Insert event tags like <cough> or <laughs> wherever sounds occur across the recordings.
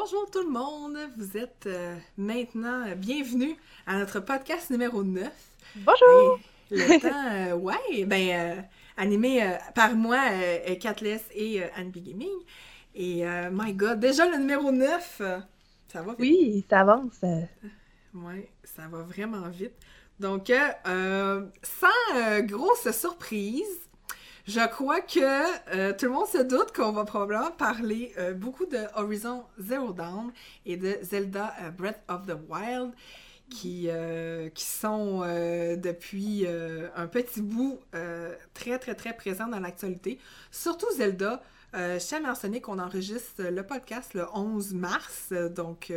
bonjour tout le monde, vous êtes euh, maintenant bienvenue à notre podcast numéro 9. Bonjour! le <laughs> temps, euh, ouais, ben, animé par moi, Catless et Anne Gaming. Et my god, déjà le numéro 9, ça va vite. Oui, ça avance. Ouais, ça va vraiment vite. Donc, sans grosse surprise, je crois que euh, tout le monde se doute qu'on va probablement parler euh, beaucoup de Horizon Zero Dawn et de Zelda euh, Breath of the Wild qui, qui sont depuis un petit bout très très très présents dans l'actualité. Surtout Zelda. je tiens qu'on enregistre le podcast le 11 mars, donc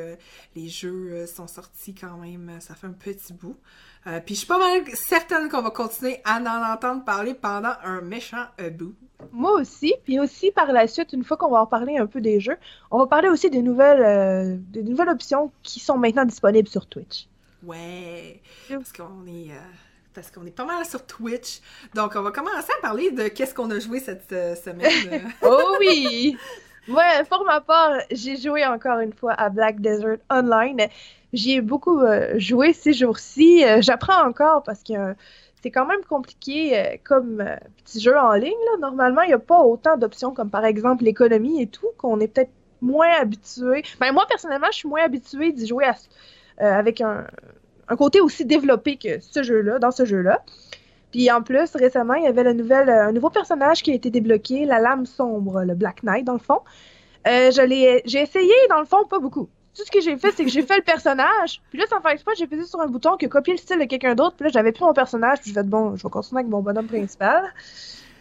les jeux sont sortis quand même, ça fait un petit bout. Euh, puis je suis pas mal certaine qu'on va continuer à en entendre parler pendant un méchant euh, bout. Moi aussi, puis aussi par la suite, une fois qu'on va en parler un peu des jeux, on va parler aussi des nouvelles, euh, des nouvelles options qui sont maintenant disponibles sur Twitch. Ouais, parce qu'on est, parce qu'on est pas mal sur Twitch. Donc on va commencer à parler de qu'est-ce qu'on a joué cette semaine. <laughs> <laughs> oh oui! Ouais, pour ma part, j'ai joué encore une fois à Black Desert Online. J'y ai beaucoup euh, joué ces jours-ci. Euh, j'apprends encore parce que euh, c'est quand même compliqué comme petit jeu en ligne. Normalement, il n'y a pas autant d'options comme par exemple l'économie et tout, qu'on est peut-être moins habitué. Ben, moi, personnellement, je suis moins habituée d'y jouer avec un, côté aussi développé que ce jeu-là, dans ce jeu-là. Puis en plus, récemment, il y avait un nouveau personnage qui a été débloqué, la lame sombre, le Black Knight, dans le fond. j'ai essayé, dans le fond, pas beaucoup tout ce que j'ai fait, c'est que j'ai fait le personnage. Puis là, sans faire exprès, j'ai pesé sur un bouton qui a copié le style de quelqu'un d'autre. Puis là, j'avais plus mon personnage. Puis j'ai fait, bon, je vais continuer avec mon bonhomme principal.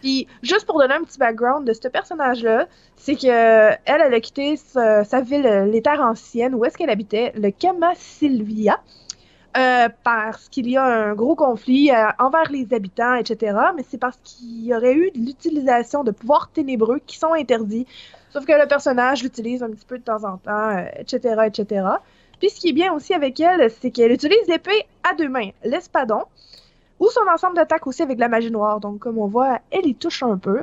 Puis juste pour donner un petit background de ce personnage-là, c'est que elle, elle a quitté sa, ville, les terres anciennes, où est-ce qu'elle habitait, le Kama Sylvia. Euh, parce qu'il y a un gros conflit euh, envers les habitants, etc. Mais c'est parce qu'il y aurait eu de l'utilisation de pouvoirs ténébreux qui sont interdits Sauf que le personnage l'utilise un petit peu de temps en temps, etc., euh, etc. Puis ce qui est bien aussi avec elle, c'est qu'elle utilise l'épée à deux mains, l'espadon, ou son ensemble d'attaques aussi avec la magie noire. Donc, comme on voit, elle y touche un peu.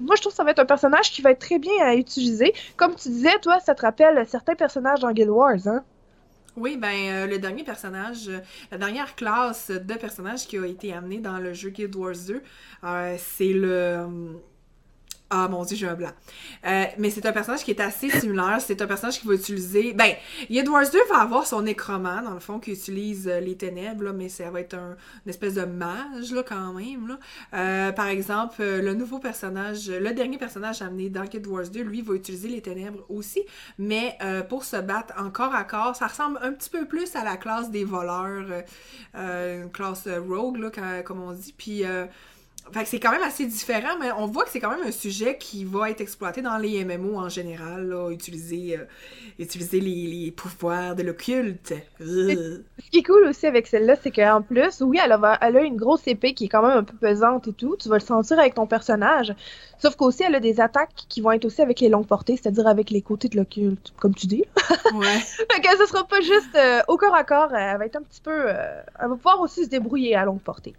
Moi, je trouve que ça va être un personnage qui va être très bien à utiliser. Comme tu disais, toi, ça te rappelle certains personnages dans Guild Wars, hein? Oui, ben euh, le dernier personnage, euh, la dernière classe de personnages qui a été amenée dans le jeu Guild Wars 2, c'est le ah mon dieu, j'ai un blanc. Euh, mais c'est un personnage qui est assez similaire. C'est un personnage qui va utiliser. Ben, Edwards 2 va avoir son écroman, dans le fond, qui utilise euh, les ténèbres, là, mais ça va être un, une espèce de mage, là, quand même. Là. Euh, par exemple, le nouveau personnage, le dernier personnage amené dans Kid Wars 2, lui, va utiliser les ténèbres aussi, mais pour se battre encore à corps, ça ressemble un petit peu plus à la classe des voleurs, une classe rogue, là, comme on dit. Puis fait que c'est quand même assez différent, mais on voit que c'est quand même un sujet qui va être exploité dans les MMO en général, là, utiliser, euh, utiliser les, pouvoirs de l'occulte. Ce qui est cool aussi avec celle-là, c'est qu'en plus, oui, elle a, elle a une grosse épée qui est quand même un peu pesante et tout, tu vas le sentir avec ton personnage, sauf qu'aussi elle a des attaques qui vont être aussi avec les longues portées, c'est-à-dire avec les côtés de l'occulte, comme tu dis. <laughs> Ouais. fait que ce sera pas juste euh, au corps à corps, elle va être un petit peu... Euh, elle va pouvoir aussi se débrouiller à longue portée.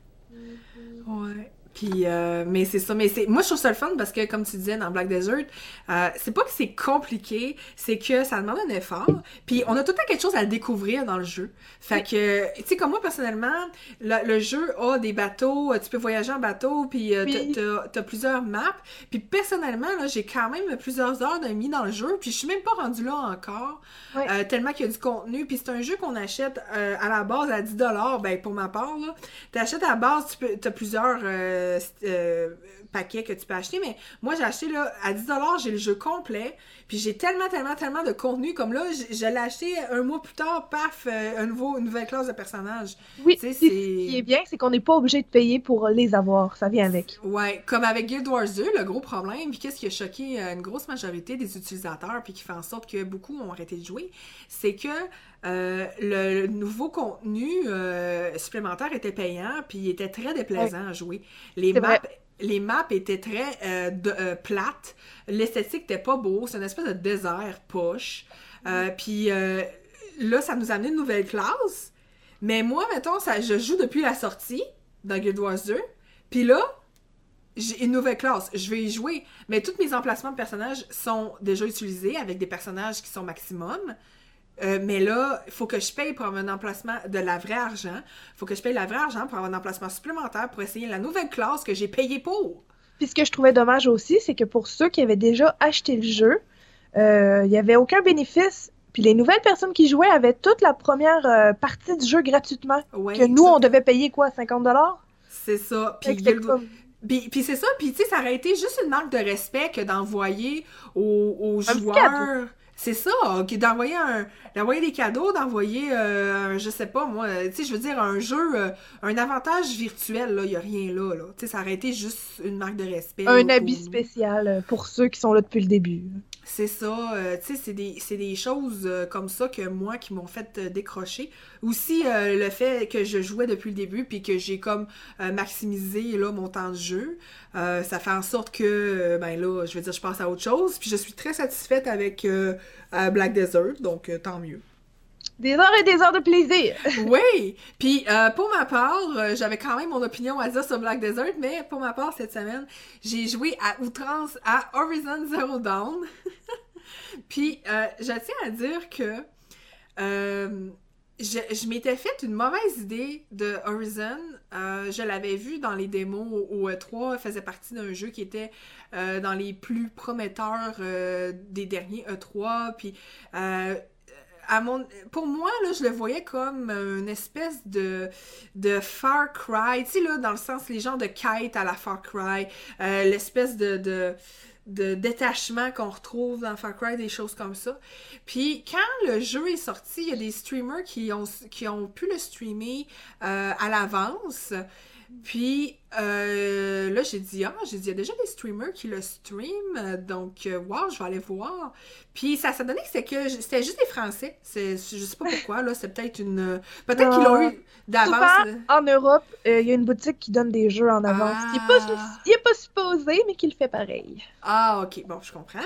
Ouais. Puis, euh, mais c'est ça. Mais c'est, moi, je trouve ça le fun parce que, comme tu disais dans Black Desert, euh, c'est pas que c'est compliqué, c'est que ça demande un effort. Puis, on a tout le temps quelque chose à découvrir dans le jeu. Fait que, tu sais, comme moi, personnellement, le, jeu a des bateaux, tu peux voyager en bateau, puis euh, t'as, plusieurs maps. Puis, personnellement, là, j'ai quand même plusieurs heures de mis dans le jeu, puis je suis même pas rendue là encore, tellement qu'il y a du contenu. Puis, c'est un jeu qu'on achète à la base à 10$, ben, pour ma part, là. T'achètes à la base, tu peux, t'as plusieurs euh, euh, paquet que tu peux acheter, mais moi j'ai acheté là, à 10$, j'ai le jeu complet, puis j'ai tellement, tellement, tellement de contenu, comme là, je l'ai acheté un mois plus tard, paf, euh, un nouveau, une nouvelle classe de personnage. Oui, ce qui est bien, c'est qu'on n'est pas obligé de payer pour les avoir, ça vient avec. Ouais, comme avec Guild Wars 2, le gros problème, puis qu'est-ce qui a choqué une grosse majorité des utilisateurs, puis qui fait en sorte que beaucoup ont arrêté de jouer, c'est que le nouveau contenu supplémentaire était payant, puis il était très déplaisant à jouer. Les maps, les maps étaient très euh, euh, plates. L'esthétique n'était pas beau. C'est une espèce de désert poche. Euh, puis là, ça nous a amené une nouvelle classe. Mais moi, mettons, ça, je joue depuis la sortie dans Guild Wars 2. Puis là, j'ai une nouvelle classe, je vais y jouer, mais tous mes emplacements de personnages sont déjà utilisés avec des personnages qui sont maximum. Euh, mais là, il faut que je paye pour avoir un emplacement de la vraie argent. Il faut que je paye la vraie argent pour avoir un emplacement supplémentaire pour essayer la nouvelle classe que j'ai payé pour. Puis ce que je trouvais dommage aussi, c'est que pour ceux qui avaient déjà acheté le jeu, euh, il n'y avait aucun bénéfice. Puis les nouvelles personnes qui jouaient avaient toute la première euh, partie du jeu gratuitement. Ouais, que nous, ça- on devait payer quoi, 50 C'est ça. Puis, puis, puis c'est ça. Puis tu sais, ça aurait été juste une marque de respect que d'envoyer aux, aux joueurs. C'est ça, que d'envoyer un, d'envoyer des cadeaux, d'envoyer, euh, un- je sais pas moi, tu sais, je veux dire un jeu, euh, un avantage virtuel là, il y a rien là, là. Tu sais, ça aurait été juste une marque de respect. Un là, habit pour spécial euh, pour ceux qui sont là depuis le début. C'est ça, euh, tu sais, c'est des, des choses euh, comme ça que moi qui m'ont fait euh, décrocher. Aussi, le fait que je jouais depuis le début puis que j'ai comme maximisé là, mon temps de jeu, ça fait en sorte que, ben là, je veux dire, je passe à autre chose. Puis je suis très satisfaite avec Black Desert, donc tant mieux. Des heures et des heures de plaisir. <laughs> Oui! Puis euh, pour ma part, euh, j'avais quand même mon opinion à dire sur Black Desert, mais pour ma part, cette semaine, j'ai joué à outrance à Horizon Zero Dawn. <laughs> Puis euh, je tiens à dire que je, m'étais fait une mauvaise idée de Horizon. Je l'avais vu dans les démos au, au E3, faisait partie d'un jeu qui était dans les plus prometteurs des derniers E3. Puis pour moi, là, je le voyais comme une espèce de, de Far Cry, tu sais, là, dans le sens, les genres de quête à la Far Cry, euh, l'espèce de, de, de détachement qu'on retrouve dans Far Cry, des choses comme ça. Puis, quand le jeu est sorti, il y a des streamers qui ont, qui ont pu le streamer euh, à l'avance. Puis euh, là, j'ai dit, ah, j'ai dit, il y a déjà des streamers qui le stream, donc, euh, wow, je vais aller voir. Puis ça s'est donné que c'était que c'était juste des Français. C'est, je sais pas pourquoi, là, c'est peut-être une. Peut-être qu'ils l'ont eu d'avance. En Europe, euh, il y a une boutique qui donne des jeux en avance. Il n'est pas, Ah. il est pas supposé, mais qui le fait pareil. Ah, ok, bon, je comprends.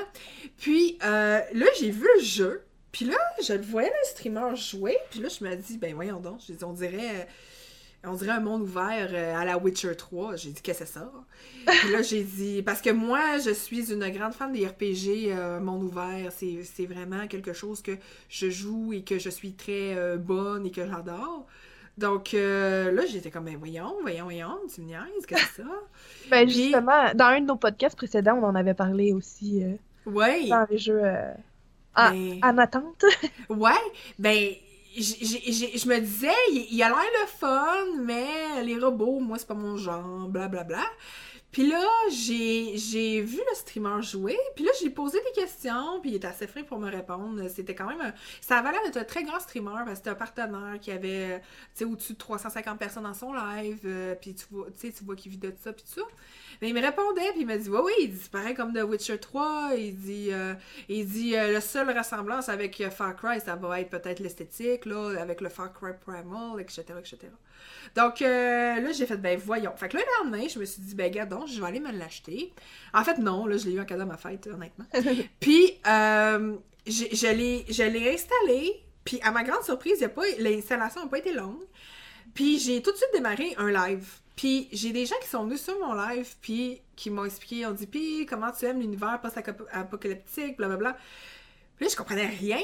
Puis euh, là, j'ai vu le jeu. Puis là, je le voyais le streamer jouer. Puis là, je me dis, ben voyons donc, je dis, on dirait. On dirait un monde ouvert euh, à la Witcher 3. J'ai dit, qu'est-ce que c'est ça? Puis là, j'ai dit, parce que moi, je suis une grande fan des RPG euh, monde ouvert. C'est c'est vraiment quelque chose que je joue et que je suis très euh, bonne et que j'adore. Donc euh, là, j'étais comme, ben voyons, voyons, voyons, tu me niaises, qu'est-ce que c'est ça? <laughs> Ben, Puis- justement, dans un de nos podcasts précédents, on en avait parlé aussi Ouais. dans les jeux Ah, mais- en attente. <laughs> Ouais, ben, je me disais, il, il a l'air le fun, mais les robots, moi, c'est pas mon genre, blablabla. Puis là, j'ai vu le streamer jouer, puis là, j'ai posé des questions, puis il était assez frais pour me répondre. C'était quand même... un- Ça avait l'air d'être un très grand streamer, parce que c'était un partenaire qui avait, tu sais, au-dessus de 350 personnes dans son live, euh, puis tu vois, tu vois qu'il vit de ça, puis tout ça. Mais il me répondait, puis il m'a dit, ouais, oui, il dit, pareil comme The Witcher 3, il dit... euh, il dit euh, le seul ressemblance avec euh, Far Cry, ça va être peut-être l'esthétique, là, avec le Far Cry Primal, etc., etc. Donc euh, là, j'ai fait, ben voyons. Fait que là, le lendemain, je me suis dit, ben gars, donc, je vais aller me l'acheter. En fait, non, là, je l'ai eu en cadeau à ma fête, honnêtement. <laughs> puis, je l'ai je l'ai installé, puis à ma grande surprise, il y a pas l'installation n'a pas été longue. Puis j'ai tout de suite démarré un live. Puis j'ai des gens qui sont venus sur mon live, puis qui m'ont expliqué, on dit, puis comment tu aimes l'univers post-apocalyptique, blablabla. Puis là, je comprenais rien.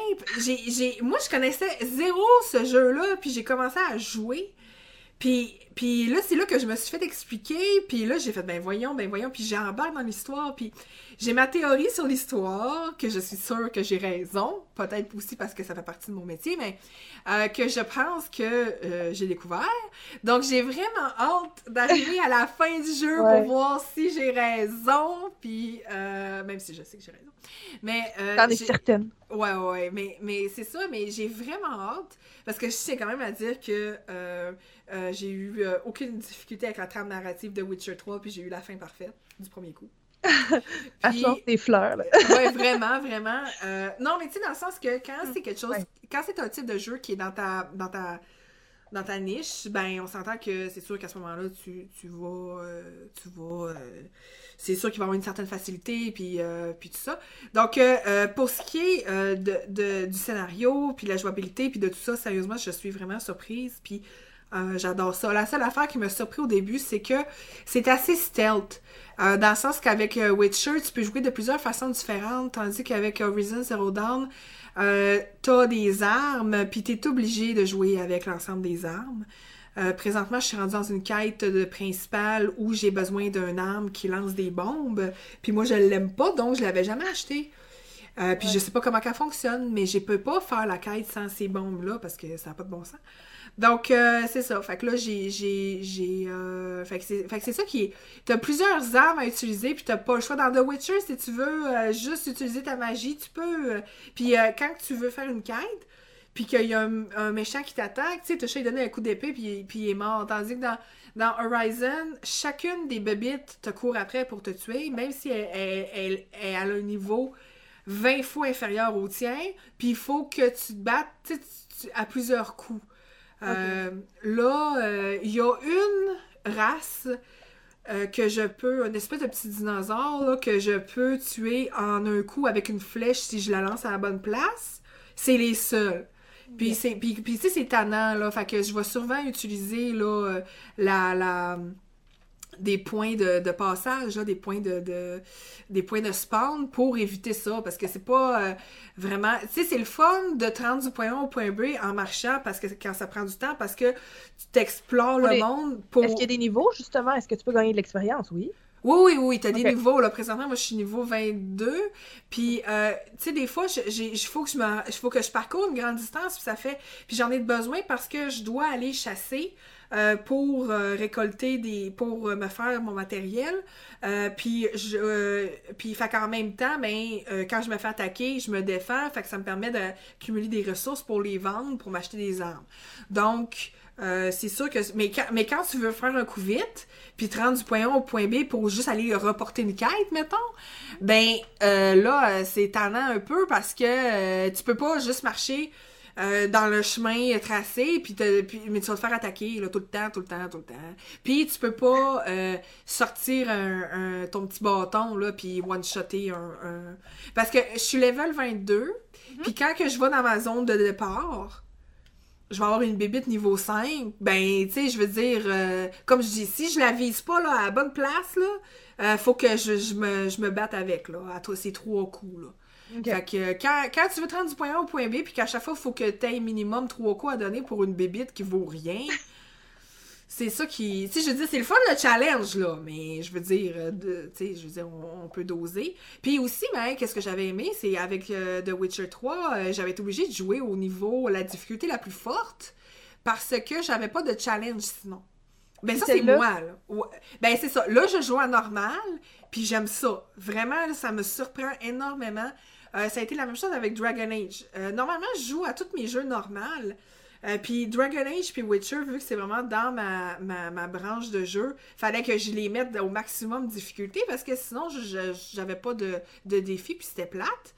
Moi, je connaissais zéro ce jeu-là, puis j'ai commencé à jouer. Puis, puis là, c'est là que je me suis fait expliquer, puis là, j'ai fait, ben voyons, ben voyons, puis j'ai embarqué dans l'histoire, puis j'ai ma théorie sur l'histoire, que je suis sûre que j'ai raison, peut-être aussi parce que ça fait partie de mon métier, mais euh, que je pense que euh, j'ai découvert. Donc, j'ai vraiment hâte d'arriver à la fin du jeu Ouais. pour voir si j'ai raison, puis euh, même si je sais que j'ai raison. Mais T'en es certaine. Ouais, ouais, mais, mais c'est ça, mais j'ai vraiment hâte, parce que je tiens quand même à dire que j'ai eu aucune difficulté avec la trame narrative de Witcher 3, puis j'ai eu la fin parfaite du premier coup. À lance des fleurs. Là. <laughs> ouais, vraiment, vraiment. Euh, non, mais tu sais, dans le sens que quand c'est quelque chose, Ouais. quand c'est un type de jeu qui est dans ta, dans ta, dans ta niche, ben, on s'entend que c'est sûr qu'à ce moment-là, tu, tu vas, euh, tu vas, euh, c'est sûr qu'il va avoir une certaine facilité, puis, puis tout ça. Donc, pour ce qui est de, de- du scénario, puis de la jouabilité, puis de tout ça, sérieusement, je suis vraiment surprise, puis Euh, j'adore ça. La seule affaire qui m'a surpris au début, c'est que c'est assez stealth. Euh, dans le sens qu'avec euh, Witcher, tu peux jouer de plusieurs façons différentes, tandis qu'avec Horizon Zero Dawn, t'as des armes, puis t'es obligé de jouer avec l'ensemble des armes. présentement, je suis rendue dans une quête de principale où j'ai besoin d'un arme qui lance des bombes. Puis moi, je l'aime pas, donc je l'avais jamais acheté. puis je sais pas comment elle fonctionne, mais je peux pas faire la quête sans ces bombes-là parce que ça n'a pas de bon sens. Donc, euh, c'est ça. Fait que là, j'ai. j'ai, euh, Fait que c'est ça qui est. T'as plusieurs armes à utiliser, puis t'as pas le choix. Dans The Witcher, si tu veux euh, juste utiliser ta magie, tu peux. Puis quand tu veux faire une quête, puis qu'il y a un, méchant qui t'attaque, tu sais, t'as donner un coup d'épée, puis, puis il est mort. Tandis que dans, dans Horizon, chacune des bébites te court après pour te tuer, même si elle, elle, elle, a un niveau 20 fois inférieur au tien, puis il faut que tu te battes à plusieurs coups. Euh, là, euh, il y a une race euh, que je peux, une espèce de petit dinosaure que je peux tuer en un coup avec une flèche si je la lance à la bonne place. C'est les seuls. Puis, c'est, puis, puis tu sais, c'est tannant, là. Fait que je vais souvent utiliser, là, la, la, des points de, passage, des points de, des points de spawn pour éviter ça parce que c'est pas euh, vraiment tu sais c'est le fun de te rendre du point A au point B en marchant parce que quand ça prend du temps parce que tu t'explores le monde pour Est-ce qu'il y a des niveaux justement? Est-ce que tu peux gagner de l'expérience? Oui. Oui, oui, oui, t'as des niveaux, là. Présentement, moi, je suis niveau 22. Puis, euh, tu sais, des fois, il faut, que je me, faut que je parcours une grande distance, puis ça fait... Puis j'en ai besoin parce que je dois aller chasser euh, pour euh, récolter des pour euh, me faire mon matériel. Puis je puis fait qu'en même temps ben quand je me fais attaquer je me défends. Fait que ça me permet d'accumuler des ressources pour les vendre pour m'acheter des armes. Donc c'est sûr que mais quand, mais quand tu veux faire un coup vite puis te rendre du point A au point B pour juste aller reporter une quête mettons ben là c'est tannant un peu parce que tu peux pas juste marcher euh, dans le chemin tracé, puis, puis, mais tu vas te faire attaquer là, tout le temps, tout le temps, tout le temps. Puis tu peux pas euh, sortir un, ton petit bâton, là, puis one-shotter un, Parce que je suis level 22, mhm. puis quand que je vais dans ma zone de départ, je vais avoir une bébite niveau 5, ben, tu sais, je veux dire, euh, comme je dis, si je la vise pas, là, à la bonne place, là, faut que je, me, je me batte avec, là, à toi, ces trois coups, là. Fait que quand, quand, tu veux te rendre du point A au point B, puis qu'à chaque fois, il faut que tu aies minimum trois coups à donner pour une bébite qui vaut rien, <laughs> c'est ça qui. Tu sais, je veux dire, c'est le fun le challenge, là, mais je veux dire, euh, tu sais, je veux dire, on, peut doser. Puis aussi, ben, qu'est-ce que j'avais aimé, c'est avec euh, The Witcher 3, euh, j'avais été obligée de jouer au niveau, la difficulté la plus forte, parce que j'avais pas de challenge sinon. Ben, ça, c'est moi, là. Ben, c'est ça. Là, je joue à normal, puis j'aime ça. Vraiment, ça me surprend énormément. Euh, ça a été la même chose avec Dragon Age. Euh, normalement, je joue à tous mes jeux normaux. Euh, puis Dragon Age puis Witcher, vu que c'est vraiment dans ma, ma, branche de jeu, fallait que je les mette au maximum de difficulté parce que sinon, je j'avais pas de, de défi puis c'était plate.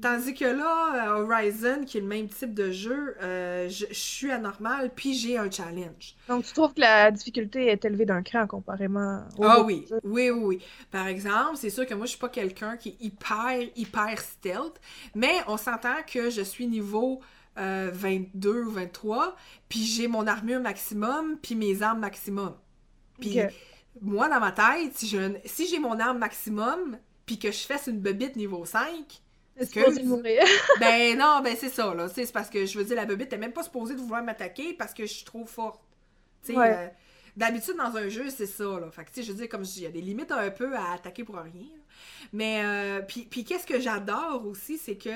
Tandis que là, euh, Horizon, qui est le même type de jeu, euh, je, suis anormal, puis j'ai un challenge. Donc, tu trouves que la difficulté est élevée d'un cran comparément au Ah oui, oui, oui, oui. Par exemple, c'est sûr que moi, je suis pas quelqu'un qui est hyper, hyper stealth, mais on s'entend que je suis niveau 22 euh, ou 23, puis j'ai mon armure maximum, puis mes armes maximum. Puis moi, dans ma tête, si j'ai si mon arme maximum, puis que je fasse une bebite niveau 5, que... mourir. <laughs> ben non, ben c'est ça, là. C'est parce que je veux dire, la bébête t'es même pas supposée de vouloir m'attaquer parce que je suis trop forte. Tu sais, euh, d'habitude, dans un jeu, c'est ça, là. Fait que, tu sais, je veux dire, comme je dis, il y a des limites un peu à attaquer pour rien. Mais, euh, puis, puis qu'est-ce que j'adore aussi, c'est que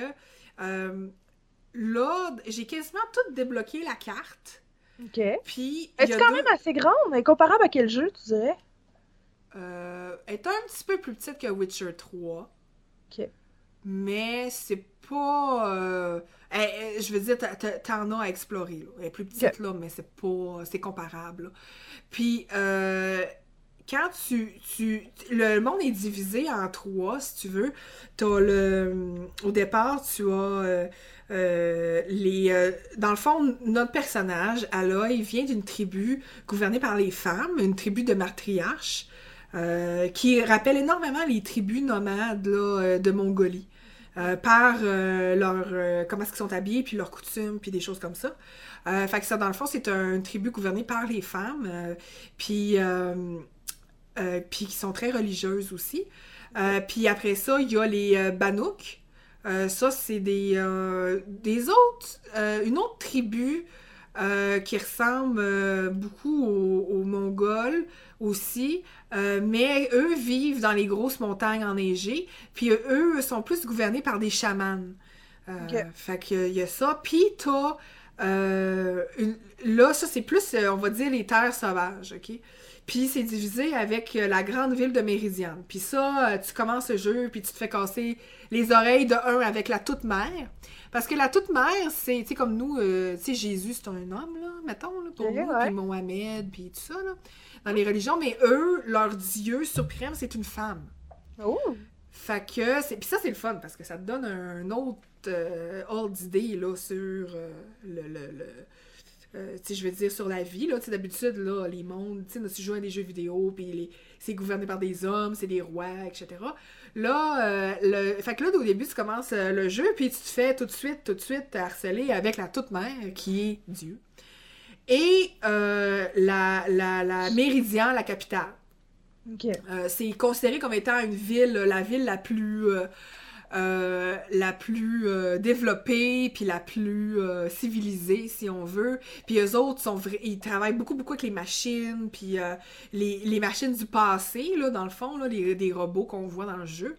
euh, là, j'ai quasiment tout débloqué la carte. OK. Puis. Est-ce quand même assez grande? mais Comparable à quel jeu, tu dirais? Euh, elle est un petit peu plus petite que Witcher 3. OK mais c'est pas. Euh, je veux dire, t'en as à explorer. Elle est plus petite, là, mais c'est pas. C'est comparable. Puis, euh, quand tu, tu. Le monde est divisé en trois, si tu veux. T'as le. Au départ, tu as. Euh, les, dans le fond, notre personnage, Aloy, vient d'une tribu gouvernée par les femmes, une tribu de matriarches, qui rappelle énormément les tribus nomades là, de Mongolie. euh, par euh, leur euh, comment est-ce qu'ils sont habillés, puis leurs coutumes, puis des choses comme ça. Euh, fait que ça, dans le fond, c'est un- une tribu gouvernée par les femmes, euh, puis euh, euh, puis qui sont très religieuses aussi. Euh, puis après ça, il y a les euh, Banouks. Euh, ça, c'est des, euh, des autres, euh, une autre tribu euh, qui ressemble euh, beaucoup aux, aux Mongols aussi, Euh, mais eux vivent dans les grosses montagnes enneigées, puis eux sont plus gouvernés par des chamans. Euh, Ok. Fait qu'il y a ça. Puis t'as, là, ça c'est plus, on va dire, les terres sauvages, ok? Puis c'est divisé avec euh, la grande ville de Méridiane. Puis ça, euh, tu commences le jeu, puis tu te fais casser les oreilles de un avec la toute mère. Parce que la toute mère, c'est, tu sais, comme nous, euh, tu sais, Jésus, c'est un homme, là, mettons, là, pour nous, ouais. puis Mohamed, puis tout ça, là, dans les religions. Mais eux, leur dieu suprême, c'est une femme. Oh! Fait que, c'est... puis ça, c'est le fun, parce que ça te donne un autre euh, ordre d'idée, là, sur euh, le... le, le- euh, je veux dire, sur la vie, là, tu sais, d'habitude, là, les mondes, tu sais, joues à des jeux vidéo, puis c'est gouverné par des hommes, c'est des rois, etc. Là, euh, le... fait que là, au début, tu commences euh, le jeu, puis tu te fais tout de suite, tout de suite harceler avec la toute-mère, qui est Dieu. Et euh, la, la, la Méridien, la capitale. C'est considéré comme étant une ville, la ville la plus, euh, la plus euh, développée, puis la plus euh, civilisée, si on veut. Puis eux autres, sont ils travaillent beaucoup, beaucoup avec les machines, puis les, machines du passé, là, dans le fond, les, robots qu'on voit dans le jeu.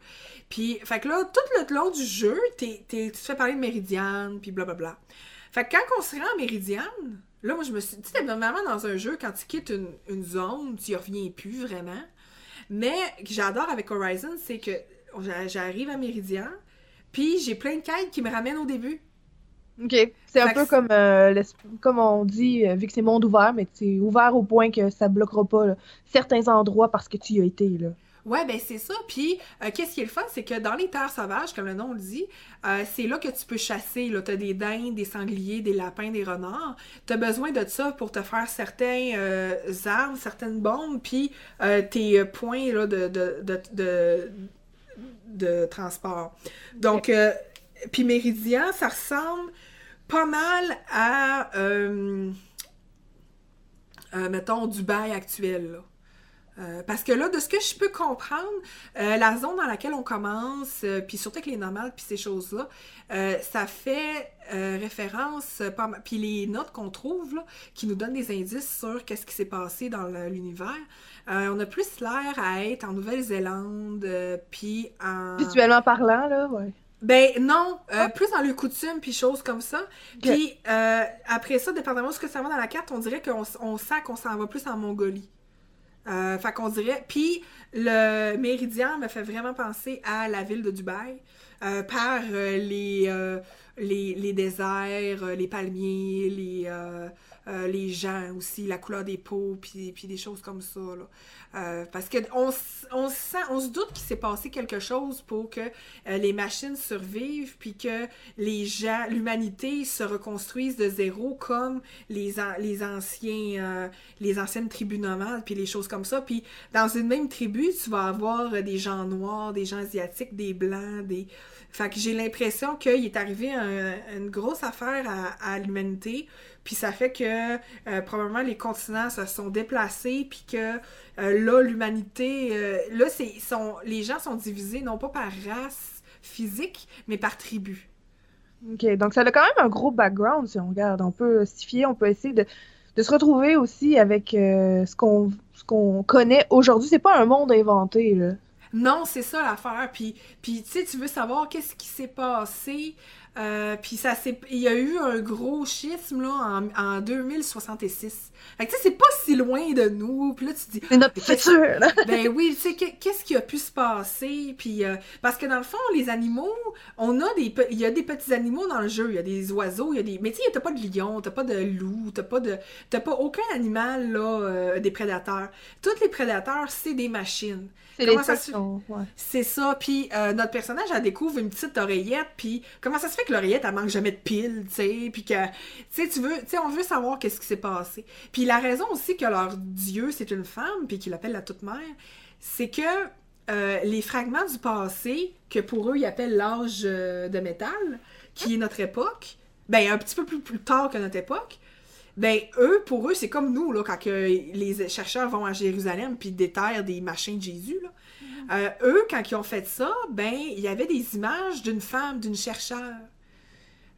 Puis, fait que là, tout le long du jeu, t'es- tu te fais parler de Méridiane, puis blablabla. Fait que quand on se rend à Méridiane, là, moi, je me suis... Tu normalement, dans un jeu, quand tu quittes une, zone, tu y reviens plus, vraiment. Mais, que j'adore avec Horizon, c'est que j'arrive à Méridian, puis j'ai plein de quêtes qui me ramènent au début. Ok. C'est un peu comme, euh, comme on dit, euh, vu que c'est monde ouvert, mais c'est ouvert au point que ça bloquera pas là, certains endroits parce que tu y as été, là. Ouais, ben c'est ça. Puis, euh, qu'est-ce qui est le fun, c'est que dans les terres sauvages, comme le nom le dit, euh, c'est là que tu peux chasser. Là, t'as des dindes, des sangliers, des lapins, des renards. T'as besoin de ça pour te faire certains euh, armes, certaines bombes, puis tes points là, de, de, de, de, de transport. Donc, euh, puis Méridien, ça ressemble pas mal à, euh, euh, mettons, Dubaï actuel, là. Euh, parce que là, de ce que je peux comprendre, euh, la zone dans laquelle on commence, euh, puis surtout avec les normales, puis ces choses-là, ça fait référence, puis les notes qu'on trouve, là, qui nous donnent des indices sur qu'est-ce qui s'est passé dans le- l'univers, on a plus l'air à être en Nouvelle-Zélande, puis en... Visuellement parlant, là, ouais. Ben non, euh, plus dans les coutumes puis choses comme ça. Puis euh, après ça, dépendamment de ce que ça va dans la carte, on dirait qu'on on sent qu'on s'en va plus en Mongolie. Euh, fait qu'on dirait. Puis le méridien me fait vraiment penser à la ville de Dubaï euh, par euh, les, déserts, les palmiers, les, euh, les gens aussi, la couleur des peaux, puis, puis des choses comme ça. Là. Euh, parce que on, sent, on se doute qu'il s'est passé quelque chose pour que euh, les machines survivent, puis que les gens, l'humanité se reconstruise de zéro comme les, an- les anciens, les anciennes tribus nomades, puis les choses comme ça. Puis dans une même tribu, tu vas avoir des gens noirs, des gens asiatiques, des blancs, des... Fait que j'ai l'impression qu'il est arrivé un- une grosse affaire à l'humanité, puis ça fait que euh, probablement les continents se sont déplacés, puis que euh, là, l'humanité, euh, là, c'est, sont, les gens sont divisés non pas par race physique, mais par tribu. Ok, donc ça a quand même un gros background si on regarde. On peut se fier, on peut essayer de, de se retrouver aussi avec euh, ce qu'on ce qu'on connaît aujourd'hui. C'est pas un monde inventé, là. Non, c'est ça l'affaire. Puis, puis tu sais, tu veux savoir qu'est-ce qui s'est passé. Euh, puis ça s'est, il y a eu un gros schisme là en, en 2066. Fait que tu sais, c'est pas si loin de nous. Puis là, tu dis, C'est notre qu'est-ce- futur, là. <laughs> ben oui, tu sais, que- qu'est-ce qui a pu se passer? Puis, euh, parce que dans le fond, les animaux, on a des, il y a des petits animaux dans le jeu. Il y a des oiseaux, il y a des, mais tu sais, t'as pas de lion, t'as pas de loup, t'as pas de, t'as pas aucun animal là, euh, des prédateurs. Tous les prédateurs, c'est des machines. C'est les ça ouais. C'est ça. Puis notre personnage, elle découvre une petite oreillette. Puis comment ça se fait que l'oreillette, elle manque jamais de piles, tu sais? Puis que, tu sais, tu veux, tu sais, on veut savoir qu'est-ce qui s'est passé. Puis la raison aussi que leur dieu, c'est une femme, puis qu'il l'appelle la toute-mère, c'est que euh, les fragments du passé, que pour eux, ils appellent l'âge euh, de métal, qui est notre époque, ben, un petit peu plus, plus tard que notre époque, ben, eux, pour eux, c'est comme nous, là, quand que les chercheurs vont à Jérusalem puis déterrent des machins de Jésus, là. Euh, eux, quand ils ont fait ça, ben, il y avait des images d'une femme, d'une chercheure.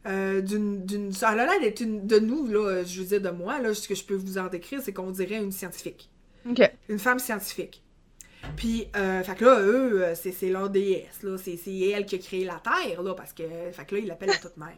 Euh, d'une, d'une... Ça a l'air d'être une... de nous, là, je veux dire de moi, là, ce que je peux vous en décrire, c'est qu'on dirait une scientifique. Une femme scientifique. Puis, euh, fait que là, eux, euh, c'est, leur déesse, là. C'est, elle qui a créé la Terre, là, parce que, fait que là, ils l'appellent la toute mère.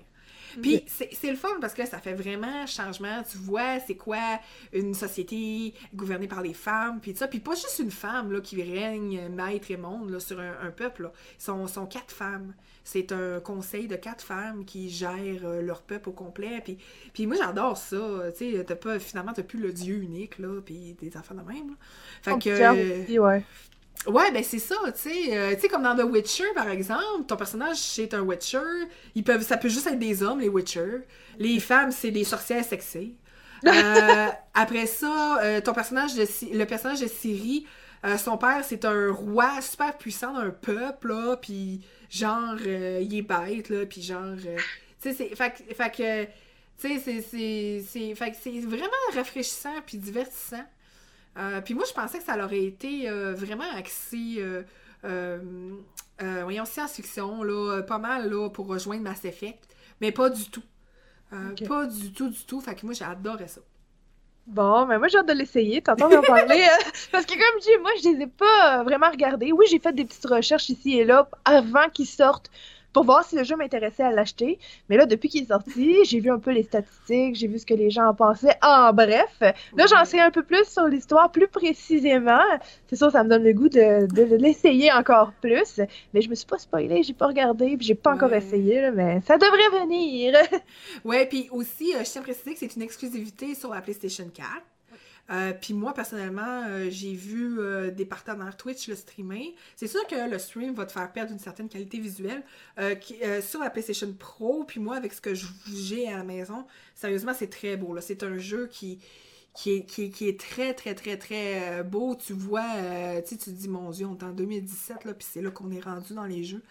Puis c'est, le fun parce que ça fait vraiment changement. Tu vois, c'est quoi une société gouvernée par les femmes, puis ça. Puis pas juste une femme là, qui règne maître et monde là, sur un, un peuple. Là. Ils sont, sont quatre femmes. C'est un conseil de quatre femmes qui gèrent euh, leur peuple au complet. Puis, puis moi, j'adore ça. Tu sais, t'as pas, finalement, t'as plus le dieu unique, là, puis des enfants de même. Là. Fait que... aussi, ouais. Ouais, ben c'est ça, tu sais. Euh, tu sais, comme dans The Witcher, par exemple, ton personnage, c'est un Witcher. Ils peuvent, ça peut juste être des hommes, les Witchers. Les femmes, c'est des sorcières sexées. <laughs> Euh, après ça, euh, ton personnage, de, le personnage de Siri, euh, son père, c'est un roi super puissant d'un peuple, là, puis genre, euh, il est bête, là, puis genre... euh, tu sais, c'est... Fait, que- fait que... Tu sais, c'est- Fait que c'est vraiment rafraîchissant puis divertissant. Euh, puis moi, je pensais que ça aurait été euh, vraiment axé, voyons, science-fiction, là, pas mal, là, pour rejoindre Mass Effect, mais pas du tout. Pas du tout, du tout. Fait que moi, j'ai adoré ça. Bon, mais moi j'ai hâte de l'essayer, t'entends en parler. euh, <laughs> parce que comme je dis, moi je les ai pas euh, vraiment regardés. Oui, j'ai fait des petites recherches ici et là avant qu'ils sortent pour voir si le jeu m'intéressait à l'acheter. Mais là, depuis qu'il est sorti, j'ai vu un peu les statistiques, j'ai vu ce que les gens en pensaient. En bref, là j'en sais un peu plus sur l'histoire plus précisément. C'est sûr, ça me donne le goût de, de l'essayer encore plus. Mais je me suis pas spoilée, j'ai pas regardé, puis j'ai pas encore essayé, là, mais ça devrait venir. <laughs> Ouais, puis aussi, euh, je tiens à préciser que c'est une exclusivité sur la PlayStation 4. Euh, puis moi, personnellement, euh, j'ai vu euh, des partenaires Twitch le streamer. C'est sûr que le stream va te faire perdre une certaine qualité visuelle sur la PlayStation Pro. Puis moi, avec ce que j'ai à la maison, sérieusement, c'est très beau. C'est un jeu qui, qui, est, qui, est, très, très, très, très beau. Tu vois, euh, tu te dis, mon Dieu, on est en 2017, là, puis c'est là qu'on est rendu dans les jeux.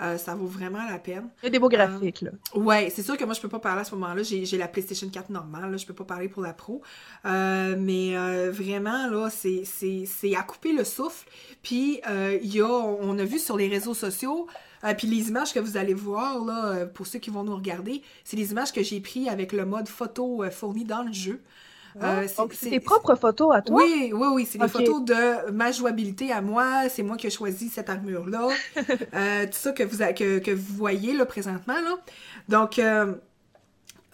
Euh, ça vaut vraiment la peine. Il y a des beaux graphiques, là. Ouais, c'est sûr que moi, je peux pas parler à ce moment-là. J'ai j'ai la PlayStation 4 normale, là, je peux pas parler pour la Pro. Euh, mais euh, vraiment, là, c'est- c'est c'est à couper le souffle. Puis, euh, il y a, on a vu sur les réseaux sociaux, euh, puis les images que vous allez voir, là, euh, pour ceux qui vont nous regarder, c'est des images que j'ai prises avec le mode photo euh, fourni dans le jeu. Euh, c'est- Donc, c'est tes propres photos à toi? oui, oui, oui, c'est des photos de ma jouabilité à moi. C'est moi qui ai choisi cette armure-là. <laughs> Euh, tout ça que vous, a- que, que vous voyez là, présentement. Là. Donc, euh,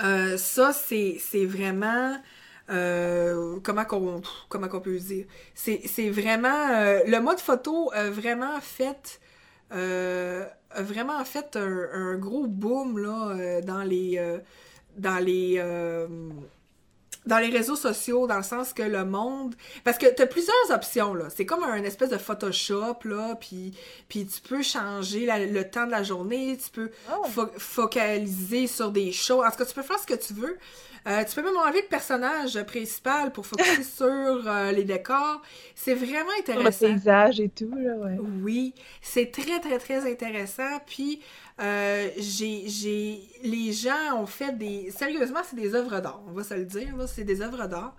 euh, ça, c'est vraiment. comment qu'on comment qu'on peut dire? C'est c'est vraiment le mode photo a vraiment fait vraiment fait un, un gros boom là dans les dans les dans les réseaux sociaux, dans le sens que le monde... Parce que tu as plusieurs options, là. C'est comme un espèce de Photoshop, là, puis, puis tu peux changer la- le temps de la journée, tu peux Oh. fo- focaliser sur des choses. En tout cas, tu peux faire ce que tu veux. Euh, tu peux même enlever le personnage principal pour focuser <laughs> sur euh, les décors. C'est vraiment Sur le intéressant. paysage et tout, là, ouais. Oui, c'est très, très, très intéressant. Puis, euh, j'ai, j'ai... Les gens ont fait des... Sérieusement, c'est des œuvres d'art, on va se le dire, là, c'est des œuvres d'art.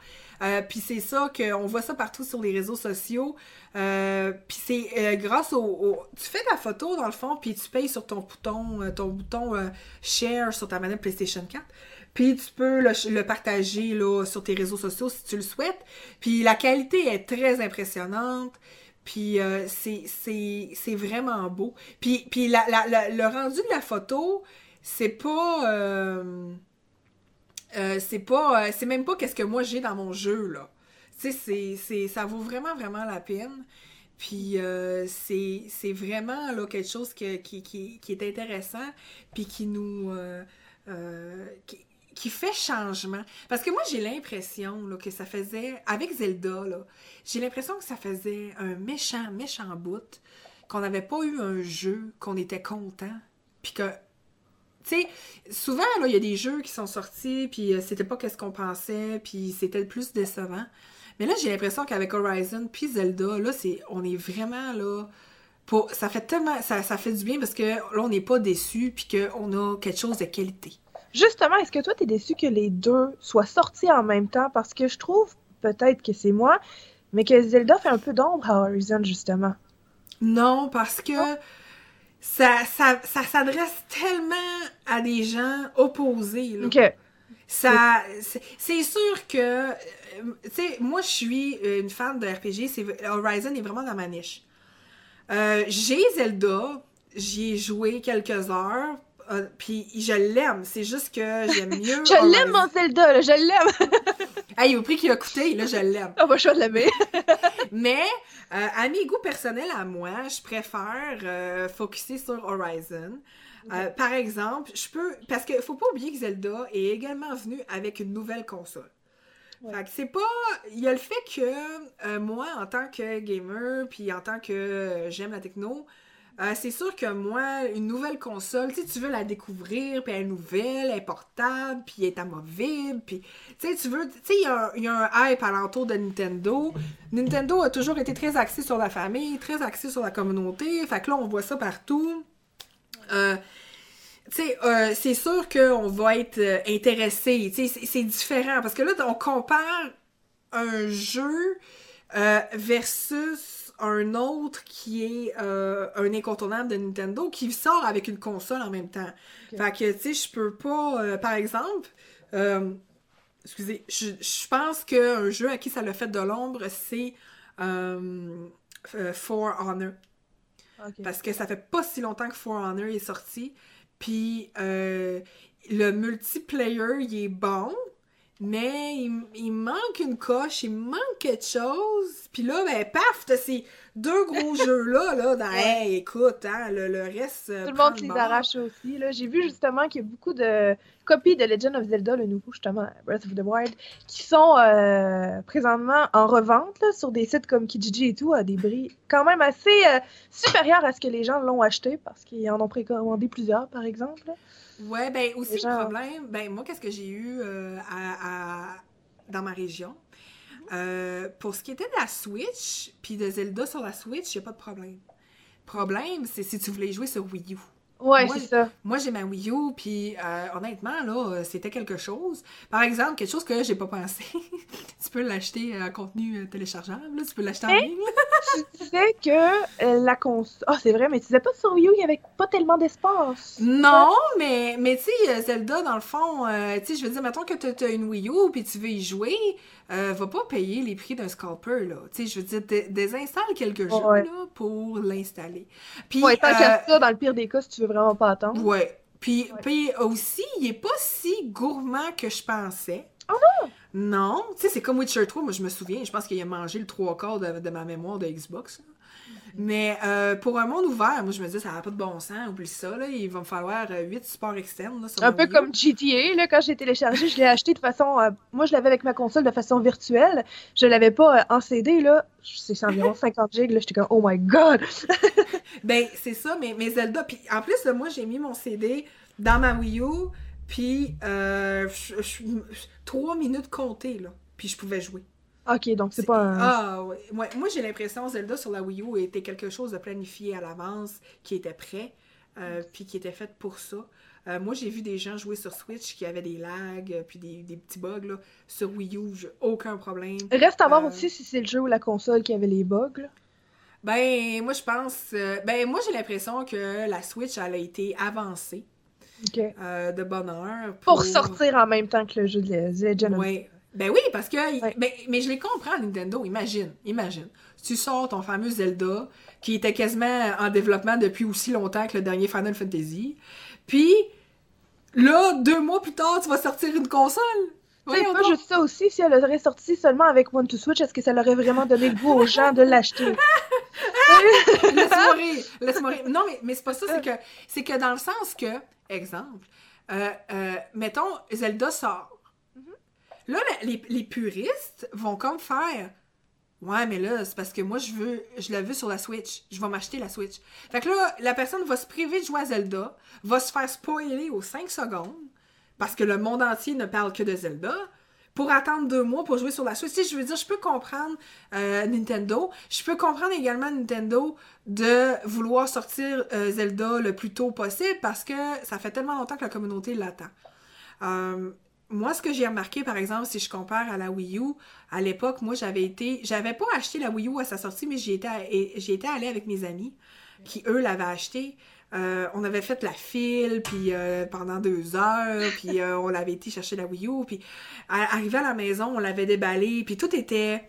Puis c'est ça qu'on voit ça partout sur les réseaux sociaux. Puis c'est grâce au, au- Tu fais ta photo, dans le fond, puis tu payes sur ton bouton, ton bouton Share sur ta manette PlayStation 4. Puis tu peux le, partager là, sur tes réseaux sociaux si tu le souhaites. Puis la qualité est très impressionnante. Puis euh, c'est, vraiment beau. Puis, puis la, le rendu de la photo, c'est pas... euh, euh, c'est pas... c'est même pas qu'est-ce que moi j'ai dans mon jeu, là. Tu sais, c'est, ça vaut vraiment, vraiment la peine. Puis c'est, vraiment là, quelque chose que- qui, qui, qui est intéressant, puis qui nous... qui fait changement. Parce que moi, j'ai l'impression que ça faisait, avec Zelda, j'ai l'impression que ça faisait un méchant, méchant bout, qu'on n'avait pas eu un jeu, qu'on était content, puis que, tu sais, souvent, là, il y a des jeux qui sont sortis, puis euh, c'était pas qu'est-ce qu'on pensait, puis c'était le plus décevant. Mais là, j'ai l'impression qu'avec Horizon puis Zelda, là, c'est, on est vraiment, là, pour, ça fait tellement, ça, ça fait du bien parce que là, on n'est pas déçu puis qu'on a quelque chose de qualité. Justement, est-ce que toi, t'es déçu que les deux soient sortis en même temps? Parce que je trouve, peut-être que c'est moi, mais que Zelda fait un peu d'ombre à Horizon, justement. Non, parce que ça, ça, ça s'adresse tellement à des gens opposés. Là. Ok. Ça, c'est- sûr que, euh, tu sais, moi je suis une fan de RPG, c'est Horizon est vraiment dans ma niche. Euh, J'ai Zelda, j'y ai joué quelques heures, euh, puis je l'aime. C'est juste que j'aime mieux. <laughs> Je l'aime, mon Zelda, là, je l'aime! <laughs> Hey, au prix qu'il a coûté, là je l'aime. On va choisir de l'aimer. <laughs> Mais euh, à mes goûts personnels à moi, je préfère euh, focuser sur Horizon. Euh, par exemple, je peux. Parce qu'il faut pas oublier que Zelda est également venu avec une nouvelle console. Ouais. Fait que c'est pas. Il y a le fait que moi, en tant que gamer, puis en tant que j'aime la techno, euh, c'est sûr que moi, une nouvelle console, tu veux la découvrir, puis elle est nouvelle, elle est portable, puis elle est amovible, puis tu tu veux. Tu sais, il y, a un- hype alentour de Nintendo. Nintendo a toujours été très axé sur la famille, très axé sur la communauté. Fait que là, on voit ça partout. Euh, euh, c'est sûr qu'on va être euh, intéressé. C'est différent parce que là, on compare un jeu euh, versus un autre qui est euh, un incontournable de Nintendo qui sort avec une console en même temps. Fait que, tu sais, je peux pas... euh, par exemple, euh, excusez, je, pense qu'un jeu à qui ça l'a fait de l'ombre, c'est For Honor. Parce que ça fait pas si longtemps que For Honor est sorti. Puis le multiplayer, il est bon, mais il, il manque une coche, il manque quelque chose. Puis là, ben paf, t'as ces deux gros <laughs> jeux-là, là, dans, hey, écoute, hein, le, le reste... euh, Tout le monde les arrache aussi. Là. J'ai vu justement qu'il y a beaucoup de copies de Legend of Zelda, le nouveau justement Breath of the Wild, qui sont euh, présentement en revente là, sur des sites comme Kijiji et tout à des prix quand même assez euh, supérieurs à ce que les gens l'ont acheté parce qu'ils en ont précommandé plusieurs par exemple. là. Ouais, ben aussi le problème, ben moi qu'est-ce que j'ai eu euh, à, à- dans ma région, euh, pour ce qui était de la Switch, puis de Zelda sur la Switch, a pas de problème. Problème, c'est si tu voulais jouer sur Wii U. Ouais, c'est ça. Moi, j'ai ma Wii U, puis euh, honnêtement, là, c'était quelque chose. Par exemple, quelque chose que j'ai pas pensé. <laughs> tu peux l'acheter en contenu euh, téléchargeable, là, tu peux l'acheter en Mais- ligne. tu disais que euh, la console. Ah, c'est vrai, mais tu disais pas sur Wii U, il y avait pas tellement d'espace. Non, mais, mais tu sais, Zelda, dans le fond, euh, tu sais, je veux dire, mettons que tu as une Wii U puis tu veux y jouer, euh, va pas payer les prix d'un scalper, là. Tu sais, je veux dire, dé- désinstalle quelques jeux, Ouais. là, pour l'installer. Puis, Ouais, tant euh, qu'à ça, dans le pire des cas, si tu veux vraiment pas attendre. ouais. Puis, Ouais. puis aussi, il est pas si gourmand que je pensais. Oh non! Non, tu sais, c'est comme Witcher 3, moi je me souviens, je pense qu'il a mangé le trois quarts de, de ma mémoire de Xbox. là. Mais euh, pour un monde ouvert, moi je me dis, ça n'a pas de bon sens, oublie ça, là, il va me falloir 8 supports externes. Là, sur Un peu comme GTA, là, quand j'ai téléchargé, je l'ai acheté de façon. euh, moi, je l'avais avec ma console de façon virtuelle. Je l'avais pas euh, en CD, là. C'est environ <laughs> 50 gigs, là. J'étais comme, oh my god! <laughs> Ben, c'est ça, mais, mais Zelda. Puis en plus, là, moi, j'ai mis mon CD dans ma Wii U, puis euh, je- minutes comptées, là. Puis je pouvais jouer. Ok, donc c'est pas un. Ah, ouais. Ouais, Moi, j'ai l'impression que Zelda sur la Wii U était quelque chose de planifié à l'avance, qui était prêt, euh, puis qui était fait pour ça. Euh, moi, j'ai vu des gens jouer sur Switch qui avaient des lags, euh, puis des, des petits bugs, là. Sur Wii U, aucun problème. Reste à voir Euh, aussi si c'est le jeu ou la console qui avait les bugs, là. Ben, moi, je pense... ben, moi, j'ai l'impression que la Switch, elle a été avancée. Ok. euh, de bonheur. Pour sortir en même temps que le jeu de Legend of Ouais. Ben oui, parce que. Ouais. ben, mais je les comprends, Nintendo. Imagine, imagine. Tu sors ton fameux Zelda, qui était quasiment en développement depuis aussi longtemps que le dernier Final Fantasy. Puis, là, deux mois plus tard, tu vas sortir une console. C'est pas juste ça aussi, si elle aurait sorti seulement avec One to Switch, est-ce que ça leur aurait vraiment donné le goût aux gens de l'acheter? <laughs> Laisse-moi rire, laisse-moi rire. Non, mais, mais c'est pas ça, c'est que, c'est que dans le sens que, exemple, euh, euh, mettons, Zelda sort. Là, les, puristes vont comme faire Ouais, mais là, c'est parce que moi, je veux, je la veux sur la Switch. Je vais m'acheter la Switch. Fait que là, la personne va se priver de jouer à Zelda, va se faire spoiler aux 5 secondes, parce que le monde entier ne parle que de Zelda, pour attendre deux mois pour jouer sur la Switch. Sais, je veux dire, je peux comprendre euh, Nintendo. Je peux comprendre également Nintendo de vouloir sortir euh, Zelda le plus tôt possible parce que ça fait tellement longtemps que la communauté l'attend. Euh, moi, ce que j'ai remarqué, par exemple, si je compare à la Wii U, à l'époque, moi, j'avais été... J'avais pas acheté la Wii U à sa sortie, mais j'y étais, j'y allée avec mes amis qui, eux, l'avaient acheté. Euh, on avait fait la file, puis euh, pendant deux heures, puis euh, on avait été chercher la Wii U, puis arrivé à la maison, on l'avait déballé, puis tout était...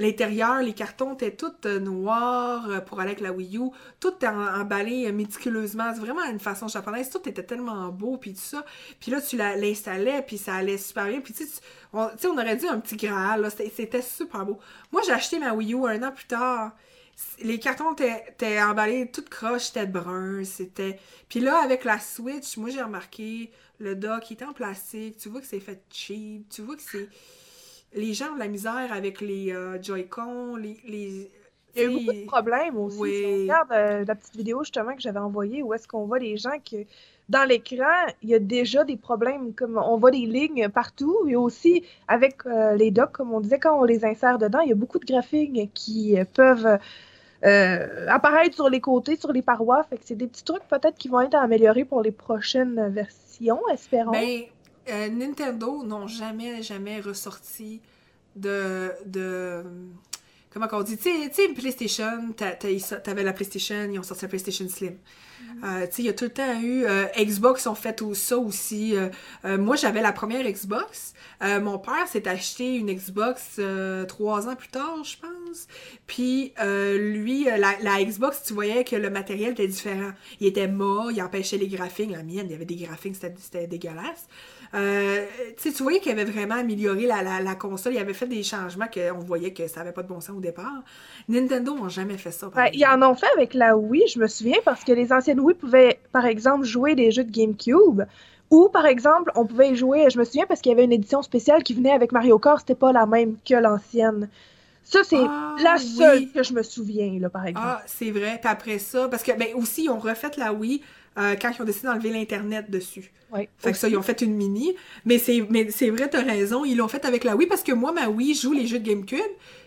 L'intérieur, les cartons étaient tout noirs pour aller avec la Wii U, tout emballé méticuleusement, c'est vraiment une façon japonaise, tout était tellement beau, puis tout ça. Puis là, tu l'installais, puis ça allait super bien, puis tu sais, on, aurait dit un petit graal, c'était super beau. Moi, j'ai acheté ma Wii U un an plus tard, les cartons étaient emballés tout croche, c'était brun, c'était... Puis là, avec la Switch, moi, j'ai remarqué le dock, il était en plastique, tu vois que c'est fait cheap, tu vois que c'est... Les gens ont de la misère avec les euh, Joy-Con, les, les... Il y a eu beaucoup de problèmes aussi. Si on regarde euh, la petite vidéo justement que j'avais envoyée où est-ce qu'on voit les gens que dans l'écran, il y a déjà des problèmes comme on voit des lignes partout et aussi avec euh, les docks, comme on disait, quand on les insère dedans, il y a beaucoup de graphiques qui peuvent euh, apparaître sur les côtés, sur les parois. Fait que c'est des petits trucs peut-être qui vont être améliorés pour les prochaines versions, espérons. Ben, euh, Nintendo n'ont jamais, jamais ressorti de, de comment on dit, tu sais, PlayStation, t'avais la PlayStation, ils ont sorti la PlayStation Slim. Mm-hmm. Euh, tu sais, il y a tout le temps eu, euh, Xbox ont fait tout ça aussi. Euh, moi, j'avais la première Xbox. mon père s'est acheté une Xbox trois ans plus tard, je pense. Puis, lui, la, la, Xbox, tu voyais que le matériel était différent. Il était mort, il empêchait les graphiques. La mienne, il y avait des graphiques, c'était dégueulasse. Euh, tu voyais qu'il avait vraiment amélioré la, console. Il avait fait des changements qu'on voyait que ça n'avait pas de bon sens au départ. Nintendo n'a jamais fait ça. ils en ont fait avec la Wii, je me souviens, parce que les anciennes Wii pouvaient, par exemple, jouer des jeux de GameCube. Ou, par exemple, on pouvait jouer, je me souviens, parce qu'il y avait une édition spéciale qui venait avec Mario Kart, c'était pas la même que l'ancienne. Ça, c'est ah, la seule que je me souviens, là, par exemple. Ah, c'est vrai. Puis après ça, parce que, ben, aussi, ils ont refait la Wii euh, quand ils ont décidé d'enlever l'Internet dessus. Oui. Fait que ça, ils ont fait une mini. Mais c'est, mais c'est vrai, t'as raison, ils l'ont fait avec la Wii parce que moi, ma Wii joue les jeux de GameCube.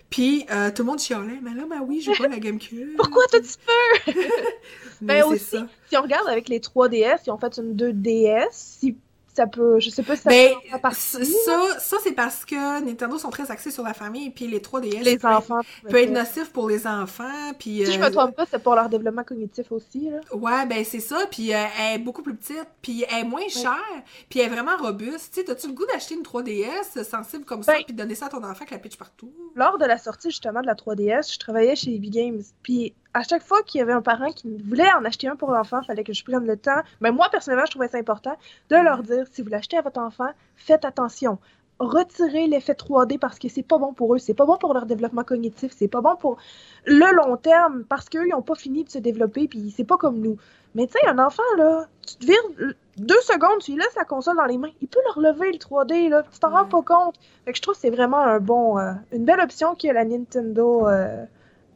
Puis euh, tout le monde chialait, mais là, ma Wii joue pas la GameCube. <laughs> Pourquoi tout tu peux? <laughs> mais ben aussi, ça. si on regarde avec les 3DS, ils ont fait une 2DS. Si ça peut, je sais pas si ça ben, peut Ça, ça c'est parce que Nintendo sont très axés sur la famille, puis les 3DS les enfants, peut, être nocif pour les enfants. Puis, si je me euh, trompe pas, c'est pour leur développement cognitif aussi. Là. Ouais, ben c'est ça, puis euh, elle est beaucoup plus petite, puis elle est moins chère, puis elle est vraiment robuste. Tu sais, as-tu le goût d'acheter une 3DS sensible comme ça, puis de donner ça à ton enfant avec la pitch partout? Lors de la sortie justement de la 3DS, je travaillais chez EB Games, puis à chaque fois qu'il y avait un parent qui voulait en acheter un pour l'enfant, il fallait que je prenne le temps. Mais moi, personnellement, je trouvais ça important de leur dire si vous l'achetez à votre enfant, faites attention. Retirez l'effet 3D parce que c'est pas bon pour eux, c'est pas bon pour leur développement cognitif, c'est pas bon pour le long terme parce qu'eux, ils n'ont pas fini de se développer puis c'est pas comme nous. Mais tu sais, un enfant, là, tu te vires deux secondes, tu lui laisses la console dans les mains, il peut leur relever le 3D, là, tu t'en rends pas compte. Fait que je trouve que c'est vraiment un bon, euh, une belle option a la Nintendo. Euh,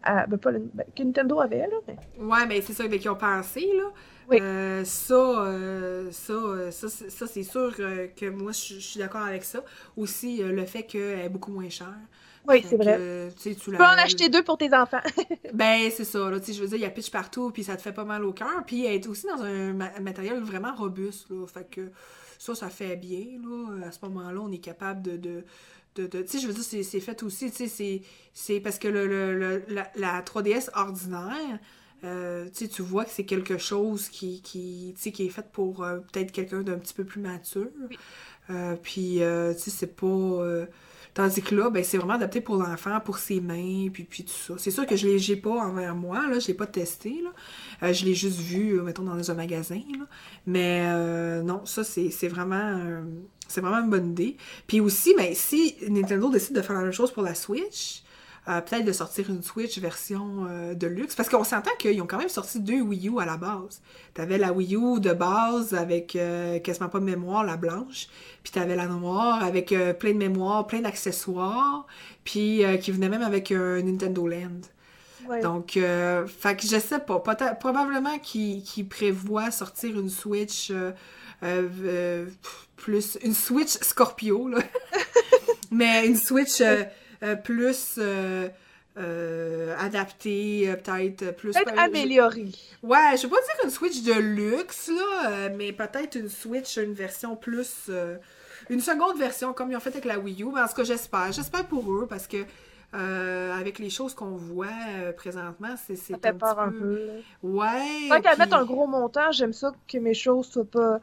ben, pas ben, que Nintendo avait, là. Mais... Ouais, mais c'est ça, mais qui ont pensé, là. Oui. Euh, ça, euh, ça, euh, ça, ça c'est sûr que moi, je suis d'accord avec ça. Aussi, le fait qu'elle est beaucoup moins chère. Oui, c'est vrai. tu, peux en acheter deux pour tes enfants. <laughs> ben, c'est ça. Là, je veux dire, il y a pitch partout, puis ça te fait pas mal au cœur. Puis elle est aussi dans un, matériel vraiment robuste. Là, fait que ça, ça fait bien. Là. À ce moment-là, on est capable de tu sais, je veux dire, c'est fait aussi, tu sais, c'est parce que le, la, 3DS ordinaire, euh, tu vois que c'est quelque chose qui, qui, qui est fait pour euh, peut-être quelqu'un d'un petit peu plus mature. Euh, puis, tu sais, c'est pas... Tandis que là, ben, c'est vraiment adapté pour l'enfant, pour ses mains, puis, puis tout ça. C'est sûr que je l'ai pas envers moi, là, je l'ai pas testé, là. je l'ai juste vu, mettons, dans un magasin, là. Mais non, ça, c'est vraiment c'est vraiment une bonne idée. Puis aussi, ben, si Nintendo décide de faire la même chose pour la Switch, euh, peut-être de sortir une Switch version euh, de luxe. Parce qu'on s'entend qu'ils ont quand même sorti deux Wii U à la base. T'avais la Wii U de base avec euh, quasiment pas de mémoire, la blanche. Puis t'avais la noire avec plein de mémoire, plein d'accessoires. Puis qui venait même avec un Nintendo Land. Donc, fait que je sais pas. Probablement qu'ils prévoient sortir une Switch plus une Switch Scorpio, là. <laughs> Mais une Switch euh, euh, plus euh, adaptée, peut-être plus... Peut-être je- amélioré. Ouais, je vais pas dire une Switch de luxe, là, mais peut-être une Switch, une version plus... une seconde version, comme ils ont fait avec la Wii U. Mais en tout cas, j'espère. J'espère pour eux, parce que avec les choses qu'on voit présentement, c'est c'est Ça fait peur petit un peu. là. Ouais. Tant qu'à puis- mettre un gros montant, j'aime ça que mes choses soient pas,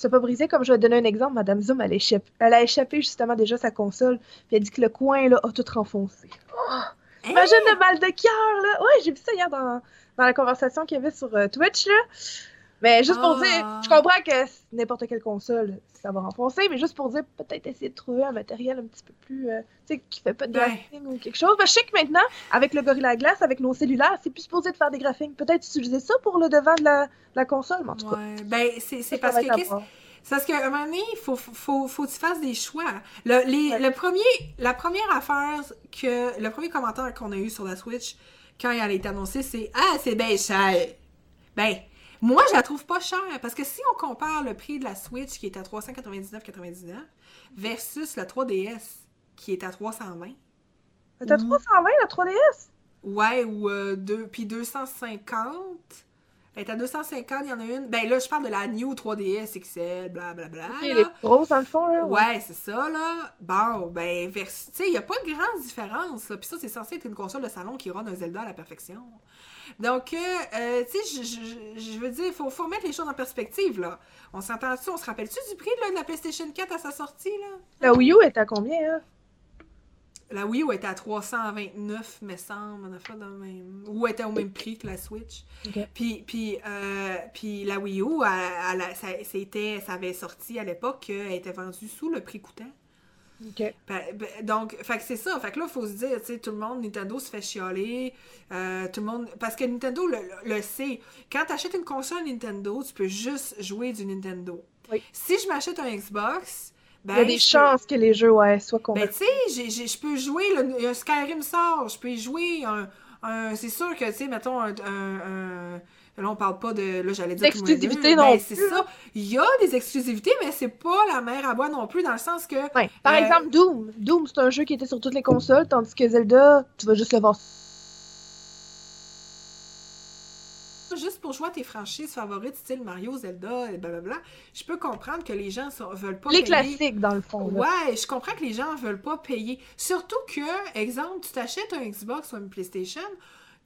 soient pas brisées. Comme je vais te donner un exemple, Madame Zoom, elle, échappe- elle a échappé justement déjà sa console, puis elle dit que le coin là, a tout renfoncé. Hein? Imagine le mal de cœur, là! Ouais, j'ai vu ça hier dans, dans la conversation qu'il y avait sur euh, Twitch, là. Mais juste pour Ah. dire, je comprends que n'importe quelle console, ça va renfoncer, mais juste pour dire, peut-être essayer de trouver un matériel un petit peu plus, euh, tu sais, qui fait pas de Ouais. graphisme ou quelque chose. Je sais que maintenant, avec le Gorilla Glass, avec nos cellulaires, c'est plus supposé de faire des graphiques. Peut-être utiliser ça pour le devant de la, de la console, mais en tout cas. Ouais. Ben, c'est parce que... C'est parce qu'à un moment donné, il faut, faut, faut que tu fasses des choix. Le, les- Ouais. le premier, la première affaire que. Le premier commentaire qu'on a eu sur la Switch quand elle a été annoncée, c'est Ah, c'est bien cher. Ben, moi, je la trouve pas chère. Parce que si on compare le prix de la Switch qui est à 399,99 versus la 3DS qui est à 320. T'as Mhm. 320 la 3DS? Ouais, ou euh, deux, puis 250. Elle est à 250, il y en a une. Ben là, je parle de la New 3DS XL, blablabla. Ok, là. les grosses dans le fond, là. Ouais, c'est ça, là. Bon, ben, vers... tu sais, il n'y a pas de grande différence, là. Puis ça, c'est censé être une console de salon qui run un Zelda à la perfection. Donc, euh, euh, tu sais, je- je- je je veux dire, il faut, faut mettre les choses en perspective, là. On s'entend-tu, on se rappelle-tu du prix là, de la PlayStation 4 à sa sortie, là? La Wii U est à combien, hein? La Wii U était à 329, me semble, on a fait de même. Ou était au même prix que la Switch. Puis, puis, euh, puis la Wii U, elle- elle- ça, ça avait sorti à l'époque qu'elle était vendue sous le prix coûtant. Ben, ben, donc, fait que c'est ça. Fait que là, il faut se dire, tu sais, tout le monde, Nintendo se fait chialer. euh, tout le monde. Parce que Nintendo le, le- le sait. Quand tu achètes une console Nintendo, tu peux juste jouer du Nintendo. Oui. Si je m'achète un Xbox, ben. Il y a des peux- chances que les jeux, ouais, soient Ben, convertis. tu sais, je peux jouer. Le, un Skyrim sort, je peux y jouer. Un, un- c'est sûr que, tu sais, mettons, un. un- un- Là, on parle pas de. Là, j'allais dire Raider. D'exclusivité Ben, non c'est plus, ça. Il y a des exclusivités, mais c'est pas la mer à boire non plus, dans le sens que. Ouais. Par Euh, exemple, Doom. Doom, c'est un jeu qui était sur toutes les consoles, tandis que Zelda, tu vas juste le voir. Juste pour jouer à tes franchises favorites, style Mario, Zelda, et blablabla, je peux comprendre que les gens sont- veulent pas Les payer. classiques, dans le fond. là. Ouais, je comprends que les gens veulent pas payer. Surtout que, exemple, tu t'achètes un Xbox ou une PlayStation,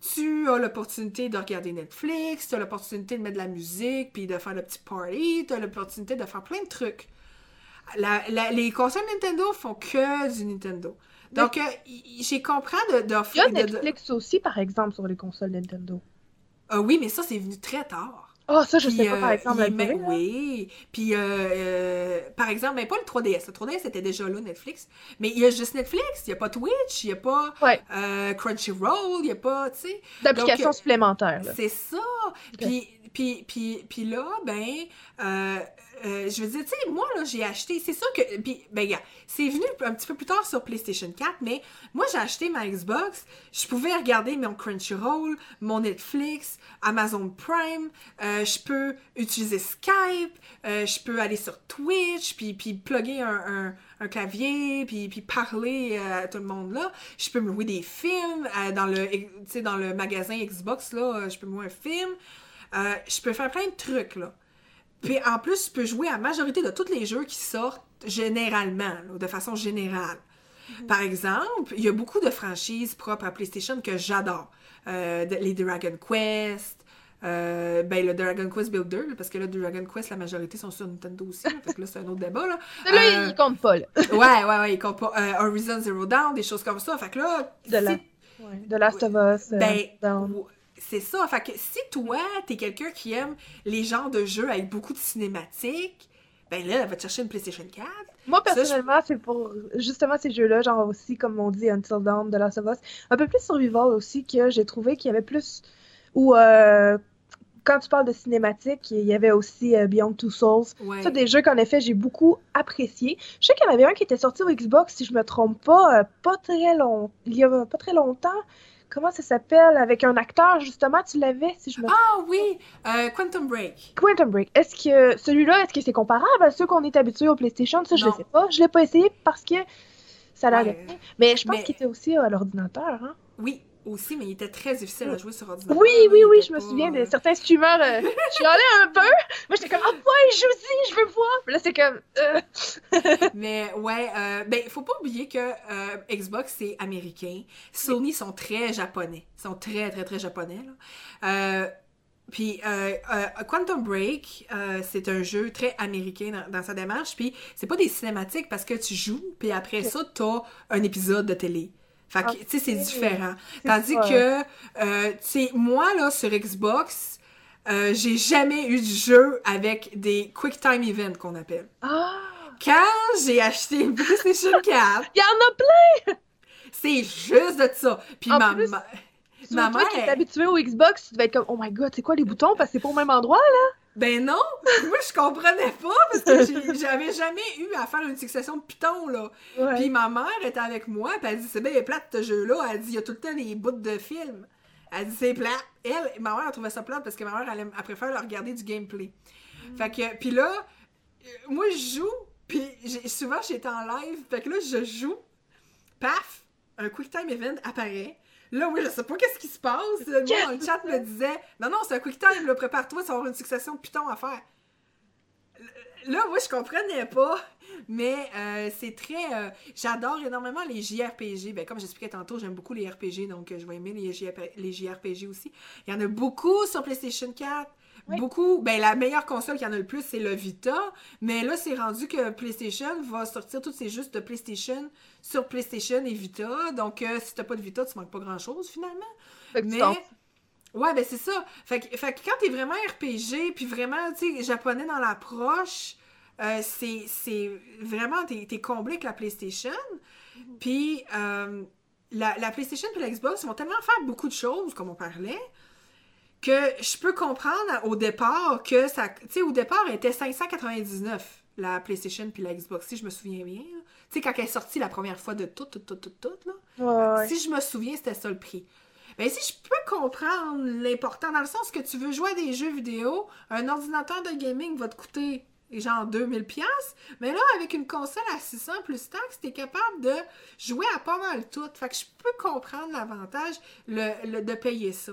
tu as l'opportunité de regarder Netflix, tu as l'opportunité de mettre de la musique, puis de faire le petit party, tu as l'opportunité de faire plein de trucs. La- la- les consoles Nintendo font que du Nintendo. Donc, euh, j'ai compris de, Il y a de- de- Netflix aussi, par exemple, sur les consoles Nintendo. Ah oui, mais ça, c'est venu très tard. Ah, ça, je Puis, sais pas, par euh, exemple, la met- là. Oui. Puis, euh, euh, par exemple, mais pas le 3DS. Le 3DS était déjà là, Netflix. Mais il y a juste Netflix. Il n'y a pas Twitch. Il n'y a pas Ouais. euh, Crunchyroll. Il n'y a pas, tu sais. D'applications euh, supplémentaires. C'est ça. Puis, puis, là, ben, euh, euh, je veux dire, tu sais, moi, là, j'ai acheté, c'est sûr que, ben, c'est venu un petit peu plus tard sur PlayStation 4, mais moi, j'ai acheté ma Xbox, je pouvais regarder mon Crunchyroll, mon Netflix, Amazon Prime, euh, je peux utiliser Skype, je peux aller sur Twitch, puis, puis plugger un, un, clavier, puis, puis parler à tout le monde là. Je peux me louer des films dans le, dans le magasin Xbox, là, je peux me louer un film. Euh, je peux faire plein de trucs, là. Puis en plus, je peux jouer à la majorité de tous les jeux qui sortent généralement, là, de façon générale. Par exemple, il y a beaucoup de franchises propres à PlayStation que j'adore. Euh, de- les Dragon Quest, euh, ben le Dragon Quest Builder, là, parce que là, Dragon Quest, la majorité sont sur Nintendo aussi, là, fait que là, c'est un autre débat, là. Celui-là, Euh, il compte pas, là. <laughs> ouais, ouais, ouais, il compte pas. Horizon Zero Dawn, des choses comme ça. Fait que là, De la- Ouais, The Last of Us. ben, Down. C'est ça. Fait que si toi, t'es quelqu'un qui aime les genres de jeux avec beaucoup de cinématiques, ben là, elle va te chercher une PlayStation 4. Moi, je- personnellement, c'est pour justement ces jeux-là, genre aussi, comme on dit, Until Dawn, The Last of Us, un peu plus survival aussi, que j'ai trouvé qu'il y avait plus. Ou euh, quand tu parles de cinématique, il y avait aussi euh, Beyond Two Souls. Ouais. Ça, des jeux qu'en effet, j'ai beaucoup apprécié. Je sais qu'il y en avait un qui était sorti au Xbox, si je me trompe pas, euh, pas très long... il y a pas très longtemps. Comment ça s'appelle? Avec un acteur, justement, tu l'avais, si je me Ah oui, euh, Quantum Break. Quantum Break. Est-ce que celui-là, est-ce que c'est comparable à ceux qu'on est habitué au PlayStation? Ça, je ne sais pas. Je l'ai pas essayé parce que Ça a l'air Ouais. Mais je pense Mais- qu'il était aussi à l'ordinateur, hein? Oui, aussi, mais il était très difficile à jouer sur ordinateur. Oui, oui, oui, je me souviens de euh, certains streamers euh, chialaient un peu. Moi, j'étais comme, ah ouais, joue-y, je veux voir. Puis là, c'est comme, euh, <laughs> Mais ouais, euh, ben, faut pas oublier que euh, Xbox, c'est américain. Sony sont très japonais. Ils sont très, très, très japonais, là. Euh, puis euh, euh, Quantum Break, euh, c'est un jeu très américain dans, dans sa démarche. Puis c'est pas des cinématiques parce que tu joues, puis après ça, t'as un épisode de télé. Fait que, Ok. tu sais, c'est différent. Tandis ça. que, euh, tu sais, moi, là, sur Xbox, euh, j'ai jamais eu de jeu avec des Quick Time Events qu'on appelle. ah, Quand j'ai acheté une <laughs> PlayStation 4, il y en a plein. c'est juste de ça. Puis En ma, plus, ma- Ma toi qui mère- est habitué au Xbox, tu devais être comme, oh my god, c'est quoi les boutons? Parce que c'est pas au même endroit, là. Ben non! Moi, je comprenais pas parce que <laughs> j'avais jamais eu à faire une succession de pitons, là. Puis ma mère était avec moi, puis elle dit c'est bien plate ce jeu-là. Elle dit il y a tout le temps des bouts de film. Elle dit c'est plate. Elle, ma mère, elle trouvait ça plate parce que ma mère, elle, elle préfère regarder du gameplay. Fait que, puis là, euh, moi je joue, puis souvent j'étais en live, fait que là je joue, paf, un quick time event apparaît. Là, oui, je sais pas qu'est-ce qui se passe. Le monde dans le chat me disait Non, non, c'est un quick time, prépare-toi, ça va avoir une succession de pitons à faire. Là, moi, je comprenais pas, mais euh, c'est très. euh, J'adore énormément les JRPG. Ben, comme j'expliquais tantôt, j'aime beaucoup les RPG, donc euh, je vais aimer les JRPG aussi. Il y en a beaucoup sur PlayStation 4. Oui. Beaucoup. Ben, la meilleure console qu'il y en a le plus, c'est le Vita. Mais là, c'est rendu que PlayStation va sortir tous ses jeux de PlayStation sur PlayStation et Vita. Donc, euh, si t'as pas de Vita, tu manques pas grand-chose, finalement. Fait que tu Mais. Ouais, ben c'est ça. Fait que, fait que quand t'es vraiment RPG, puis vraiment, tu sais, japonais dans l'approche, euh, c'est c'est vraiment, t'es t'es comblé avec la PlayStation. Puis euh, la, la PlayStation et la Xbox vont tellement faire beaucoup de choses, comme on parlait, que je peux comprendre au départ que ça. Tu sais, au départ, elle était 599, la PlayStation puis la Xbox, si je me souviens bien. Tu sais, quand elle est sortie la première fois de tout, tout, tout, tout, tout, là. Ouais, ouais. Si je me souviens, c'était ça le prix. Ben, si je peux comprendre l'important, dans le sens que tu veux jouer à des jeux vidéo, un ordinateur de gaming va te coûter genre 2000 pièces mais là, avec une console à 600 plus taxes, t'es capable de jouer à pas mal tout. Fait que je peux comprendre l'avantage le, le- de payer ça.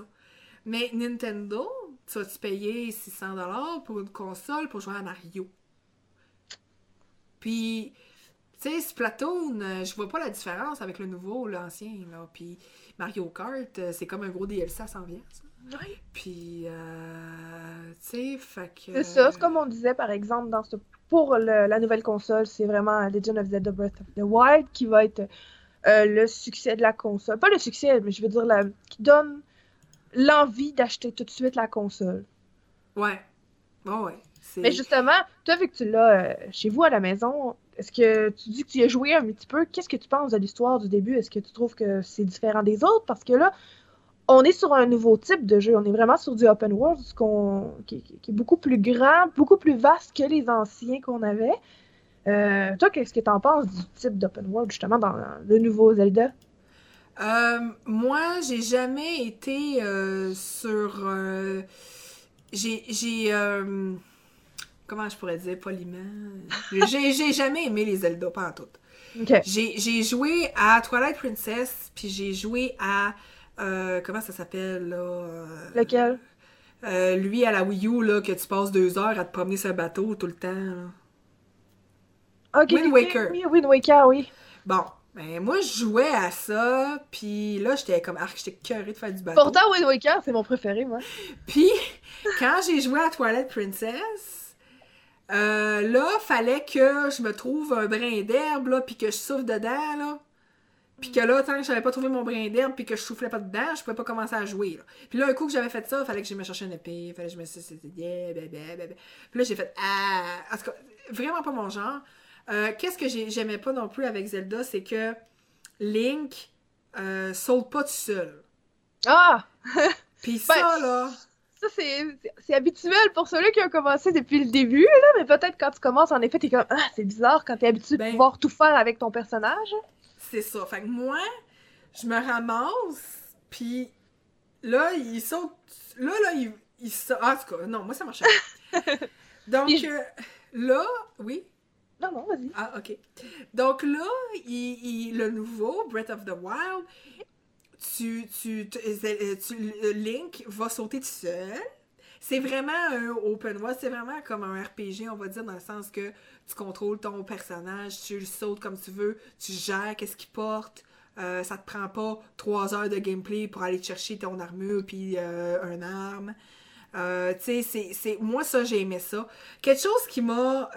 Mais Nintendo, tu vas-tu payer 600$ pour une console pour jouer à Mario? Puis, tu sais, Splatoon, euh, je vois pas la différence avec le nouveau, l'ancien, là. Puis Mario Kart, euh, c'est comme un gros DLC à 100 pièces. Ouais. Puis, euh, tu sais, fait que... C'est ça, c'est comme on disait par exemple dans ce pour le- la nouvelle console, c'est vraiment Legend of Zelda Breath of the Wild qui va être euh, le succès de la console. Pas le succès, mais je veux dire la... qui donne l'envie d'acheter tout de suite la console. Ouais. Mais justement, toi vu que tu l'as euh, chez vous à la maison, est-ce que tu dis que tu y as joué un petit peu, qu'est-ce que tu penses de l'histoire du début? Est-ce que tu trouves que c'est différent des autres? Parce que là, on est sur un nouveau type de jeu. On est vraiment sur du open world ce qui est beaucoup plus grand, beaucoup plus vaste que les anciens qu'on avait. Euh, toi, qu'est-ce que tu en penses du type d'open world, justement, dans le nouveau Zelda? Euh, moi, j'ai jamais été euh, sur. euh, j'ai. j'ai comment je pourrais dire poliment? J'ai j'ai jamais aimé les Zelda, pas en tout. J'ai j'ai joué à Twilight Princess, puis j'ai joué à. comment ça s'appelle, là Lequel? Lui à la Wii U, là, que tu passes deux heures à te promener sur un bateau tout le temps. là. Ok, Wind Waker. Oui, Wind Waker, oui. Bon, ben moi, je jouais à ça, puis là, j'étais comme arc, j'étais curé de faire du bateau. Pourtant, Wind Waker, c'est mon préféré, moi. Puis, quand j'ai joué à Twilight Princess, euh, là, fallait que je me trouve un brin d'herbe, là, puis que je souffle dedans, là. Puis que là, tant que j'avais pas trouvé mon brin d'herbe, puis que je soufflais pas dedans, je pouvais pas commencer à jouer, là. Puis là, un coup que j'avais fait ça, fallait que je me cherche une épée, fallait que je me... c'était-. Puis là, j'ai fait... Ah! En tout cas, vraiment pas mon genre. Euh, Qu'est-ce que j'ai- j'aimais pas non plus avec Zelda, c'est que Link euh, saute pas tout seul. Ah! <laughs> Puis ça, Ben, là... Ça, c'est habituel pour ceux-là qui ont commencé depuis le début, là, mais peut-être quand tu commences, en effet, t'es comme Ah, c'est bizarre quand t'es habitué Ben- de pouvoir tout faire avec ton personnage. C'est ça. Fait que moi, je me ramasse, puis là, il saute. Là, là, il, il saute. Ah, en tout cas, non, moi, ça marche pas. <laughs> Donc, euh, là, oui? Ah, ok. Donc là, il, le nouveau, Breath of the Wild, tu, tu, euh, tu- Link va sauter tout seul. C'est vraiment un open world, c'est vraiment comme un RPG, on va dire, dans le sens que tu contrôles ton personnage, tu le sautes comme tu veux, tu gères qu'est-ce qu'il porte. Euh, ça te prend pas trois heures de gameplay pour aller chercher ton armure puis euh, un arme. Euh, tu sais, c'est- moi, ça, j'ai aimé ça. Quelque chose qui m'a...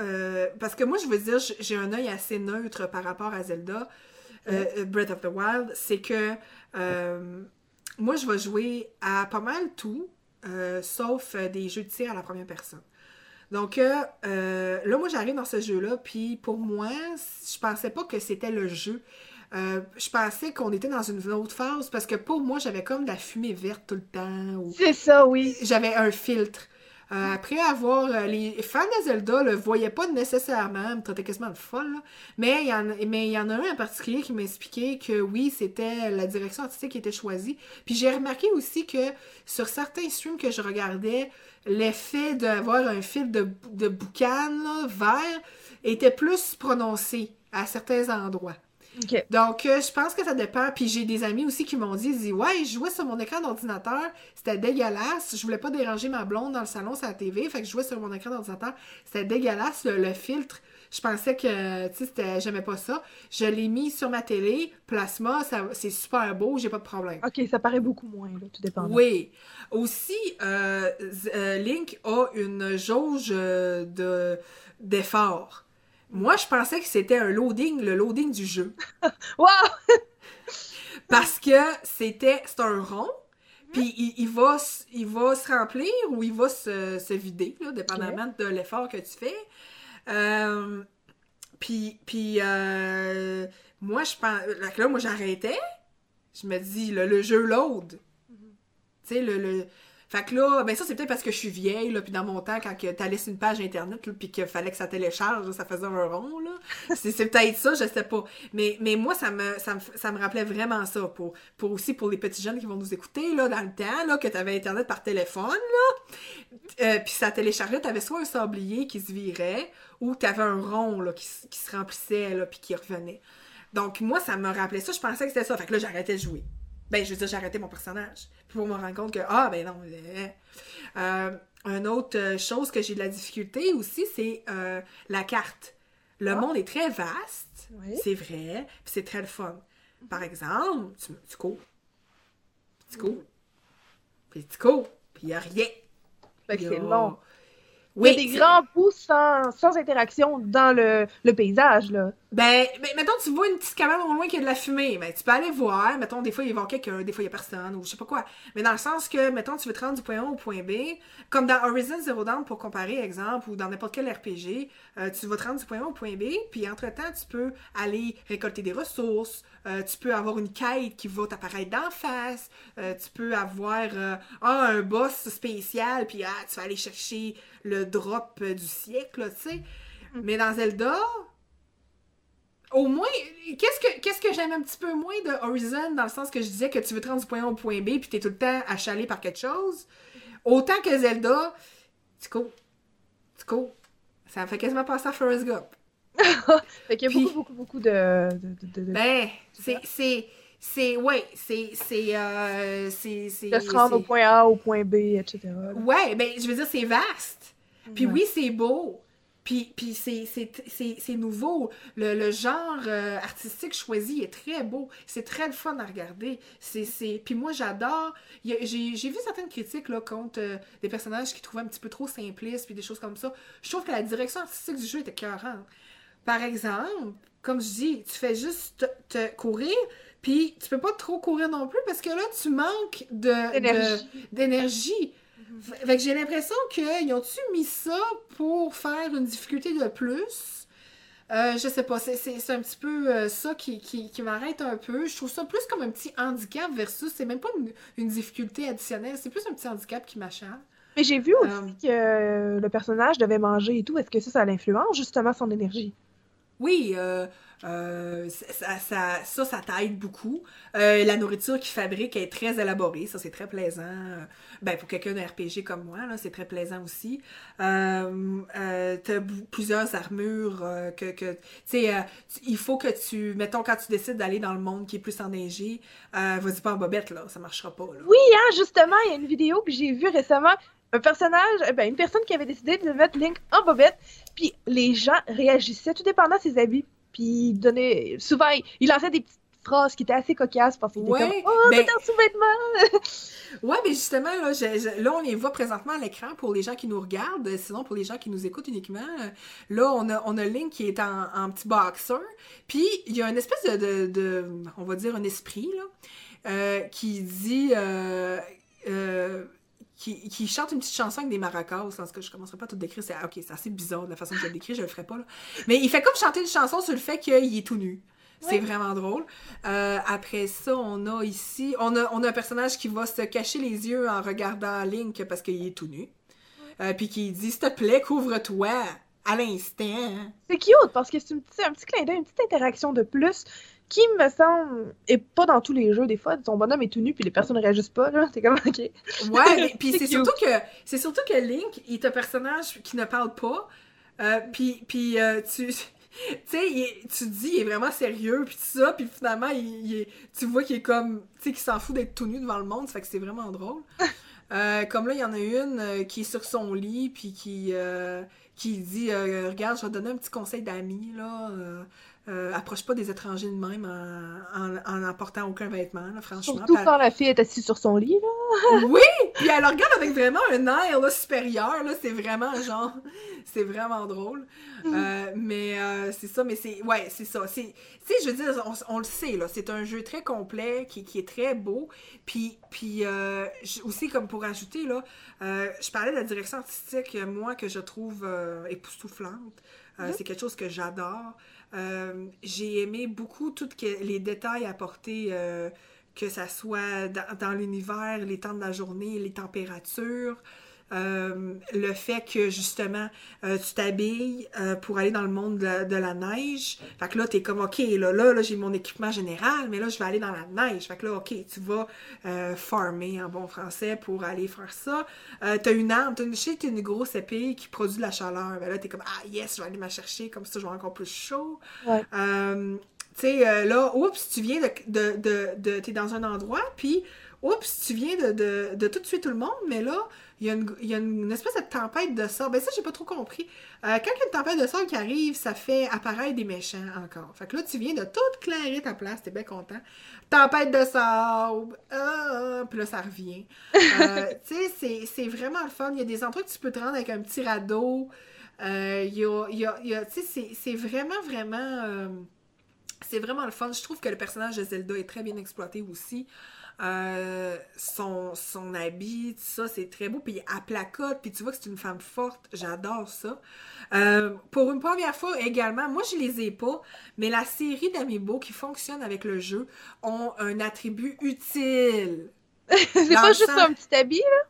euh, parce que moi, je veux dire, j'ai un œil assez neutre par rapport à Zelda, euh, euh, Breath of the Wild, c'est que euh, moi, je vais jouer à pas mal tout, sauf des jeux de tir à la première personne. Donc là, moi, j'arrive dans ce jeu-là, puis pour moi, je pensais pas que c'était le jeu. Euh, je pensais qu'on était dans une autre phase, parce que pour moi, j'avais comme de la fumée verte tout le temps, ou C'est ça, oui. j'avais un filtre. Euh, après avoir. euh, les fans de Zelda le voyaient pas nécessairement, me traitaient quasiment de folle, mais il y, en, a un en particulier qui m'expliquait que oui, c'était la direction artistique qui était choisie. Puis j'ai remarqué aussi que sur certains streams que je regardais, l'effet d'avoir un fil de, de boucan vert était plus prononcé à certains endroits. Donc, euh, je pense que ça dépend. Puis j'ai des amis aussi qui m'ont dit, disent, ouais, je jouais sur mon écran d'ordinateur, c'était dégueulasse. Je voulais pas déranger ma blonde dans le salon sur la TV, fait que je jouais sur mon écran d'ordinateur, c'était dégueulasse le, le filtre. Je pensais que, tu sais, c'était- j'aimais pas ça. Je l'ai mis sur ma télé, plasma, c'est super beau, j'ai pas de problème. Ok, ça paraît beaucoup moins, là, tout dépend. Oui. Aussi, euh, euh, Link a une jauge euh, de d'effort. Moi, je pensais que c'était un loading, le loading du jeu. <laughs> Wow! Parce que c'était c'est un rond, puis il, il va, il va se remplir ou il va se, se vider, là, dépendamment de l'effort que tu fais. Euh, puis, puis euh, moi, je pense. Là, moi, j'arrêtais. Je me dis, le, le jeu load. Tu sais, le, le. Fait que là, ben ça, c'est peut-être parce que je suis vieille, là, puis dans mon temps, quand t'allais sur une page internet, là, puis qu'il fallait que ça télécharge, là, ça faisait un rond, là. <laughs> C'est c'est peut-être ça, je sais pas. Mais, mais moi, ça me, ça, me, ça me rappelait vraiment ça, pour, pour aussi pour les petits jeunes qui vont nous écouter, là, dans le temps, là, que t'avais internet par téléphone, là. Euh, puis ça téléchargeait, t'avais soit un sablier qui se virait, ou t'avais un rond, là, qui se remplissait, là, puis qui revenait. Donc, moi, ça me rappelait ça, je pensais que c'était ça. Fait que là, j'arrêtais de jouer. Ben, je veux dire, j'arrêtais mon personnage. Puis pour me rendre compte que, ah, ben non. euh, euh, une autre euh, chose que j'ai de la difficulté aussi, c'est euh, la carte. Le Ah. monde est très vaste, Oui. c'est vrai, puis c'est très le fun. Par exemple, tu, tu cours, puis tu cours, puis tu cours, puis il n'y a rien. Fait que c'est long. Oui, Il y a des grands bouts sans, sans interaction dans le, le paysage, là. Ben, ben, mettons, tu vois une petite cabane au loin qui a de la fumée. Ben, tu peux aller voir. Mettons, des fois, il va y quelqu'un, des fois, il n'y a personne, ou je sais pas quoi. Mais dans le sens que, mettons, tu veux te rendre du point A au point B, comme dans Horizon Zero Dawn, pour comparer, exemple, ou dans n'importe quel RPG, euh, tu vas te rendre du point A au point B, puis entre-temps, tu peux aller récolter des ressources, euh, tu peux avoir une quête qui va t'apparaître d'en face, euh, tu peux avoir euh, ah, un boss spécial, puis ah, tu vas aller chercher le drop du siècle, là, tu sais. Mais dans Zelda, au moins, qu'est-ce que, qu'est-ce que j'aime un petit peu moins de Horizon, dans le sens que je disais que tu veux te rendre du point A au point B, puis t'es tout le temps achalé par quelque chose. Autant que Zelda, tu cours, tu cours. Ça me fait quasiment penser à Forrest Gump. <laughs> Fait qu'il y a Puis- beaucoup, beaucoup, beaucoup de... de, de, de- Ben, c'est, c'est, c'est, ouais, c'est, c'est, euh, c'est, c'est... de se rendre au point A, au point B, etc. Ouais, ben, je veux dire, c'est vaste. Puis Ouais. oui, c'est beau. Puis, puis c'est, c'est, c'est, c'est nouveau. Le, le genre euh, artistique choisi est très beau. C'est très le fun à regarder. C'est, c'est... Puis moi, j'adore. J'ai, j'ai vu certaines critiques là, contre euh, des personnages qui trouvaient un petit peu trop simplistes, puis des choses comme ça. Je trouve que la direction artistique du jeu était écœurante. Par exemple, comme je dis, tu fais juste te, te courir, puis tu peux pas trop courir non plus parce que là, tu manques D'énergie. de- d'énergie. Fait que j'ai l'impression qu'ils ont-tu mis ça pour faire une difficulté de plus? Euh, je sais pas, c'est- un petit peu euh, ça qui, qui, qui m'arrête un peu. Je trouve ça plus comme un petit handicap versus, c'est même pas une, une difficulté additionnelle, c'est plus un petit handicap qui m'acharne. Mais j'ai vu aussi Euh, que le personnage devait manger et tout. Est-ce que ça, ça l'influence, justement, son énergie? Oui, euh, Euh, ça, ça, ça, ça t'aide beaucoup. Euh, la nourriture qu'ils fabriquent est très élaborée, ça c'est très plaisant. Ben pour quelqu'un d'un RPG comme moi, c'est très plaisant aussi. Euh, euh, t'as plusieurs armures que, il faut que tu, mettons quand tu décides d'aller dans le monde qui est plus enneigé, vas-y pas en bobette là, ça marchera pas. Oui, hein, justement, il y a une vidéo que j'ai vue récemment. Un personnage, ben, une personne qui avait décidé de mettre Link en bobette, puis les gens réagissaient tout dépendant de ses habits. Puis il donnait. Souvent, il, lançait des petites phrases qui étaient assez cocasses parce qu'il était Ouais, comme Oh, ben- c'est un sous-vêtement! <laughs> Ouais, mais justement, là, je- je- là, on les voit présentement à l'écran pour les gens qui nous regardent. Sinon, pour les gens qui nous écoutent uniquement, là, on a, on a Link qui est en, en petit boxer. Puis, il y a une espèce de, de, de- on va dire, un esprit, là, euh, qui dit... euh, euh, qui, qui chante une petite chanson avec des maracas, parce que je commencerai pas à tout décrire, c'est ah, ok, c'est assez bizarre de la façon que je le décris, je le ferai pas là. Mais il fait comme chanter une chanson sur le fait qu'il est tout nu. C'est vraiment drôle. Euh, après ça, on a ici, on a, on a un personnage qui va se cacher les yeux en regardant Link parce qu'il est tout nu. Euh, puis qui dit, s'il te plaît, couvre-toi à l'instant. C'est cute parce que c'est petite- un petit clin d'œil, une petite interaction de plus qui me semble est pas dans tous les jeux des fois. Son bonhomme est tout nu puis les personnes réagissent pas là. <laughs> C'est comme ok. Ouais, mais- <laughs> puis C'est surtout que c'est surtout que Link il est un personnage qui ne parle pas. Euh, puis puis euh, tu <laughs> tu tu dis il est vraiment sérieux puis tout ça puis finalement il, il est- tu vois qu'il est comme tu sais qu'il s'en fout d'être tout nu devant le monde, ça fait que c'est vraiment drôle. Euh, comme là il y en a une qui est sur son lit puis qui qui dit regarde je vais te donner un petit conseil d'amis là euh, approche pas des étrangers de même en, en, en aucun vêtement là, franchement Surtout quand la fille est assise sur son lit là. <laughs> oui! Puis elle le regarde avec vraiment un air là, supérieur, là, c'est vraiment genre... <laughs> C'est vraiment drôle. Euh, mais euh, c'est ça, mais c'est... Ouais, c'est ça. C'est, tu sais, je veux dire, on, on le sait, là, c'est un jeu très complet, qui, qui est très beau. Puis, puis aussi, comme pour ajouter, là, je parlais de la direction artistique, moi, que je trouve époustouflante. Mhm. C'est quelque chose que j'adore. Euh, j'ai aimé beaucoup tous les détails apportés... euh, que ça soit dans, dans l'univers, les temps de la journée, les températures, euh, le fait que justement euh, tu t'habilles euh, pour aller dans le monde de la, de la neige. Fait que là, t'es comme OK, là, là, là j'ai mon équipement général, mais là, je vais aller dans la neige. Fait que là, OK, tu vas farmer en bon français pour aller faire ça. T'as une arme, t'as une, t'as une grosse épée qui produit de la chaleur. Ben là, t'es comme Ah yes, je vais aller me chercher, comme ça, je vais encore plus chaud. Ouais. Tu sais, là, oups, tu viens de. de, de, de t'es dans un endroit, puis, oups, tu viens de, de, de tout tuer tout le monde, mais là, il y, a une, il y a une espèce de tempête de sable. Ben, ça, j'ai pas trop compris. Euh, quand il y a une tempête de sable qui arrive, ça fait apparaître des méchants encore. Fait que là, tu viens de tout clairer ta place, t'es bien content. Tempête de sable, ah, puis là, ça revient. Euh, <laughs> tu sais, c'est- c'est vraiment le fun. Il y a des endroits que tu peux te rendre avec un petit radeau. Euh, il y a, y a- il y a- tu sais, c'est- c'est vraiment, vraiment... c'est vraiment le fun. Je trouve que le personnage de Zelda est très bien exploité aussi. Euh, son, son habit, tout ça, c'est très beau. Puis elle placote, puis tu vois que c'est une femme forte. J'adore ça. Euh, pour une première fois également, moi je les ai pas, mais la série d'amiibo qui fonctionne avec le jeu ont un attribut utile. <laughs> c'est pas juste sens- un petit habit là?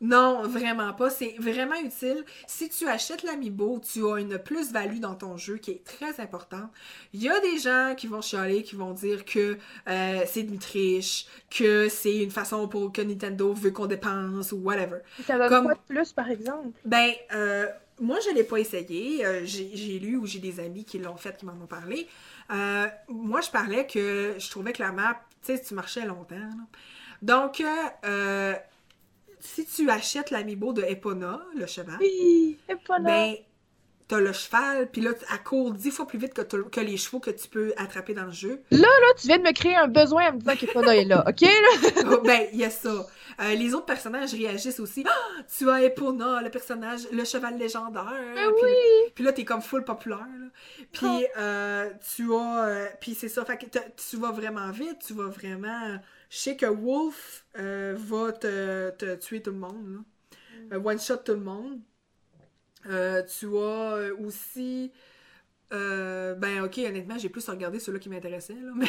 Non, vraiment pas. C'est vraiment utile. Si tu achètes l'amiibo, tu as une plus-value dans ton jeu qui est très importante. Il y a des gens qui vont chialer, qui vont dire que euh, c'est une triche, que c'est une façon pour que Nintendo veut qu'on dépense ou whatever. Ça donne Comme- quoi de plus par exemple? Ben, euh, moi, je l'ai pas essayé. Euh, j'ai lu ou j'ai des amis qui l'ont fait, qui m'en ont parlé. Moi, je parlais que je trouvais que la map, tu sais, tu marchais longtemps. là. Donc, euh, si tu achètes l'amiibo de Epona, le cheval, Oui, là. ben, t'as le cheval, puis là, elle court dix fois plus vite que, les chevaux que tu peux attraper dans le jeu. Là, tu viens de me créer un besoin en me disant qu'Epona est là, <laughs> ok là? Oh, ben, il y a ça. Euh, les autres personnages réagissent aussi. Ah, tu as Epona, le personnage, le cheval légendaire. Ben Puis- oui! Puis là, t'es comme full populaire. là. Puis euh, tu as. euh, puis c'est ça. Fait que tu vas vraiment vite. Tu vas vraiment. Je sais que Wolf euh, va te, te tuer tout le monde. là. Euh, one-shot tout le monde. Euh, tu as aussi. euh, ben ok, honnêtement, j'ai plus regardé ceux-là qui m'intéressaient. <laughs> Mais,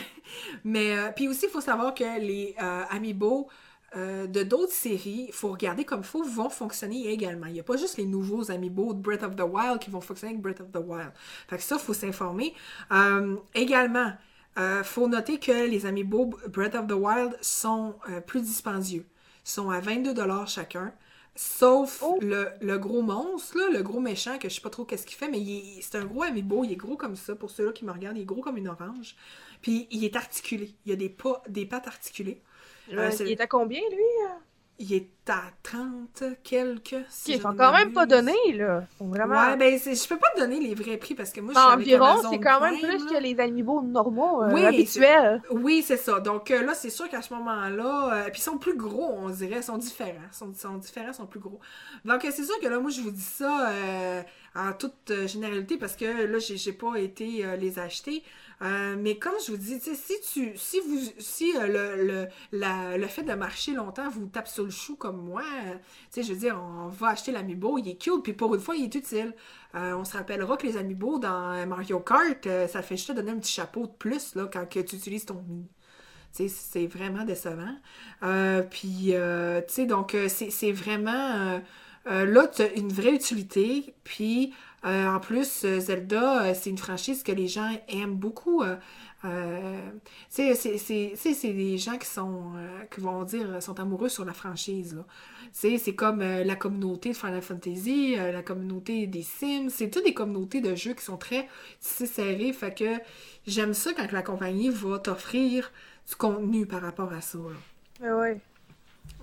mais puis aussi, il faut savoir que les Amiibo de d'autres séries, il faut regarder comme il faut, vont fonctionner également. Il n'y a pas juste les nouveaux amiibo de Breath of the Wild qui vont fonctionner avec Breath of the Wild. Fait que ça, il faut s'informer. Également, euh, faut noter que les amiibo Breath of the Wild sont plus dispendieux. Ils sont à 22$ chacun. Sauf oh. le, gros monstre, le gros méchant, que je sais pas trop qu'est-ce qu'il fait, mais c'est un gros amiibo, il est gros comme ça, pour ceux-là qui me regardent, il est gros comme une orange. Puis il est articulé, il a des, pas, des pattes articulées. Euh, il est à combien, lui? Il est à 30 quelques. Si ils sont quand même pas donné, là. Vraiment... Ouais, ben, je peux pas te donner les vrais prix parce que moi, je suis Environ, c'est quand même plus que les animaux normaux, euh, oui, habituels. Oui, c'est ça. Donc euh, là, c'est sûr qu'à ce moment-là, puis ils sont plus gros, on dirait, ils sont différents. Ils sont, sont différents, ils sont plus gros. Donc c'est sûr que là, moi, je vous dis ça en toute généralité parce que là, j'ai pas été les acheter. Euh, mais comme je vous dis, si tu si vous si euh, le, le, le, fait de marcher longtemps vous tape sur le chou comme moi, euh, je veux dire, on va acheter l'amiibo, il est cute, puis pour une fois, il est utile. on se rappellera que les amiibo dans Mario Kart, ça fait juste te donner un petit chapeau de plus là, quand tu utilises ton c'est vraiment décevant. puis, tu sais, donc, c'est vraiment... là, tu as une vraie utilité, puis euh, en plus, euh, Zelda, euh, c'est une franchise que les gens aiment beaucoup. c'est des gens qui sont qui vont dire sont amoureux sur la franchise. C'est comme la communauté de Final Fantasy, la communauté des Sims. C'est toutes des communautés de jeux qui sont très serrées. Fait que j'aime ça quand la compagnie va t'offrir du contenu par rapport à ça. Ouais.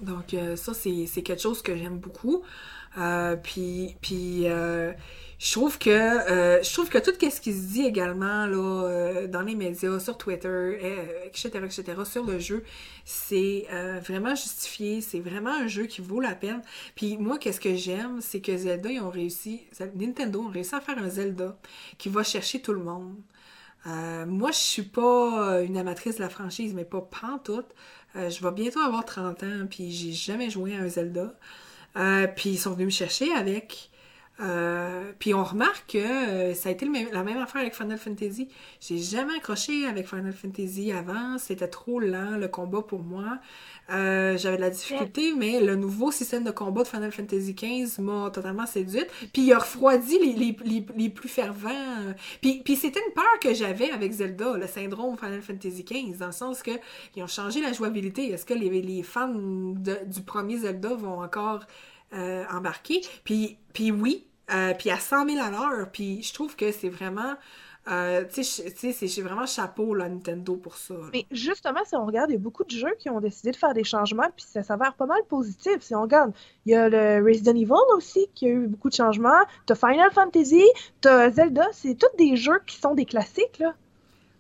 Donc ça, c'est quelque chose que j'aime beaucoup. Puis puis je trouve que euh, je trouve que tout ce qui se dit également là euh, dans les médias, sur Twitter, etc., euh, etc., sur le jeu, c'est vraiment justifié. C'est vraiment un jeu qui vaut la peine. Puis moi, qu'est-ce que j'aime, c'est que Zelda, ils ont réussi, Nintendo ont réussi à faire un Zelda qui va chercher tout le monde. moi, je suis pas une amatrice de la franchise, mais pas pantoute. je vais bientôt avoir 30 ans, puis j'ai jamais joué à un Zelda. Puis ils sont venus me chercher avec euh, puis on remarque que euh, ça a été la même affaire avec Final Fantasy. J'ai jamais accroché avec Final Fantasy avant, c'était trop lent le combat pour moi. Euh, j'avais de la difficulté, mais le nouveau système de combat de Final Fantasy XV m'a totalement séduite. Puis il a refroidi les, les, les, plus fervents. Puis, puis c'était une peur que j'avais avec Zelda, le syndrome Final Fantasy XV, dans le sens que ils ont changé la jouabilité. Est-ce que les, les fans du premier Zelda vont encore embarquer? Puis, puis oui, euh, puis à 100 000 à l'heure. Puis je trouve que c'est vraiment. Euh, tu sais, c'est vraiment chapeau, là, Nintendo, pour ça. Mais justement, si on regarde, il y a beaucoup de jeux qui ont décidé de faire des changements, puis ça s'avère pas mal positif. Si on regarde, il y a le Resident Evil aussi, qui a eu beaucoup de changements. T'as Final Fantasy, t'as Zelda, c'est tous des jeux qui sont des classiques, là.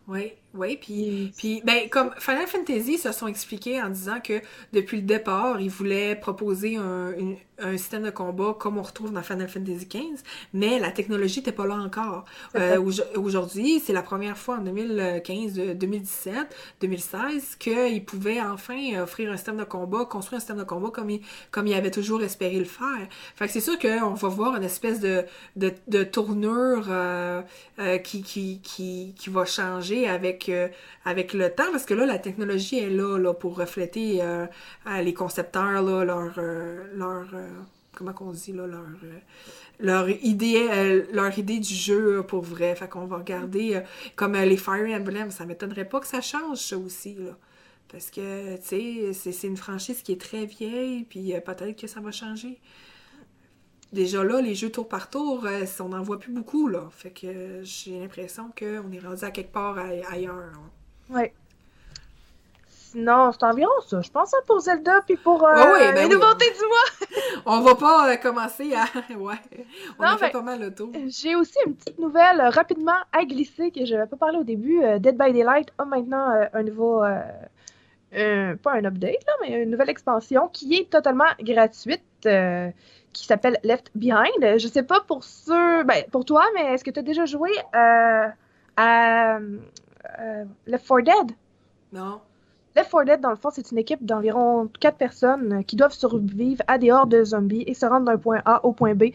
Oui, oui, puis, puis ben, comme Final Fantasy se sont expliqués en disant que depuis le départ, ils voulaient proposer un, un système de combat comme on retrouve dans Final Fantasy XV, mais la technologie n'était pas là encore. Euh, Aujourd'hui, c'est la première fois en 2015, 2017, 2016 qu'ils pouvaient enfin offrir un système de combat, construire un système de combat comme ils, comme ils avaient toujours espéré le faire. Fait que c'est sûr qu'on va voir une espèce de, de, de tournure euh, euh, qui, qui, qui, qui va changer avec, euh, avec le temps, parce que là, la technologie est là, là pour refléter euh, les concepteurs, là, leur... leur comment dit là, euh, idée euh, du jeu pour vrai. Fait qu'on va regarder euh, comme les Fire Emblem, ça m'étonnerait pas que ça change ça aussi là. Parce que tu sais, c'est une franchise qui est très vieille, puis peut-être que ça va changer. Déjà là, les jeux tour par tour, on n'en voit plus beaucoup là. Fait que j'ai l'impression qu'on est rendu à quelque part ailleurs. Ouais. Non, c'est environ ça. Je pense pour Zelda puis pour euh, ben les nouveautés du mois. <laughs> on va pas euh, commencer à. <laughs> ouais. On a fait pas mal le tour. J'ai aussi une petite nouvelle euh, rapidement à glisser que je n'avais pas parlé au début. Dead by Daylight a maintenant un nouveau. pas un update, là, mais une nouvelle expansion qui est totalement gratuite. Qui s'appelle Left Behind. Je sais pas pour ceux, ben, pour toi, mais est-ce que tu as déjà joué à Left 4 Dead? Non. Left 4 Dead, dans le fond, c'est une équipe d'environ 4 personnes qui doivent survivre à des hordes de zombies et se rendre d'un point A au point B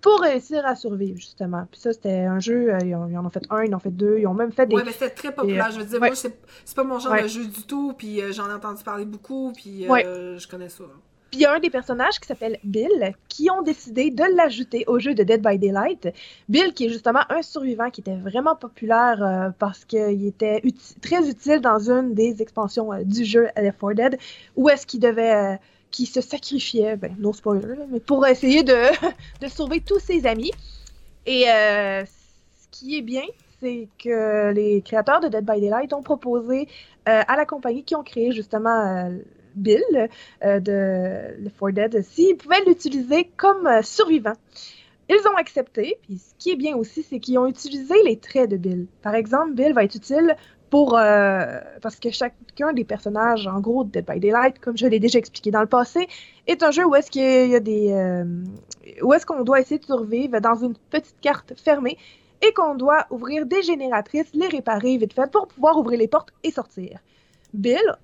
pour réussir à survivre, justement. Puis ça, c'était un jeu, euh, ils, en ont fait un, ils en ont fait deux, ils ont même fait des... Ouais, mais c'était très populaire, je veux dire, moi, c'est pas mon genre de jeu du tout, puis euh, j'en ai entendu parler beaucoup, puis je connais ça. Puis il y a un des personnages qui s'appelle Bill, qui ont décidé de l'ajouter au jeu de Dead by Daylight. Bill, qui est justement un survivant qui était vraiment populaire euh, parce qu'il était très utile dans une des expansions euh, du jeu Left 4 Dead, où est-ce qu'il devait. Euh, qui se sacrifiait, ben, no spoiler, mais pour essayer de, <laughs> de sauver tous ses amis. Et ce qui est bien, c'est que les créateurs de Dead by Daylight ont proposé à la compagnie qui ont créé justement Bill euh, de Left 4 Dead s'ils pouvaient l'utiliser comme euh, survivant. Ils ont accepté, puis ce qui est bien aussi, c'est qu'ils ont utilisé les traits de Bill. Par exemple, Bill va être utile pour euh, parce que chacun des personnages, en gros, Dead by Daylight, comme je l'ai déjà expliqué dans le passé, est un jeu où est-ce qu'il y a des où est-ce qu'on doit essayer de survivre dans une petite carte fermée et qu'on doit ouvrir des génératrices, les réparer vite fait pour pouvoir ouvrir les portes et sortir. Bill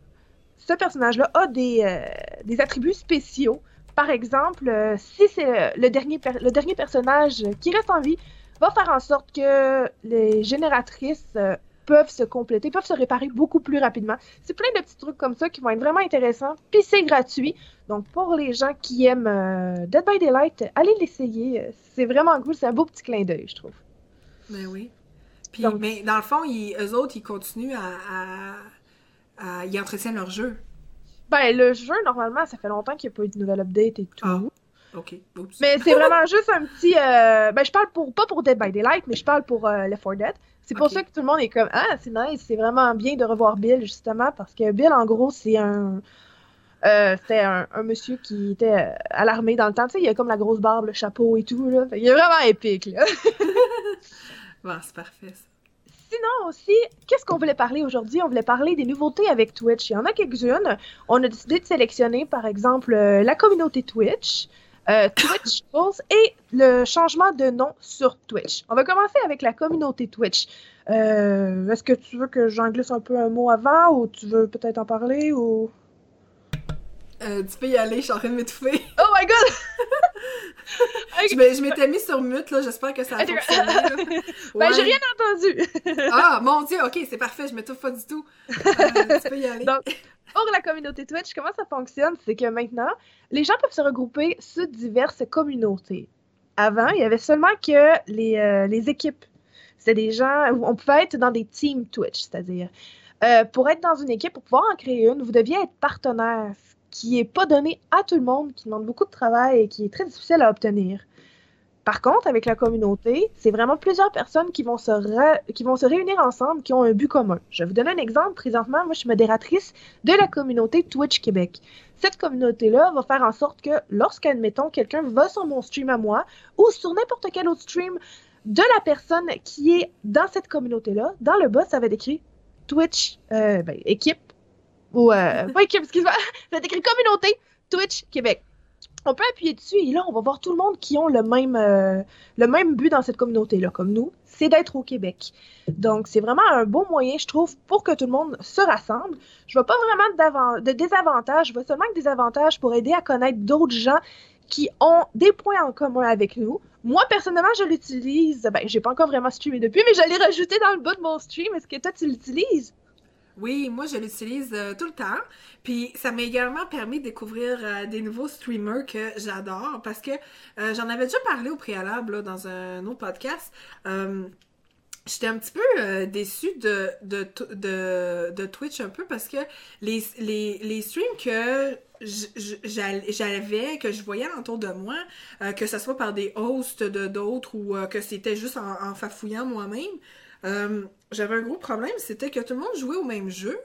ce personnage-là a des, euh, des, attributs spéciaux. Par exemple, euh, si c'est le dernier, le dernier personnage qui reste en vie, va faire en sorte que les génératrices euh, peuvent se compléter, peuvent se réparer beaucoup plus rapidement. C'est plein de petits trucs comme ça qui vont être vraiment intéressants. Puis c'est gratuit. Donc pour les gens qui aiment Dead by Daylight, allez l'essayer. C'est vraiment cool. C'est un beau petit clin d'œil, je trouve. Ben oui. Puis, mais dans le fond, ils, eux autres, ils continuent à euh, ils entretiennent leur jeu. Ben, le jeu, normalement, ça fait longtemps qu'il n'y a pas eu de nouvelle update et tout. Ah, ok. Mais c'est vraiment juste un petit. Euh, ben, je parle pour pas pour Dead by Daylight, mais je parle pour euh, Left 4 Dead. C'est pour ça que tout le monde est comme Ah, c'est nice, c'est vraiment bien de revoir Bill, justement, parce que Bill, en gros, c'est un. c'était un, monsieur qui était à l'armée dans le temps. Tu sais, il a comme la grosse barbe, le chapeau et tout. Là. il est vraiment épique. Là. <laughs> bon, c'est parfait ça. Sinon aussi, qu'est-ce qu'on voulait parler aujourd'hui? On voulait parler des nouveautés avec Twitch. Il y en a quelques-unes. On a décidé de sélectionner, par exemple, euh, la communauté Twitch, euh, <coughs> Twitch et le changement de nom sur Twitch. On va commencer avec la communauté Twitch. Euh, est-ce que tu veux que j'en glisse un peu un mot avant ou tu veux peut-être en parler ou... Euh, tu peux y aller, je suis en train de m'étouffer. <laughs> Oh my god! <laughs> je m'étais mis sur mute, là, j'espère que ça a fonctionné. <laughs> Ben, j'ai rien entendu. ah, mon dieu, ok, c'est parfait, je m'étouffe pas du tout. Euh, tu peux y aller. Donc, pour la communauté Twitch, comment ça fonctionne? C'est que maintenant, les gens peuvent se regrouper sous diverses communautés. Avant, il y avait seulement que les, euh, les équipes. C'était des gens, on pouvait être dans des teams Twitch, c'est-à-dire. pour être dans une équipe, pour pouvoir en créer une, vous deviez être partenaire, qui n'est pas donné à tout le monde, qui demande beaucoup de travail et qui est très difficile à obtenir. Par contre, avec la communauté, c'est vraiment plusieurs personnes qui vont, se qui vont se réunir ensemble, qui ont un but commun. Je vais vous donner un exemple. Présentement, moi, je suis modératrice de la communauté Twitch Québec. Cette communauté-là va faire en sorte que lorsqu'admettons quelqu'un va sur mon stream à moi ou sur n'importe quel autre stream de la personne qui est dans cette communauté-là, dans le bas, ça va être écrit Twitch euh, ben, équipe ou pas excuse-moi, écrit communauté Twitch Québec. On peut appuyer dessus et là, on va voir tout le monde qui ont le même, euh, but dans cette communauté-là, comme nous, c'est d'être au Québec. Donc, c'est vraiment un beau moyen, je trouve, pour que tout le monde se rassemble. Je vois pas vraiment de désavantages, je vois seulement que des avantages pour aider à connaître d'autres gens qui ont des points en commun avec nous. Moi, personnellement, je l'utilise. Ben, j'ai pas encore vraiment streamé depuis, mais je l'ai rajouté dans le bas de mon stream. Est-ce que toi, tu l'utilises? Oui, moi je l'utilise euh, tout le temps. Puis ça m'a également permis de découvrir euh, des nouveaux streamers que j'adore parce que euh, j'en avais déjà parlé au préalable dans un autre podcast. J'étais un petit peu déçue de, Twitch un peu parce que les, les, les streams que j'avais, que je voyais autour de moi, que ce soit par des hosts de d'autres ou que c'était juste en, en fafouillant moi-même, j'avais un gros problème, c'était que tout le monde jouait au même jeu.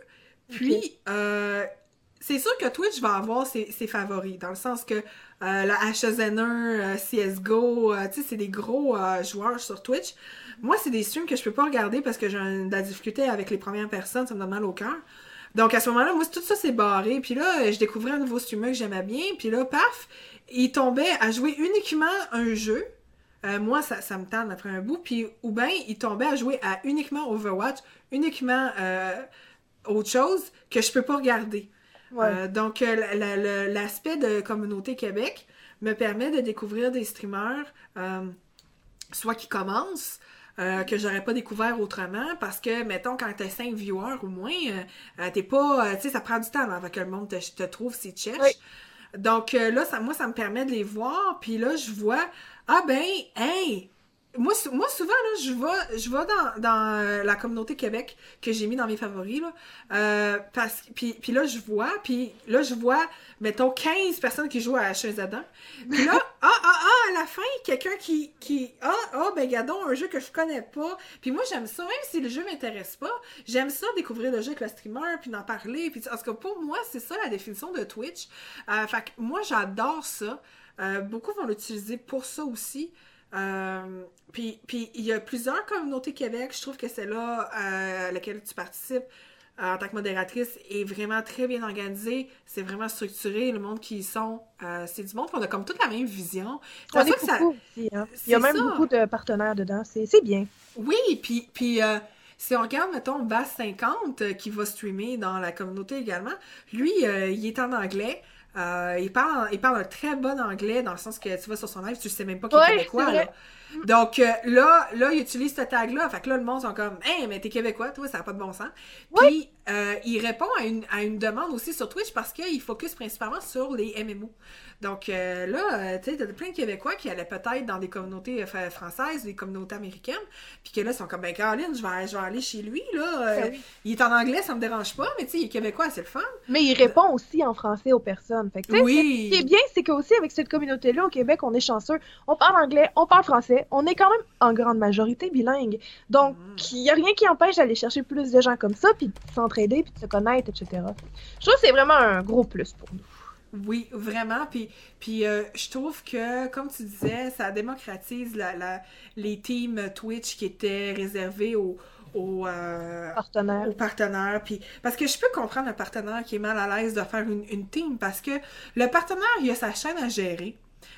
Puis, euh, c'est sûr que Twitch va avoir ses, favoris, dans le sens que euh, la H1Z1, CSGO, tu sais, c'est des gros joueurs sur Twitch. Moi, c'est des streams que je peux pas regarder parce que j'ai de la difficulté avec les premières personnes, ça me donne mal au cœur. Donc à ce moment-là, moi, tout ça s'est barré. Puis là, je découvrais un nouveau streamer que j'aimais bien. Puis là, paf, il tombait à jouer uniquement un jeu. Euh, moi, ça, ça me tente après un bout. Puis, ou bien, il tombait à jouer à uniquement Overwatch, uniquement euh, autre chose que je peux pas regarder. Euh, donc, l'aspect de Communauté Québec me permet de découvrir des streamers, soit qui commencent, euh, que j'aurais pas découvert autrement parce que, mettons, quand t'as 5 viewers ou moins, euh, t'es pas. tu sais, ça prend du temps avant que le monde te, te trouve si tu cherches. Donc là, ça, moi, ça me permet de les voir, puis là, je vois, ah ben, hey, moi, moi, souvent, là, je vais, je vais dans, dans euh, la communauté Québec que j'ai mis dans mes favoris, là, euh, parce, puis, puis là, je vois, puis là, je vois, mettons, 15 personnes qui jouent à H1Z1. Puis là, <laughs> ah, ah, ah, à la fin, quelqu'un qui, qui, ah, ah, ben, gadon, un jeu que je connais pas. Puis moi, j'aime ça, même si le jeu m'intéresse pas, j'aime ça, découvrir le jeu avec le streamer, puis d'en parler, puis en tout cas, pour moi, c'est ça la définition de Twitch. Euh, fait que moi, j'adore ça. Euh, beaucoup vont l'utiliser pour ça aussi. Euh, puis, puis il y a plusieurs communautés Québec. Je trouve que c'est là euh, à laquelle tu participes en tant que modératrice est vraiment très bien organisée. C'est vraiment structuré. Le monde qui y sont, c'est du monde qu'on a comme toute la même vision. On est ça... aussi, hein. Il y a même beaucoup de partenaires dedans. C'est bien. Oui, puis, puis si on regarde, mettons, Bass 50 qui va streamer dans la communauté également, lui, il est en anglais. Euh, il, parle, il parle un très bon anglais dans le sens que tu vas sur son live, tu sais même pas qu'il est québécois. Là. Donc euh, là, là, il utilise ce tag-là. Fait que là, le monde sont comme Hey, mais t'es québécois, toi, ça n'a pas de bon sens. Puis euh, il répond à une, à une demande aussi sur Twitch parce qu'il focus principalement sur les MMO. Donc euh, là, euh, tu sais, t'as plein de Québécois qui allaient peut-être dans des communautés euh, françaises, des communautés américaines, puis que là, ils sont comme, ben Caroline, je vais, je vais aller chez lui, là. Ben il est en anglais, ça me dérange pas, mais tu sais, il est québécois, c'est le fun. Mais il répond aussi en français aux personnes. Fait que, oui. Ce qui est bien, c'est qu'aussi, avec cette communauté-là, au Québec, on est chanceux. On parle anglais, on parle français, on est quand même en grande majorité bilingue. Donc, mm. il n'y a rien qui empêche d'aller chercher plus de gens comme ça, puis de s'entraider, puis de se connaître, etc. Je trouve que c'est vraiment un gros plus pour nous. Oui, vraiment. Puis, puis euh, je trouve que, comme tu disais, ça démocratise la, les teams Twitch qui étaient réservés aux, aux, euh, partenaires. aux partenaires. Puis, parce que je peux comprendre un partenaire qui est mal à l'aise de faire une, une team parce que le partenaire, il a sa chaîne à gérer.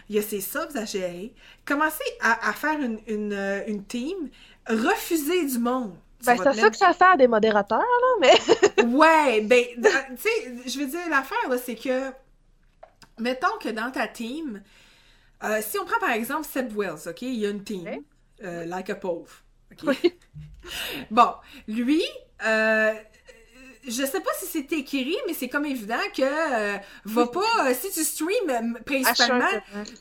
Il a ses subs à gérer. Commencer à, à faire une, une, euh, une team, refuser du monde. Ben, c'est ça que ça sert à des modérateurs, là, mais... ouais, ben, tu sais, je veux dire, l'affaire, là, c'est que mettons que dans ta team, euh, si on prend par exemple Seb Wells, OK? Il y a une team, euh, Like a Pauvre. <laughs> Bon, lui, euh, je sais pas si c'est écrit, mais c'est comme évident que euh, va pas, si tu streams principalement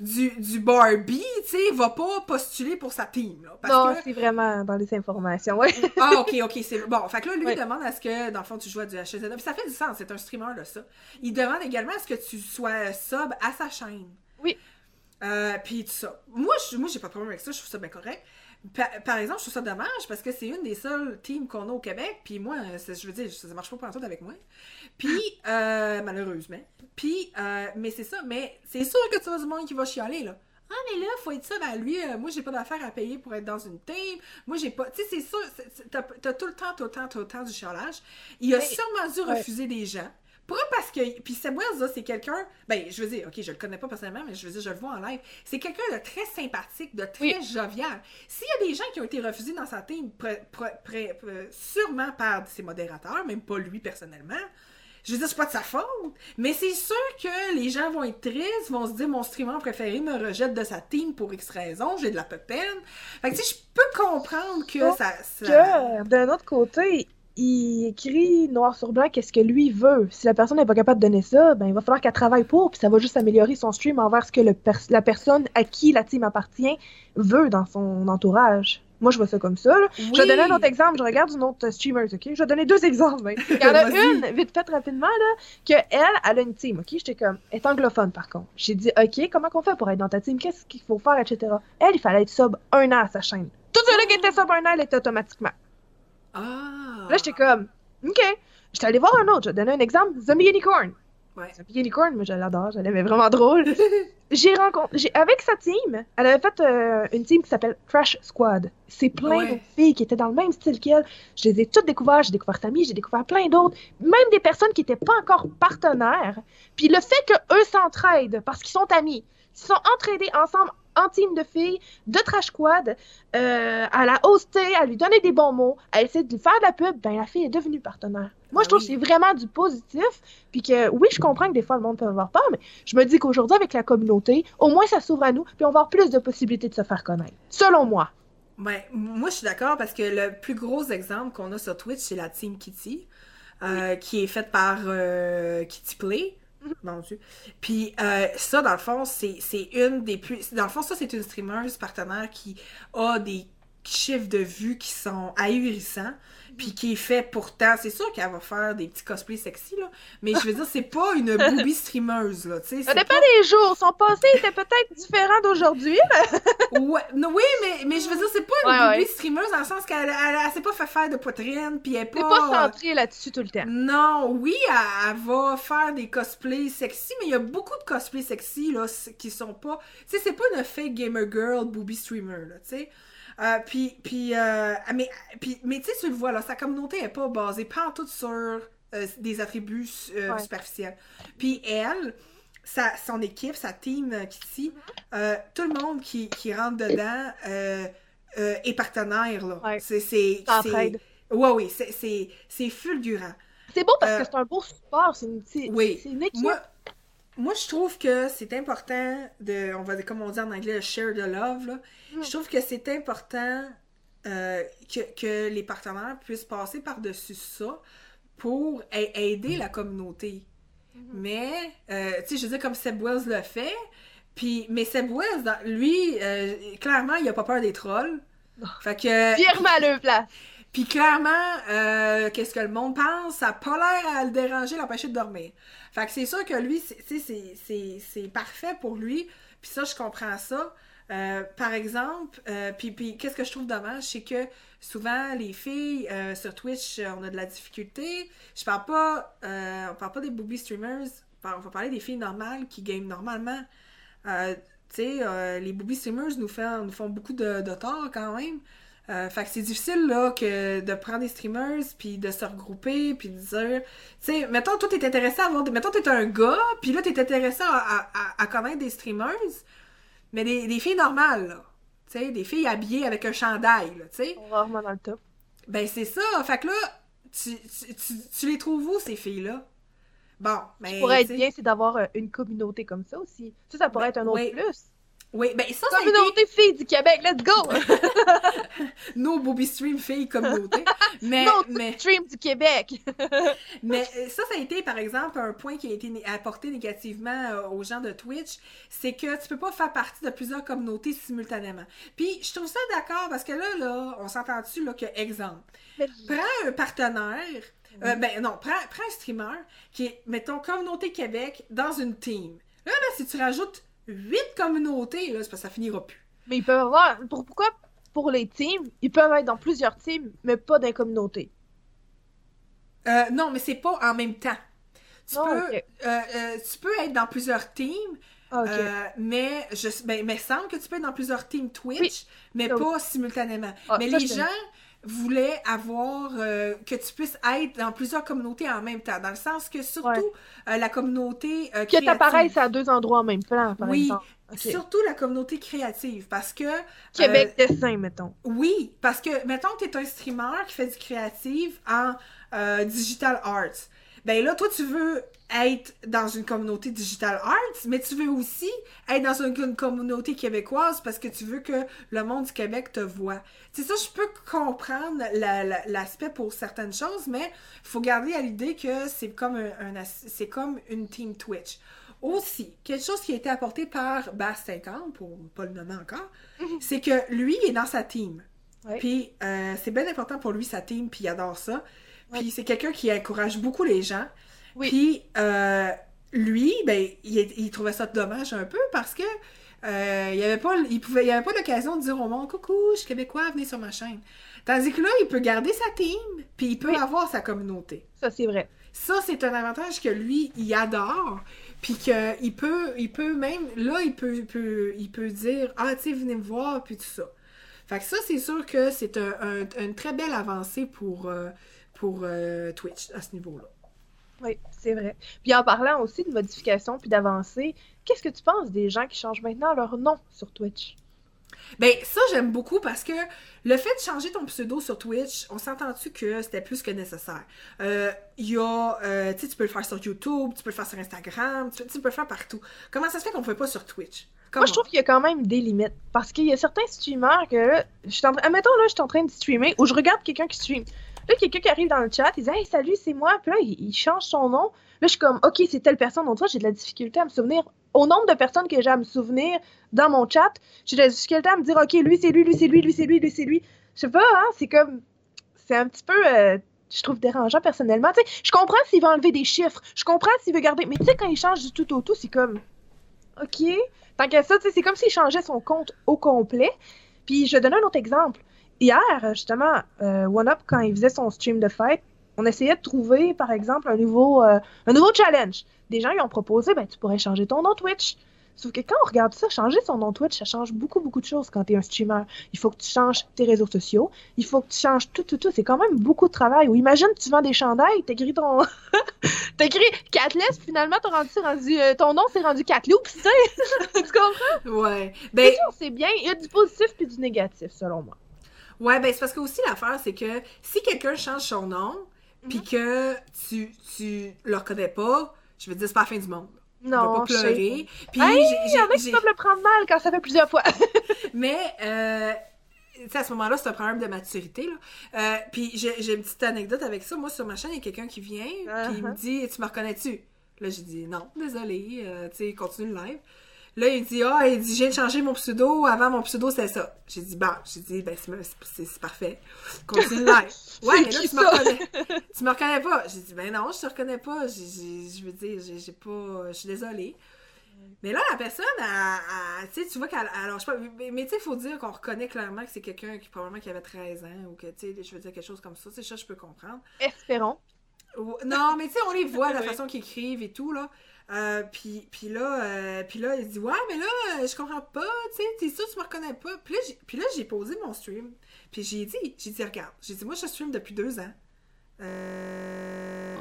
du, du Barbie, tu sais, va pas postuler pour sa team. Là, non, c'est vraiment dans les informations, ouais. <laughs> ah, ok, ok, c'est bon. Fait que là, lui, demande à ce que, dans le fond, tu joues à du HZ. Puis ça fait du sens, c'est un streamer, là, ça. Il demande également à ce que tu sois sub à sa chaîne. Oui. Euh, puis tout ça. Moi, je, moi, j'ai pas de problème avec ça, je trouve ça bien correct. Par, exemple, je trouve ça dommage parce que c'est une des seules teams qu'on a au Québec. Puis moi, je veux dire, ça marche pas pour tout avec moi. Puis, <laughs> euh, malheureusement. Puis, euh, mais c'est ça. Mais c'est sûr que tu vas du monde qui va chialer, là. Ah, mais là, faut être ça, ben lui, euh, moi, j'ai pas d'affaires à payer pour être dans une team. Moi, j'ai pas. Tu sais, c'est sûr, t'as as tout le temps, tout le temps, tout le temps du chialage. Il a sûrement dû refuser des gens. Pas parce que. Puis Seb Wells, c'est quelqu'un. Ben, je veux dire, ok, je le connais pas personnellement, mais je veux dire, je le vois en live. C'est quelqu'un de très sympathique, de très jovial. S'il y a des gens qui ont été refusés dans sa team, sûrement par ses modérateurs, même pas lui personnellement. Je veux dire, c'est pas de sa faute, mais c'est sûr que les gens vont être tristes, vont se dire mon streamer préféré me rejette de sa team pour X raison, j'ai de la peine. Fait que tu sais, je peux comprendre que ça. ça... Que, d'un autre côté, il écrit noir sur blanc qu'est-ce que lui veut. Si la personne n'est pas capable de donner ça, ben il va falloir qu'elle travaille pour, puis ça va juste améliorer son stream envers ce que le la personne à qui la team appartient veut dans son entourage. Moi, je vois ça comme ça. Je vais donner un autre exemple. Je regarde une autre streamer, OK? Je vais donner deux exemples. <laughs> Il y en a une, vite fait, rapidement, là, que elle, elle a une team, OK? J'étais comme, elle est anglophone, par contre. J'ai dit, OK, comment qu'on fait pour être dans ta team? Qu'est-ce qu'il faut faire, etc. Elle, il fallait être sub un an à sa chaîne. Tout ceux-là qui étaient sub un an, elle était automatiquement. Ah! Là, j'étais comme, OK. J'étais allée voir un autre. Je vais donner un exemple. Zombie Unicorn. Ouais. Zombie Unicorn, moi, je l'adore. Je l'aimais vraiment drôle. <laughs> j'ai rencontré... Avec sa team, elle avait fait euh, une team qui s'appelle Crash Squad. C'est plein de filles qui étaient dans le même style qu'elle. Je les ai toutes découvertes. J'ai découvert Tammy, j'ai découvert plein d'autres. Même des personnes qui n'étaient pas encore partenaires. Puis le fait qu'eux s'entraident parce qu'ils sont amis, ils sont entraînés ensemble en team de filles, de trash quad, euh, à la hoster, à lui donner des bons mots, à essayer de lui faire de la pub, ben la fille est devenue partenaire. Moi, Ah je trouve oui. que c'est vraiment du positif, puis que oui, je comprends que des fois le monde peut avoir peur, mais je me dis qu'aujourd'hui, avec la communauté, au moins ça s'ouvre à nous, puis on va avoir plus de possibilités de se faire connaître. Selon moi. Ben, moi, je suis d'accord parce que le plus gros exemple qu'on a sur Twitch, c'est la Team Kitty, euh, qui est faite par euh, Kitty Play. Mon Dieu. Puis euh, ça, dans le fond, c'est une des plus... Dans le fond, ça, c'est une streameuse partenaire qui a des chiffres de vues qui sont ahurissants, puis qui est fait pourtant... C'est sûr qu'elle va faire des petits cosplays sexy, là, mais je veux dire, c'est pas une booby streameuse, là. Ça dépend pas- des jours. Son passé était peut-être différent d'aujourd'hui. Ouais, oui, mais, mais je veux dire, c'est pas une Ouais, boobie ouais. streameuse dans le sens qu'elle elle, elle s'est pas fait faire de poitrine, puis elle est pas... pas centré là-dessus tout le temps. Non, oui, elle, elle va faire des cosplays sexy, mais il y a beaucoup de cosplays sexy, là, qui sont pas... Tu sais, c'est pas une fake gamer girl booby streamer, là, tu sais. Euh, puis, puis, euh, mais, puis, mais tu sais, tu le vois, là, sa communauté est pas basée pas tout sur euh, des attributs Ouais. superficiels. Puis elle, sa, son équipe, sa team Kitty, tout le monde qui, qui rentre dedans est partenaire, là. Ouais. C'est... Ouais, oui, c'est- c'est fulgurant. C'est beau parce que c'est un beau support. C'est une, Oui. c'est une équipe. Moi, moi, je trouve que c'est important de, on va dire, comme on dit en anglais, share the love. Là. Mm. Je trouve que c'est important euh, que, que les partenaires puissent passer par-dessus ça pour aider la communauté. Mm-hmm. Mais, euh, tu sais, je veux dire, comme Seb Wells le fait, puis, mais Seb Wells, dans- lui, euh, clairement, il a pas peur des trolls. Fait que, Fièrement place. Puis clairement, euh, qu'est-ce que le monde pense, ça n'a pas l'air à le déranger, l'empêcher de dormir. Fait que c'est sûr que lui, c'est- parfait pour lui. Puis ça, je comprends ça. Euh, par exemple, euh, puis, qu'est-ce que je trouve dommage, c'est que souvent les filles euh, sur Twitch, on a de la difficulté. Je parle pas, on parle pas des booby streamers, on va parler des filles normales qui game normalement. Tu sais, les booby streamers nous font, nous font beaucoup de, de tort quand même. Euh, fait que c'est difficile là que de prendre des streamers puis de se regrouper puis de dire tu sais mettons toi t'es intéressé à avoir des mettons t'es un gars puis là t'es intéressé à, à, à- connaître des streamers mais des, des filles normales là tu sais des filles habillées avec un chandail là tu sais vraiment dans le top. ben c'est ça fait que là tu, tu, tu, tu les trouves où ces filles là bon ben Ce qui pourrait être bien, c'est d'avoir euh, une communauté comme ça aussi. Ça, ça pourrait Ben, être un autre oui. plus. Oui ben ça ça a été Communauté filles du Québec, let's go! <laughs> nos booby stream filles communauté <laughs> mais non, mais stream du Québec! <laughs> Mais euh, ça, ça a été, par exemple, un point qui a été apporté négativement euh, aux gens de Twitch, c'est que tu peux pas faire partie de plusieurs communautés simultanément. Puis, je trouve ça d'accord, parce que là, là, on s'entend-tu, là, que, exemple, prends un partenaire, euh, ben non, prends, prends un streamer qui est, mettons, communauté Québec dans une team. Là, là, si tu rajoutes huit communautés, là, c'est parce que ça finira plus. Mais ils peuvent avoir. pour- pourquoi pour les teams, ils peuvent être dans plusieurs teams, mais pas dans les communautés? Euh, non, mais c'est pas en même temps. Tu, Non, peux, euh, euh, tu peux être dans plusieurs teams, Ah. Euh, mais je ben, mais semble que tu peux être dans plusieurs teams Twitch, Oui. mais Ah oui. pas simultanément. Ah, mais ça, les gens voulaient avoir euh, que tu puisses être dans plusieurs communautés en même temps, dans le sens que surtout Ouais. euh, la communauté euh, Que créative. t'apparaisses à deux endroits en même temps, par Oui, exemple. Surtout la communauté créative, parce que Québec dessin, mettons. oui, parce que, mettons que tu es un streamer qui fait du créatif en euh, digital arts. Ben là, toi, tu veux être dans une communauté digital arts, mais tu veux aussi être dans une, une communauté québécoise parce que tu veux que le monde du Québec te voit. C'est ça, je peux comprendre la- la- l'aspect pour certaines choses, mais il faut garder à l'idée que c'est comme, un, c'est comme une team Twitch. Aussi, quelque chose qui a été apporté par Bass50, pour ne pas le nommer encore, c'est que lui il est dans sa team. Puis euh, c'est bien important pour lui, sa team, puis il adore ça. Puis c'est quelqu'un qui encourage beaucoup les gens. Oui. Puis euh, lui, ben, il, il trouvait ça dommage un peu parce que euh, il avait pas, il pouvait, il avait pas l'occasion de dire au monde coucou, je suis québécois, venez sur ma chaîne. Tandis que là, il peut garder sa team, puis il peut Oui. avoir sa communauté. Ça, c'est vrai. Ça, c'est un avantage que lui, il adore. Puis qu'il peut, il peut même, là, il peut, il peut, il peut dire, ah, tu sais, venez me voir, puis tout ça. Fait que ça, c'est sûr que c'est un, un- une très belle avancée pour, euh, pour euh, Twitch à ce niveau-là. Oui, c'est vrai. Puis en parlant aussi de modification puis d'avancée, qu'est-ce que tu penses des gens qui changent maintenant leur nom sur Twitch? Ben, ça, j'aime beaucoup parce que le fait de changer ton pseudo sur Twitch, on s'entend-tu que c'était plus que nécessaire? Euh, Il y a, euh, tu sais, tu peux le faire sur YouTube, tu peux le faire sur Instagram, tu, tu peux le faire partout. Comment ça se fait qu'on ne peut pas sur Twitch? Moi, je trouve qu'il y a quand même des limites. Parce qu'il y a certains streamers que, là, je suis en... admettons, là, je suis en train de streamer, ou je regarde quelqu'un qui stream. Là, quelqu'un qui arrive dans le chat, il dit Hey, salut, c'est moi. Puis là, il, change son nom. Là, je suis comme Ok, c'est telle personne. Donc, j'ai de la difficulté à me souvenir. Au nombre de personnes que j'ai à me souvenir dans mon chat, j'ai de la difficulté à me dire Ok, lui, c'est lui, lui, c'est lui, lui, c'est lui, lui, c'est lui. Je sais pas, hein, c'est comme. C'est un petit peu. Euh, je trouve dérangeant personnellement. Tu sais, je comprends s'il veut enlever des chiffres. Je comprends s'il veut garder. Mais tu sais, quand il change du tout au tout, c'est comme. Ok. Tant qu'à ça, c'est comme s'il changeait son compte au complet. Puis je donne un autre exemple hier, justement, euh, OneUp, quand il faisait son stream de fête, on essayait de trouver, par exemple, un nouveau, euh, un nouveau challenge. Des gens lui ont proposé, ben, tu pourrais changer ton nom Twitch. Sauf que quand on regarde ça, changer son nom Twitch, ça change beaucoup, beaucoup de choses quand tu es un streamer. Il faut que tu changes tes réseaux sociaux, il faut que tu changes tout, tout, tout. C'est quand même beaucoup de travail. Ou imagine, tu vends des chandails, t'écris ton. <laughs> t'écris Catless, finalement, t'as rendu, rendu euh, ton nom, c'est rendu Catloops, tu sais. <laughs> tu comprends? Ouais. Ben... C'est bien. Il y a du positif et du négatif, selon moi. Ouais, ben c'est parce que aussi l'affaire, c'est que si quelqu'un change son nom, puis mhm. que tu, tu le reconnais pas, je veux dire, c'est pas la fin du monde. Non, pas pleurer. Puis hey, il y en a qui peuvent le prendre mal quand ça fait plusieurs fois. <laughs> Mais, euh, à ce moment-là, c'est un problème de maturité. Là. Euh, puis j'ai une petite anecdote avec ça. Moi, sur ma chaîne, il y a quelqu'un qui vient, puis il me uh-huh. dit Tu me reconnais-tu Là, j'ai dit Non, désolé, euh, tu sais, continue le live. Là, il dit, ah, il dit, j'ai changé mon pseudo. Avant, mon pseudo, c'était ça. J'ai dit, bah, j'ai dit, ben, c'est parfait. Continue live. <laughs> Ouais, mais là, tu me reconnais. <laughs> tu me reconnais pas. J'ai dit, ben non, je te reconnais pas. Je veux dire, j'ai pas, je suis désolée. Mais là, la personne, tu sais, tu vois qu'elle. Alors, je sais pas, mais tu sais, il faut dire qu'on reconnaît clairement que c'est quelqu'un qui, probablement, qui avait 13 ans ou que, tu sais, je veux dire quelque chose comme ça. C'est ça, je peux comprendre. Espérons. Non, mais tu sais, on les voit, la <laughs> façon qu'ils écrivent et tout, là. Euh, puis, là, euh, là, il dit Ouais, mais là, euh, je comprends pas, tu sais, t'es sûr, tu me reconnais pas. Puis là, puis là, j'ai posé mon stream. Puis j'ai dit J'ai dit, regarde, j'ai dit, moi, je stream depuis deux ans. Euh...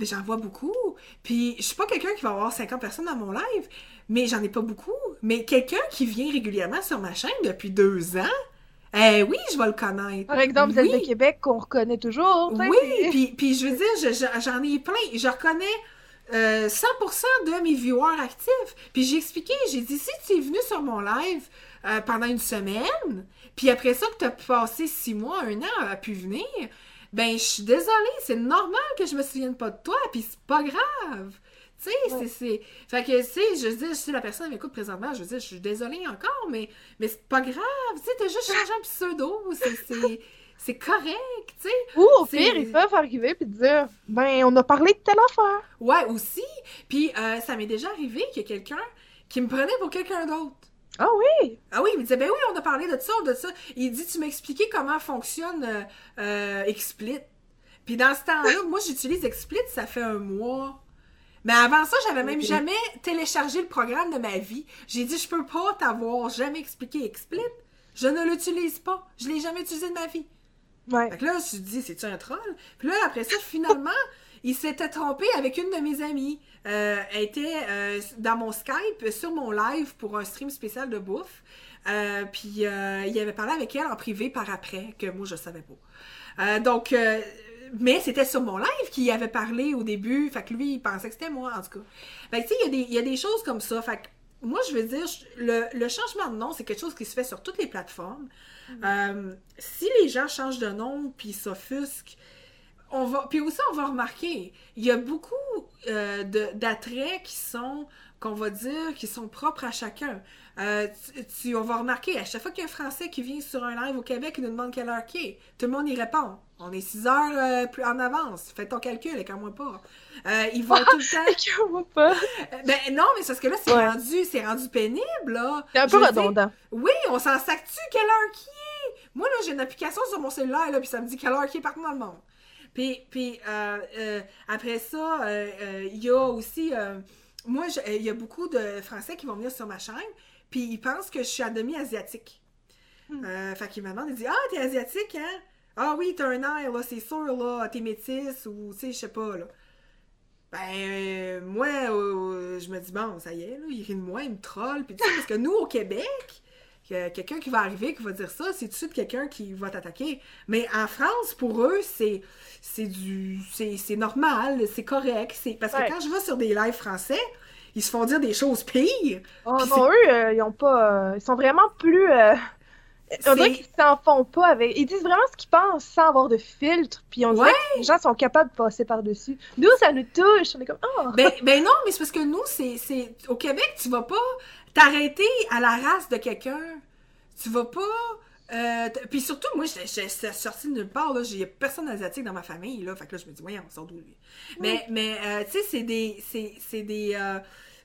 J'en vois beaucoup. Puis je suis pas quelqu'un qui va avoir 50 personnes dans mon live, mais j'en ai pas beaucoup. Mais quelqu'un qui vient régulièrement sur ma chaîne depuis deux ans, eh oui, je vais le connaître. Par exemple, oui. de Québec qu'on reconnaît toujours. Oui, puis, puis je veux dire, j'en ai plein. Je reconnais euh, 100% de mes viewers actifs. Puis j'ai expliqué, j'ai dit, si tu es venu sur mon live euh, pendant une semaine, puis après ça que tu as passé six mois, un an à pu venir, ben je suis désolée, c'est normal que je me souvienne pas de toi, puis c'est pas grave. Tu sais, c'est. Fait que, tu sais, je dire, si la personne m'écoute présentement, je dire, je suis désolée encore, mais, mais c'est pas grave. Tu sais, t'as juste changé un pseudo. C'est <laughs> correct, tu sais. Ou au pire, ils peuvent arriver puis dire, ben, on a parlé de telle affaire. Ouais, aussi. Puis, euh, ça m'est déjà arrivé qu'il y a quelqu'un qui me prenait pour quelqu'un d'autre. Ah oui? Ah oui, il me disait, ben oui, on a parlé de ça, de ça. Il dit, tu m'as expliqué comment fonctionne euh, euh Explit. Puis dans ce temps-là, moi, j'utilise Explit, ça fait un mois. Mais avant ça, j'avais même jamais téléchargé le programme de ma vie. J'ai dit, je peux pas t'avoir jamais expliqué Explit. Je ne l'utilise pas. Je l'ai jamais utilisé de ma vie. Ouais. Fait que là, je me suis dit, c'est-tu un troll? Puis là, après ça, finalement, <laughs> il s'était trompé avec une de mes amies. Euh, elle était euh, dans mon Skype, sur mon live pour un stream spécial de bouffe. Euh, puis il avait parlé avec elle en privé par après, que moi, je savais pas. donc, mais c'était sur mon live qu'il avait parlé au début. Fait que lui, il pensait que c'était moi, en tout cas. Fait que, tu sais, il y, a des choses comme ça. Fait que, moi, je veux dire, le, changement de nom, c'est quelque chose qui se fait sur toutes les plateformes. Mm. Euh, si les gens changent de nom puis s'offusquent, on va. Puis aussi, on va remarquer, il y a beaucoup euh, d'attraits qui sont, qu'on va dire, qui sont propres à chacun. Euh, tu, on va remarquer, à chaque fois qu'il y a un Français qui vient sur un live au Québec, il nous demande quelle heure qui est. Tout le monde y répond. On est 6 heures euh, plus en avance. Fais ton calcul, et moi pas. Euh, ils vont tout le temps. pas. Euh, ben non, mais c'est parce que là, c'est rendu, c'est rendu pénible, là. C'est un peu redondant. oui, on s'en sac-tu quelle heure qui est? Moi, là, j'ai une application sur mon cellulaire, là, puis ça me dit quelle heure qui est partout dans le monde. Puis, puis après ça, il y a aussi. moi, il y a beaucoup de Français qui vont venir sur ma chaîne, puis ils pensent que je suis à demi asiatique. Hmm. fait qu'ils me demandent, ils disent Ah, t'es asiatique, hein? Ah oui, t'as un air, là, c'est sûr, là, t'es métisse ou, tu sais, je sais pas, là. Ben, euh, moi, euh, je me dis, bon, ça y est, là, il rit de moi, il me troll, puis tu sais, parce que nous, au Québec, que quelqu'un qui va arriver, qui va dire ça, c'est tout de suite quelqu'un qui va t'attaquer. Mais en France, pour eux, c'est c'est du c'est normal, c'est correct. C'est parce que Ouais. quand je vais sur des lives français, ils se font dire des choses pires. Oh non, eux, euh, ils ont pas. euh, ils sont vraiment plus. euh, On dirait qu'ils s'en font pas avec. Ils disent vraiment ce qu'ils pensent sans avoir de filtre, puis on dirait que les gens sont capables de passer par-dessus. Nous, ça nous touche. On est comme, oh! Ben, ben non, mais c'est parce que nous, c'est c'est au Québec, tu vas pas t'arrêter à la race de quelqu'un. Tu vas pas euh, puis surtout, moi, j'ai sorti de nulle part, là. J'ai personne asiatique dans ma famille, là. Fait que là, je me dis, voyons, on sort d'où, lui? Mais, mais euh, tu sais, c'est des. C'est c'est des. euh,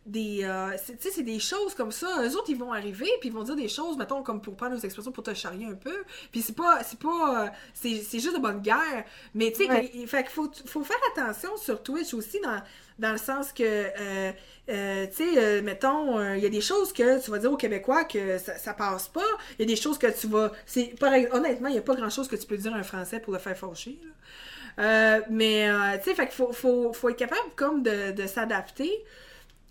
des euh, tu sais, c'est des choses comme ça. Eux autres, ils vont arriver, puis ils vont dire des choses, mettons, comme pour prendre nos expressions, pour te charrier un peu. Puis c'est pas. C'est pas. euh, c'est juste de bonne guerre. Mais tu sais, Ouais. que- fait qu'il faut, faut faire attention sur Twitch aussi, dans, dans le sens que. euh, euh, tu sais, euh, mettons, euh, il y a des choses que tu vas dire aux Québécois que ça, ça passe pas. Il y a des choses que tu vas. c'est Honnêtement, il n'y a pas grand chose que tu peux dire à un Français pour le faire faucher. mais, tu sais, fait qu'il faut, faut, faut être capable comme de, de s'adapter.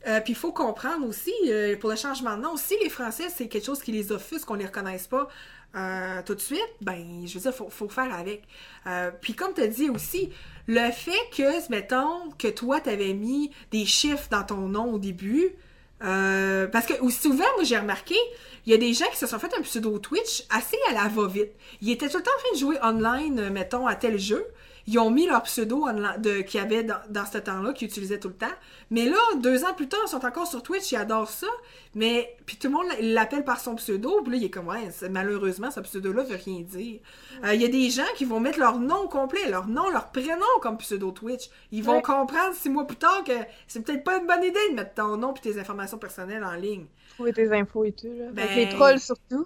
Euh, puis il faut comprendre aussi, euh, pour le changement de nom, si les Français, c'est quelque chose qui les offusque, qu'on les reconnaisse pas euh, tout de suite, ben, je veux dire, faut, faut faire avec. Puis comme tu as dit aussi, le fait que, mettons, que toi, t'avais mis des chiffres dans ton nom au début, parce que ou souvent, moi, j'ai remarqué, il y a des gens qui se sont fait un pseudo Twitch assez à la va-vite. Ils étaient tout le temps en train de jouer online, mettons, à tel jeu. Ils ont mis leur pseudo qu'il y avait dans, dans ce temps-là, qu'ils utilisaient tout le temps. Mais là, deux ans plus tard, ils sont encore sur Twitch, ils adorent ça. Mais, puis tout le monde l'appelle par son pseudo. Puis là, il est comme, ouais, malheureusement, ce pseudo-là veut rien dire. Euh, Il y a des gens qui vont mettre leur nom complet, leur nom, leur prénom comme pseudo Twitch. Ils vont Ouais. comprendre six mois plus tard que c'est peut-être pas une bonne idée de mettre ton nom puis tes informations personnelles en ligne. Trouver tes infos et tout, là. Ben- les trolls surtout.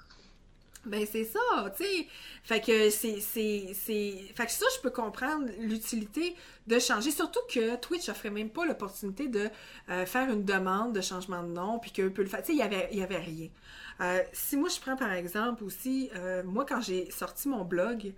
Ben c'est ça, tu sais. Fait que c'est c'est fait que ça je peux comprendre l'utilité de changer surtout que Twitch offrait même pas l'opportunité de euh, faire une demande de changement de nom puis qu'eux peuvent le faire. Tu sais, il y avait il y rien. Euh, si moi je prends par exemple aussi euh, moi quand j'ai sorti mon blog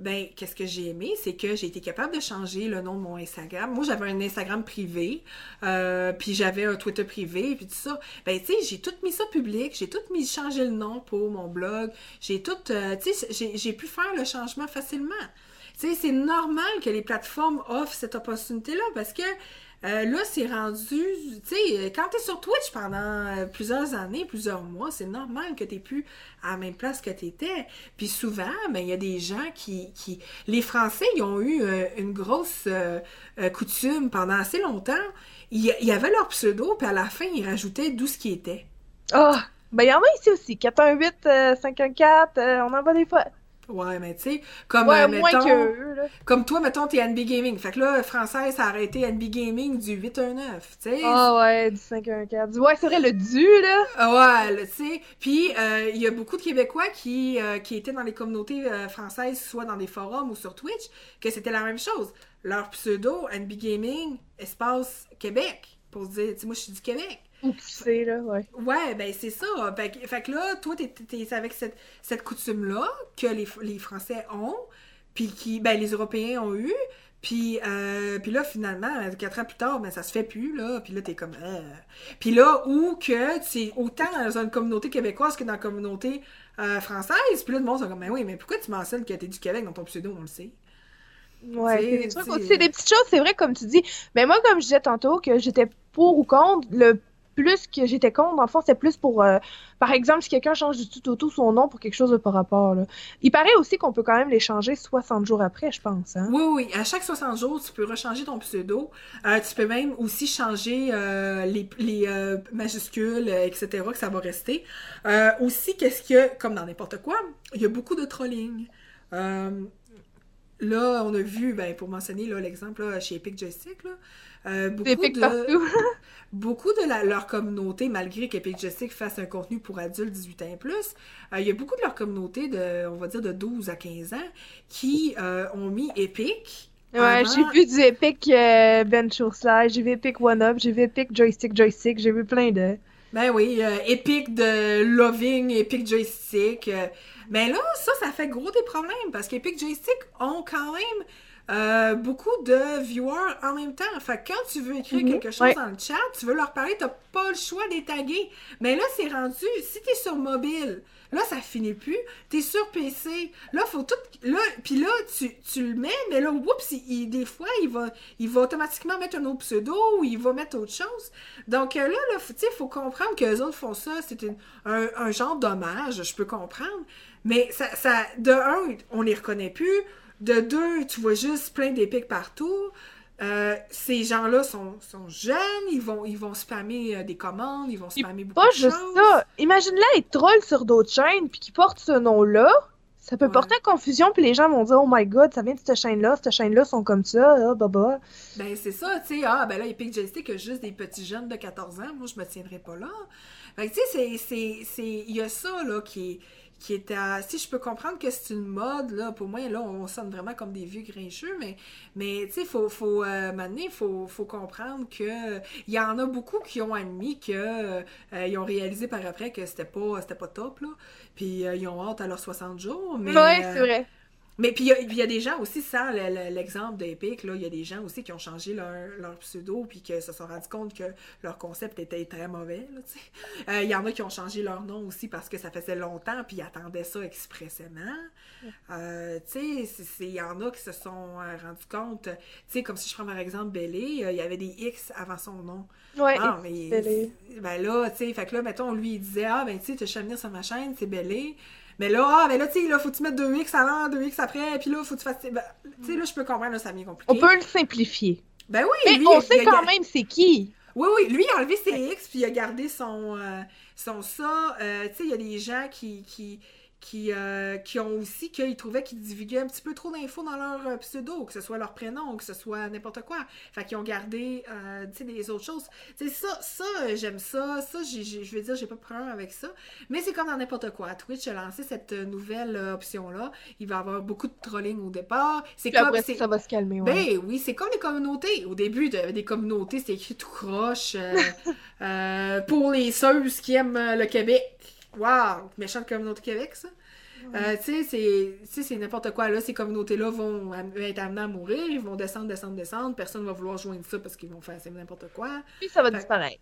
ben, qu'est-ce que j'ai aimé, c'est que j'ai été capable de changer le nom de mon Instagram. Moi, j'avais un Instagram privé, euh, puis j'avais un Twitter privé, puis tout ça. Ben, tu sais, j'ai tout mis ça public, j'ai tout mis changer le nom pour mon blog, j'ai tout, euh, tu sais, j'ai- j'ai pu faire le changement facilement. Tu sais, c'est normal que les plateformes offrent cette opportunité-là, parce que euh, là, c'est rendu, tu sais, quand t'es sur Twitch pendant euh, plusieurs années, plusieurs mois, c'est normal que t'es plus à la même place que t'étais. Puis souvent, ben, il y a des gens qui. Les Français, ils ont eu euh, une grosse euh, euh, coutume pendant assez longtemps. Il y, il y avait leur pseudo, puis à la fin, ils rajoutaient d'où ce qui était. Ah! Ben, il y en a ici aussi. 418, euh, 514, euh, on en voit des fois. Ouais, mais tu sais, comme, Ouais, euh, mettons, que eux, là. comme toi, mettons, t'es NB Gaming. Fait que là, français, ça a arrêté NB Gaming du 819, tu sais. Ah ouais, du 514. Ouais, c'est vrai, le du, là. Ah Ouais, tu sais. Puis, euh, il y a beaucoup de Québécois qui, euh, qui étaient dans les communautés euh, françaises, soit dans des forums ou sur Twitch, que c'était la même chose. Leur pseudo, NB Gaming, espace Québec, pour se dire, tu sais, moi, je suis du Québec. Ou là, ouais. Ouais, ben c'est ça. Fait, que- fait que là, toi, t'es t'es avec cette, cette coutume-là que les, les Français ont, puis qui, ben les Européens ont eu, puis, euh, puis là, finalement, quatre ans plus tard, ben ça se fait plus, là, puis là, t'es comme... euh. Puis là, où que c'est autant dans une communauté québécoise que dans la communauté euh, française, puis là, le monde sont comme, ben oui, mais pourquoi tu mentionnes que t'es du Québec dans ton pseudo, on le sait? Ouais, C'est- c'est des c'est- c'est des petites choses, c'est vrai, comme tu dis. Mais moi, comme je disais tantôt, que j'étais pour ou contre, le plus que j'étais contre, dans le fond, c'est plus pour, euh, par exemple, si quelqu'un change du tout au tout son nom pour quelque chose de par rapport, là. Il paraît aussi qu'on peut quand même les changer 60 jours après, je pense, hein. Oui, oui, à chaque 60 jours, tu peux rechanger ton pseudo. Euh, tu peux même aussi changer euh, les, les majuscules, etc., que ça va rester. Aussi, qu'est-ce a, comme dans n'importe quoi, il y a beaucoup de trolling. Là, on a vu, ben, pour mentionner là, l'exemple là, chez Epic Joystick, là, euh, beaucoup de, <laughs> beaucoup de la- leur communauté, malgré qu'Epic Joystick fasse un contenu pour adultes 18 ans et plus, euh, il y a beaucoup de leur communauté de, on va dire, de 12 à 15 ans qui euh, ont mis Epic. Ouais, avant- j'ai vu du Epic Bench Slide, j'ai vu Epic One Up, j'ai vu Epic Joystick Joystick, j'ai vu plein de. Ben oui, euh, Epic de Loving, Epic Joystick. Mais là, ça, ça fait gros des problèmes parce qu'Epic Joystick ont quand même euh, beaucoup de viewers en même temps. Fait que quand tu veux écrire Mhm, quelque chose ouais. dans le chat, tu veux leur parler, t'as pas le choix de les taguer. Mais là, c'est rendu, si t'es sur mobile, là, ça finit plus. T'es sur PC, là, faut tout. Là, puis là, tu, tu le mets, mais là, oups, il- il- des fois, il va, il va automatiquement mettre un autre pseudo ou il va mettre autre chose. Donc euh, là, là tu sais, il faut comprendre que les autres font ça. C'est un, un genre d'hommage, je peux comprendre. Mais ça, ça, de un, on les reconnaît plus. De deux, tu vois juste plein d'épiques partout. Euh, ces gens-là sont, sont jeunes, ils vont, ils vont spammer euh, des commandes, ils vont spammer beaucoup Pas de juste choses. ça. Imagine-là être troll sur d'autres chaînes puis qui porte ce nom-là. Ça peut Ouais. porter à confusion puis les gens vont dire Oh my god, ça vient de cette chaîne-là, cette chaîne-là sont comme ça, ah, bah bah. Ben, c'est ça, tu sais, ah, ben là, Epic Joystick a juste des petits jeunes de 14 ans, moi, je me tiendrai pas là. Fait que, tu sais, il y a ça, là, qui est, qui est à, si je peux comprendre que c'est une mode, là, pour moi, là, on sonne vraiment comme des vieux grincheux, mais, mais, tu sais, faut, faut, euh, maintenant, faut, faut comprendre que, il y en a beaucoup qui ont admis que, euh, ils ont réalisé par après que c'était pas, c'était pas top, là, puis euh, ils ont hâte à leurs 60 jours, mais... ouais, euh, c'est vrai. Mais puis il y a- y, des gens aussi, sans le- le- l'exemple d'Epic, là, il y a des gens aussi qui ont changé leur, leur pseudo puis qui se sont rendus compte que leur concept était très mauvais. Euh, Il y en a qui ont changé leur nom aussi parce que ça faisait longtemps puis ils attendaient ça expressément. Euh, tu sais, il y en a qui se sont euh, rendus compte, tu sais, comme si je prends par exemple euh, il y avait des X avant son nom. Ouais, Ah, mais ben là, tu sais, fait que là, mettons, lui, il disait, ah, ben, tu sais, tu venir sur ma chaîne, c'est Bellé. Mais là, ah, ben là, tu sais, là, faut que tu mettes 2X avant, 2X après, puis là, faut que tu fasses. ben, tu sais, là, je peux comprendre, là, ça devient compliqué. On peut le simplifier. Ben oui, Mais lui, on il- sait il quand même c'est qui. Oui, oui, lui, il a enlevé ses X, puis il a gardé son, euh, son ça. Euh, tu sais, il y a des gens qui. qui qui, euh, qui ont aussi qu'ils trouvaient qu'ils divulguaient un petit peu trop d'infos dans leur euh, pseudo, que ce soit leur prénom, que ce soit n'importe quoi. Fait qu'ils ont gardé, euh, tu sais, des autres choses. Tu sais, ça, ça j'aime ça. Ça, je veux dire, j'ai pas de problème avec ça. Mais c'est comme dans n'importe quoi. Twitch a lancé cette nouvelle option-là. Il va y avoir beaucoup de trolling au départ. C'est comme... après, ça va se calmer. ouais. ben oui, c'est comme les communautés. Au début, il y avait des communautés, c'était écrit tout croche. <laughs> pour les ceux qui aiment le Québec. Waouh! Méchante communauté Québec, ça. Euh, tu sais, c'est- tu sais, c'est n'importe quoi. Là, ces communautés-là vont être amenées à mourir. Ils vont descendre, descendre, descendre. Personne va vouloir joindre ça parce qu'ils vont faire c'est n'importe quoi. Puis ça va Fait- disparaître.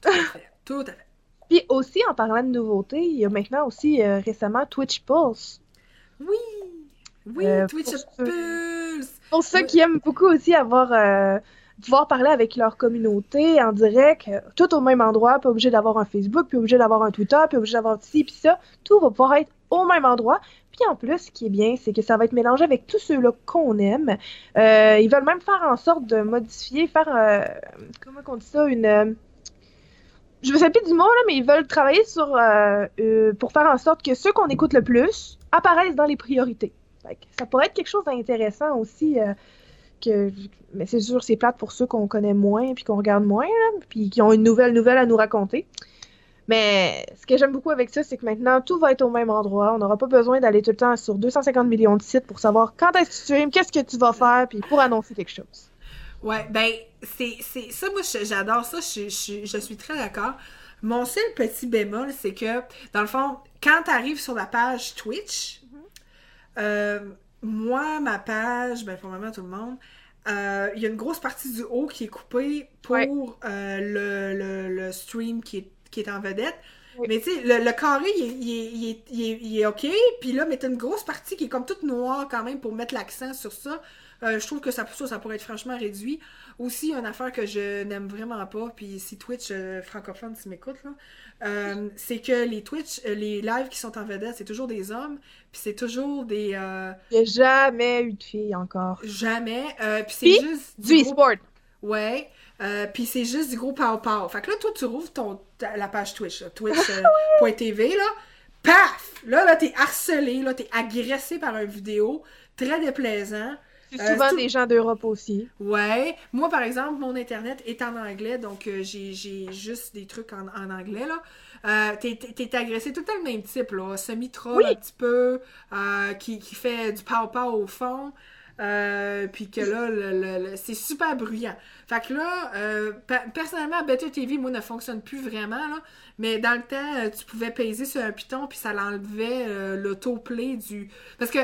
Tout à fait. Tout à fait. Puis aussi, en parlant de nouveautés, il y a maintenant aussi euh, récemment Twitch Pulse. Oui! Oui, Euh, Twitch pour ceux- Pulse! Pour ceux qui aiment beaucoup aussi avoir euh, pouvoir parler avec leur communauté en direct, euh, tout au même endroit, pas obligé d'avoir un Facebook, puis obligé d'avoir un Twitter, puis obligé d'avoir ci, puis ça, tout va pouvoir être au même endroit. Puis en plus, ce qui est bien, c'est que ça va être mélangé avec tous ceux-là qu'on aime. Euh, ils veulent même faire en sorte de modifier, faire, euh, comment on dit ça, une... je me sais plus du mot, là, mais ils veulent travailler sur pour faire en sorte que ceux qu'on écoute le plus apparaissent dans les priorités. Ça pourrait être quelque chose d'intéressant aussi. Que, mais c'est sûr, c'est plate pour ceux qu'on connaît moins puis qu'on regarde moins, là, puis qui ont une nouvelle nouvelle à nous raconter. Mais ce que j'aime beaucoup avec ça, c'est que maintenant, tout va être au même endroit. On n'aura pas besoin d'aller tout le temps sur 250 millions de sites pour savoir quand est-ce que tu stream, qu'est-ce que tu vas faire, puis pour annoncer quelque chose. Ouais, ben, c'est, c'est, ça, moi, j'adore ça, je, je, je suis très d'accord. Mon seul petit bémol, c'est que, dans le fond, quand tu arrives sur la page Twitch, euh, moi, ma page, ben, probablement tout le monde, euh, il y a une grosse partie du haut qui est coupée pour Ouais. euh, le, le, le stream qui est, qui est en vedette. Oui. Mais tu sais, le, le carré, il est, il, est, il, est, il est- il est OK. Puis là, mais t'as une grosse partie qui est comme toute noire quand même pour mettre l'accent sur ça. Euh, je trouve que ça, ça, ça pourrait être franchement réduit. Aussi, une affaire que je n'aime vraiment pas, puis si Twitch euh, francophone, tu m'écoutes, là, euh, c'est que les Twitch, les lives qui sont en vedette, c'est toujours des hommes, puis c'est toujours des... Il n'y a jamais eu de fille encore. jamais. puis c'est juste Du gros- e-sport. Ouais. Puis c'est juste du gros pow-pow. Fait que là, toi, tu rouvres ton, ta- la page Twitch, twitch.tv, <laughs> là. Paf! Là, là, t'es harcelé, là, t'es agressé par une vidéo très déplaisant. C'est Euh, souvent des gens d'Europe aussi. Ouais. Moi, par exemple, mon Internet est en anglais, donc euh, j'ai juste des trucs en, en anglais, là. Euh, t'es- agressé tout le temps le même type, là. Semi-troll Oui. un petit peu, euh, qui, qui fait du pow-pow au fond. Puis que là, le, c'est super bruyant. Fait que là, euh, personnellement, Better TV, moi, ne fonctionne plus vraiment, là. Mais dans le temps, tu pouvais peser sur un piton, puis ça l'enlevait l'autoplay du... Parce que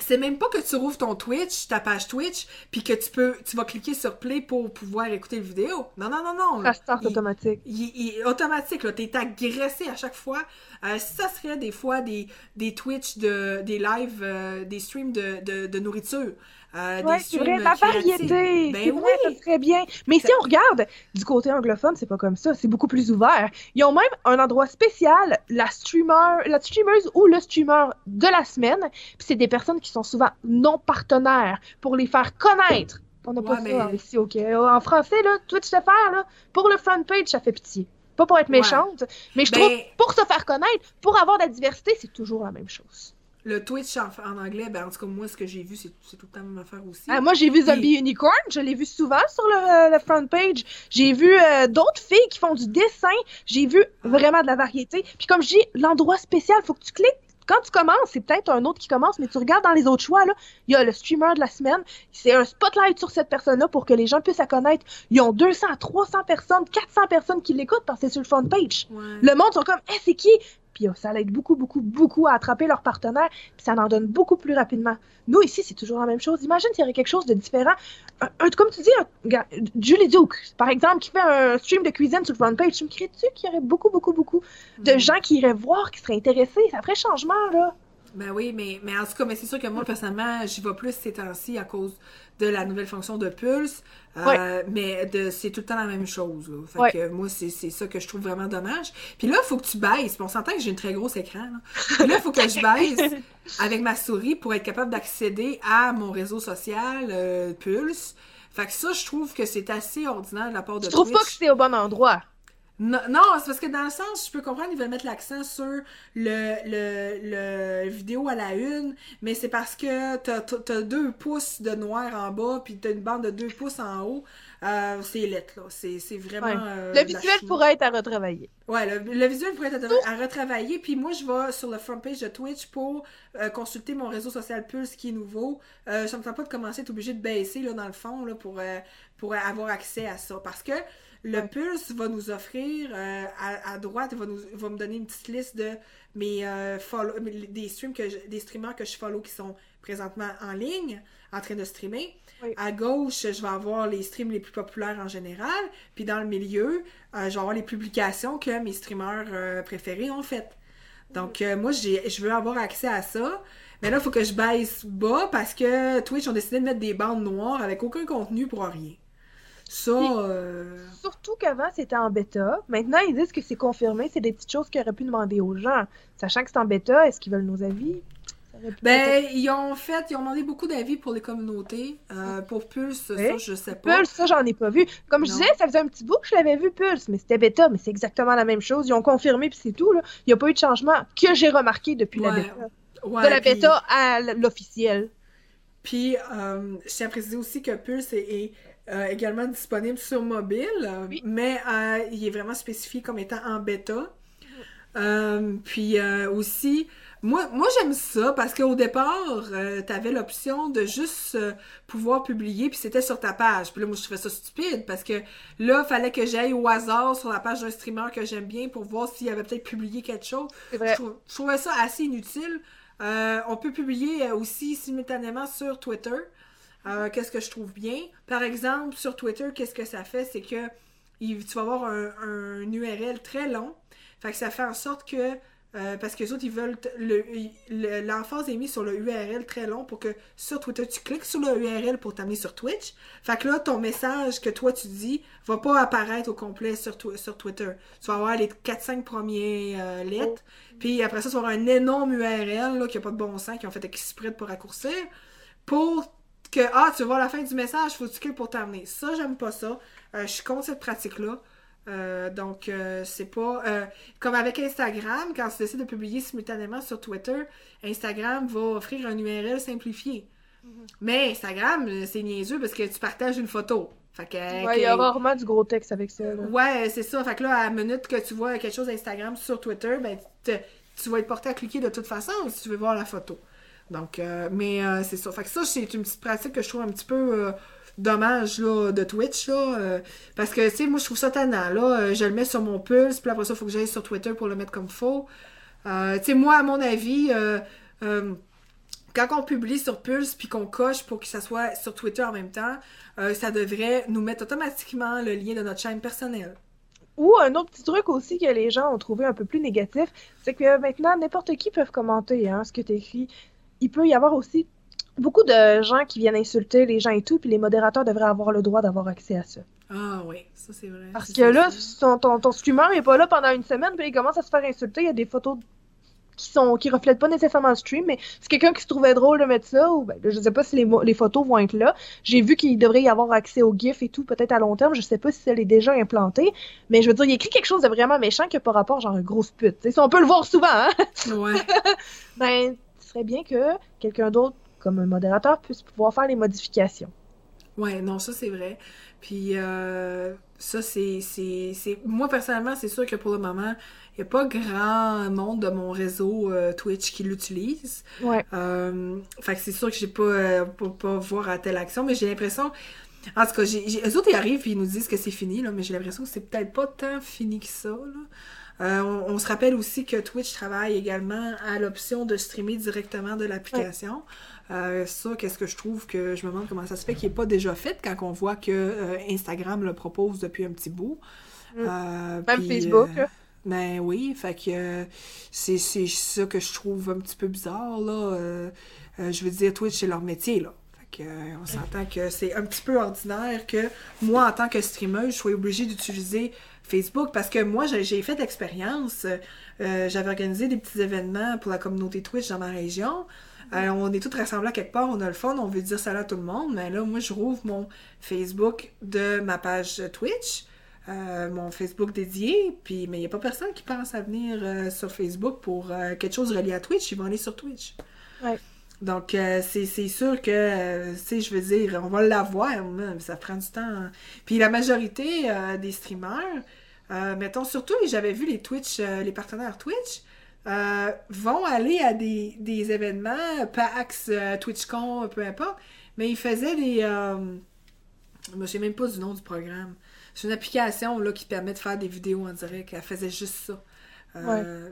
c'est même pas que tu rouvres ton Twitch, ta page Twitch, puis que tu peux, tu vas cliquer sur play pour pouvoir écouter la vidéo. Non, non, non, non. Ça start automatique. Il, automatique, là. T'es agressé à chaque fois. Euh, ça serait des fois des, des Twitch, de, des lives, euh, des streams de, de, de nourriture. Euh, ouais, c'est vrai, la variété. Ben oui. ça serait bien. Mais si on regarde du côté anglophone, c'est pas comme ça. C'est beaucoup plus ouvert. Ils ont même un endroit spécial, la streamer, la streameuse ou le streamer de la semaine. Puis c'est des personnes qui sont souvent non partenaires pour les faire connaître. On n'a pas ça ici, ok. En français, là, Twitch faire, là, pour le front page, ça fait pitié. Pas pour être méchante, mais je trouve, ben pour se faire connaître, pour avoir de la diversité, c'est toujours la même chose. Le Twitch en, anglais, ben, en tout cas, moi, ce que j'ai vu, c'est tout le temps la même affaire aussi. Ah, moi, j'ai vu Zombie Unicorn, je l'ai vu souvent sur le, le front page. J'ai vu euh, d'autres filles qui font du dessin. J'ai vu vraiment de la variété. Puis comme je dis, l'endroit spécial, faut que tu cliques quand tu commences, c'est peut-être un autre qui commence, mais tu regardes dans les autres choix, là, il y a le streamer de la semaine. C'est un spotlight sur cette personne-là pour que les gens puissent la connaître. Ils ont 200, 300 personnes, 400 personnes qui l'écoutent parce que c'est sur le front page. Le monde sont comme, eh, c'est qui? Puis ça l'aide beaucoup, beaucoup, beaucoup à attraper leur partenaire, puis ça en donne beaucoup plus rapidement. Nous, ici, c'est toujours la même chose. Imagine s'il y aurait quelque chose de différent. Un, comme tu dis, un, Julie Duke, par exemple, qui fait un stream de cuisine sur le front page, tu me crées-tu qu'il y aurait beaucoup, beaucoup, beaucoup de mm. gens qui iraient voir, qui seraient intéressés? Ça ferait changement, là. Ben oui, mais, mais en tout cas, mais c'est sûr que moi, personnellement, j'y vais plus ces temps-ci à cause de la nouvelle fonction de Pulse. Euh, mais de, c'est tout le temps la même chose. Fait que moi, c'est, ça que je trouve vraiment dommage. Puis là, il faut que tu baisses. on s'entend que j'ai une très grosse écran. Là. Puis là, il faut que je baisse <laughs> avec ma souris pour être capable d'accéder à mon réseau social euh, Pulse. Fait que ça, je trouve que c'est assez ordinaire de la part de Je trouve pas que c'est au bon endroit? Non, c'est parce que dans le sens, je peux comprendre, ils veulent mettre l'accent sur le, le, le, vidéo à la une, mais c'est parce que t'as as deux pouces de noir en bas, puis t'as une bande de deux pouces en haut. Euh, c'est lettre, là. C'est vraiment. Euh, le visuel pourrait être à retravailler. Ouais, le, visuel pourrait être à, retravailler. Puis moi, je vais sur le front page de Twitch pour euh, consulter mon réseau social Pulse qui est nouveau. ça me tente pas de commencer à être obligé de baisser, là, dans le fond, là, pour, pour avoir accès à ça. Parce que le Pulse va nous offrir euh, à, droite, va, nous, va me donner une petite liste de mes euh, des streams que des streamers que je follow qui sont présentement en ligne, en train de streamer. À gauche, je vais avoir les streams les plus populaires en général. Puis dans le milieu, euh, je vais avoir les publications que mes streamers préférés ont faites. Donc moi, je veux avoir accès à ça. Mais là, il faut que je baisse bas parce que Twitch ont décidé de mettre des bandes noires avec aucun contenu pour rien. Ça. Euh, surtout qu'avant, c'était en bêta. Maintenant, ils disent que c'est confirmé. C'est des petites choses qu'ils auraient pu demander aux gens. Sachant que c'est en bêta, est-ce qu'ils veulent nos avis? Ben, ils ont fait, ils ont demandé beaucoup d'avis pour les communautés. Euh, pour Pulse, ça, je sais pas. Pulse, ça, j'en ai pas vu. Comme je disais, ça faisait un petit bout que je l'avais vu Pulse, mais c'était bêta, mais c'est exactement la même chose. Ils ont confirmé, puis c'est tout. Là. Il n'y a pas eu de changement que j'ai remarqué depuis la bêta. de la bêta à l'officiel. Puis, euh, je tiens à préciser aussi que Pulse est euh, également disponible sur mobile, mais euh, il est vraiment spécifié comme étant en bêta. Euh, puis aussi, moi, moi j'aime ça parce qu'au départ, tu avais l'option de juste pouvoir publier, puis c'était sur ta page. Puis là, moi, je trouvais ça stupide parce que là, il fallait que j'aille au hasard sur la page d'un streamer que j'aime bien pour voir s'il avait peut-être publié quelque chose. je, trouvais ça assez inutile. on peut publier aussi simultanément sur Twitter. Euh, qu'est-ce que je trouve bien? Par exemple, sur Twitter, qu'est-ce que ça fait? C'est que tu vas avoir un, URL très long. Fait que ça fait en sorte que euh, parce que les autres, ils veulent. L'emphase est mise sur le URL très long pour que sur Twitter, tu cliques sur le URL pour t'amener sur Twitch. Fait que là, ton message que toi tu dis va pas apparaître au complet sur, sur Twitter. Tu vas avoir les 4-5 premiers euh, lettres. Puis après ça, tu vas avoir un énorme URL là, qui a pas de bon sens, qui ont fait exprès pour raccourcir. Pour que ah, tu vois la fin du message, faut que tu cliques pour terminer. Ça, j'aime pas ça. Euh, je suis contre cette pratique-là. Euh, donc, euh, c'est pas. comme avec Instagram, quand tu décides de publier simultanément sur Twitter, Instagram va offrir un URL simplifié. Mm-hmm. Mais Instagram, c'est niaiseux parce que tu partages une photo. Fait que, il y a rarement du gros texte avec ça. Ouais, c'est ça. Fait que là, à la minute que tu vois quelque chose d'Instagram sur Twitter, ben, tu vas être porté à cliquer de toute façon si tu veux voir la photo. Donc, euh, mais euh, c'est ça. Fait que ça, c'est une petite pratique que je trouve un petit peu euh, dommage là, de Twitch. Là, euh, parce que, tu sais, moi, je trouve ça tannant. Là, je le mets sur mon pulse, puis après ça, il faut que j'aille sur Twitter pour le mettre comme faux. Tu sais, moi, à mon avis, quand on publie sur Pulse puis qu'on coche pour que ça soit sur Twitter en même temps, ça devrait nous mettre automatiquement le lien de notre chaîne personnelle. Ou un autre petit truc aussi que les gens ont trouvé un peu plus négatif, c'est que maintenant, n'importe qui peut commenter hein, ce que tu écris. Il peut y avoir aussi beaucoup de gens qui viennent insulter les gens et tout, puis les modérateurs devraient avoir le droit d'avoir accès à ça. Ah oui, ça c'est vrai. Parce que là, ton, ton, ton streamer est pas là pendant une semaine, puis il commence à se faire insulter. Il y a des photos qui sont qui reflètent pas nécessairement le stream, mais c'est quelqu'un qui se trouvait drôle de mettre ça, ou ben, je sais pas si les, photos vont être là. J'ai vu qu'il devrait y avoir accès au GIF et tout, peut-être à long terme. Je sais pas si ça l'est déjà implanté, mais je veux dire, il écrit quelque chose de vraiment méchant qui a pas rapport, genre, grosse pute. Ça, on peut le voir souvent, hein? Ouais. <laughs> Ben, serait bien que quelqu'un d'autre, comme un modérateur, puisse pouvoir faire les modifications. Ouais, non, ça c'est vrai. Puis euh, ça, c'est, c'est, c'est... Moi, personnellement, c'est sûr que pour le moment, il n'y a pas grand monde de mon réseau euh, Twitch qui l'utilise. Ouais. Euh, fait que c'est sûr que j'ai pas, euh, pas, pas voir à telle action, mais j'ai l'impression... En tout cas, j'ai, j'ai- eux autres, ils arrivent et ils nous disent que c'est fini, là, mais j'ai l'impression que c'est peut-être pas tant fini que ça, là. Euh, on, on se rappelle aussi que Twitch travaille également à l'option de streamer directement de l'application. Euh, ça, qu'est-ce que je trouve que je me demande comment ça se fait qu'il n'est pas déjà fait quand on voit que euh, Instagram le propose depuis un petit bout. Mm. Même puis, Facebook, ben oui, fait que c'est c'est ça que je trouve un petit peu bizarre, là. Je veux dire, Twitch, c'est leur métier, là. Fait que, on s'entend que c'est un petit peu ordinaire que moi, en tant que streameuse, je sois obligée d'utiliser Facebook parce que moi, j'ai fait l'expérience. Euh, J'avais organisé des petits événements pour la communauté Twitch dans ma région. Euh, on est tous rassemblés à quelque part, on a le fun, on veut dire salut à tout le monde, mais là, moi, je rouvre mon Facebook de ma page Twitch, euh, mon Facebook dédié, puis mais il n'y a pas personne qui pense à venir euh, sur Facebook pour quelque chose relié à Twitch, ils vont aller sur Twitch. Donc, euh, c'est sûr que, euh, tu sais, je veux dire, on va l'avoir, mais ça prend du temps. Puis la majorité euh, des streamers, euh, mettons, surtout, j'avais vu les Twitch, euh, les partenaires Twitch, euh, vont aller à des, des événements, PAX, TwitchCon, peu importe, mais ils faisaient des... Je me souviens même pas du nom du programme. C'est une application là, qui permet de faire des vidéos en direct. Elle faisait juste ça.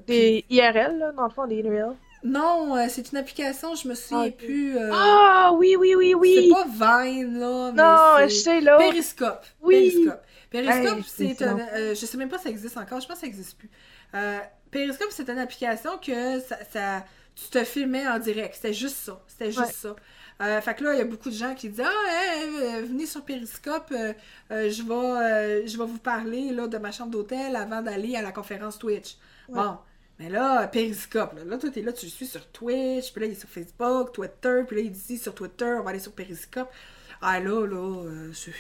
Puis- Des IRL, là, dans le fond, des real. Non, euh, c'est une application, je me souviens Ah, plus. euh, Ah, oui, oui, oui, C'est oui! pas Vine, là, mais Non, je c'est... sais, là. Periscope. Oui. Periscope. Periscope, Hey, c'est c'est un... euh, je sais même pas si ça existe encore. Je pense que ça existe plus. Euh, Periscope, c'est une application que ça, ça- tu te filmais en direct. C'était juste ça. C'était juste Ouais. ça. Euh, fait que là, il y a beaucoup de gens qui disent Ah, hey, euh, venez sur Periscope, euh, je, vais, je vais vous parler là, de ma chambre d'hôtel avant d'aller à la conférence Twitch. Ouais. Bon, mais là, Periscope, là, là toi, t'es là, tu le suis sur Twitch, puis là, il est sur Facebook, Twitter, puis là, il dit sur Twitter, on va aller sur Periscope. Ah là, là, euh, c'est-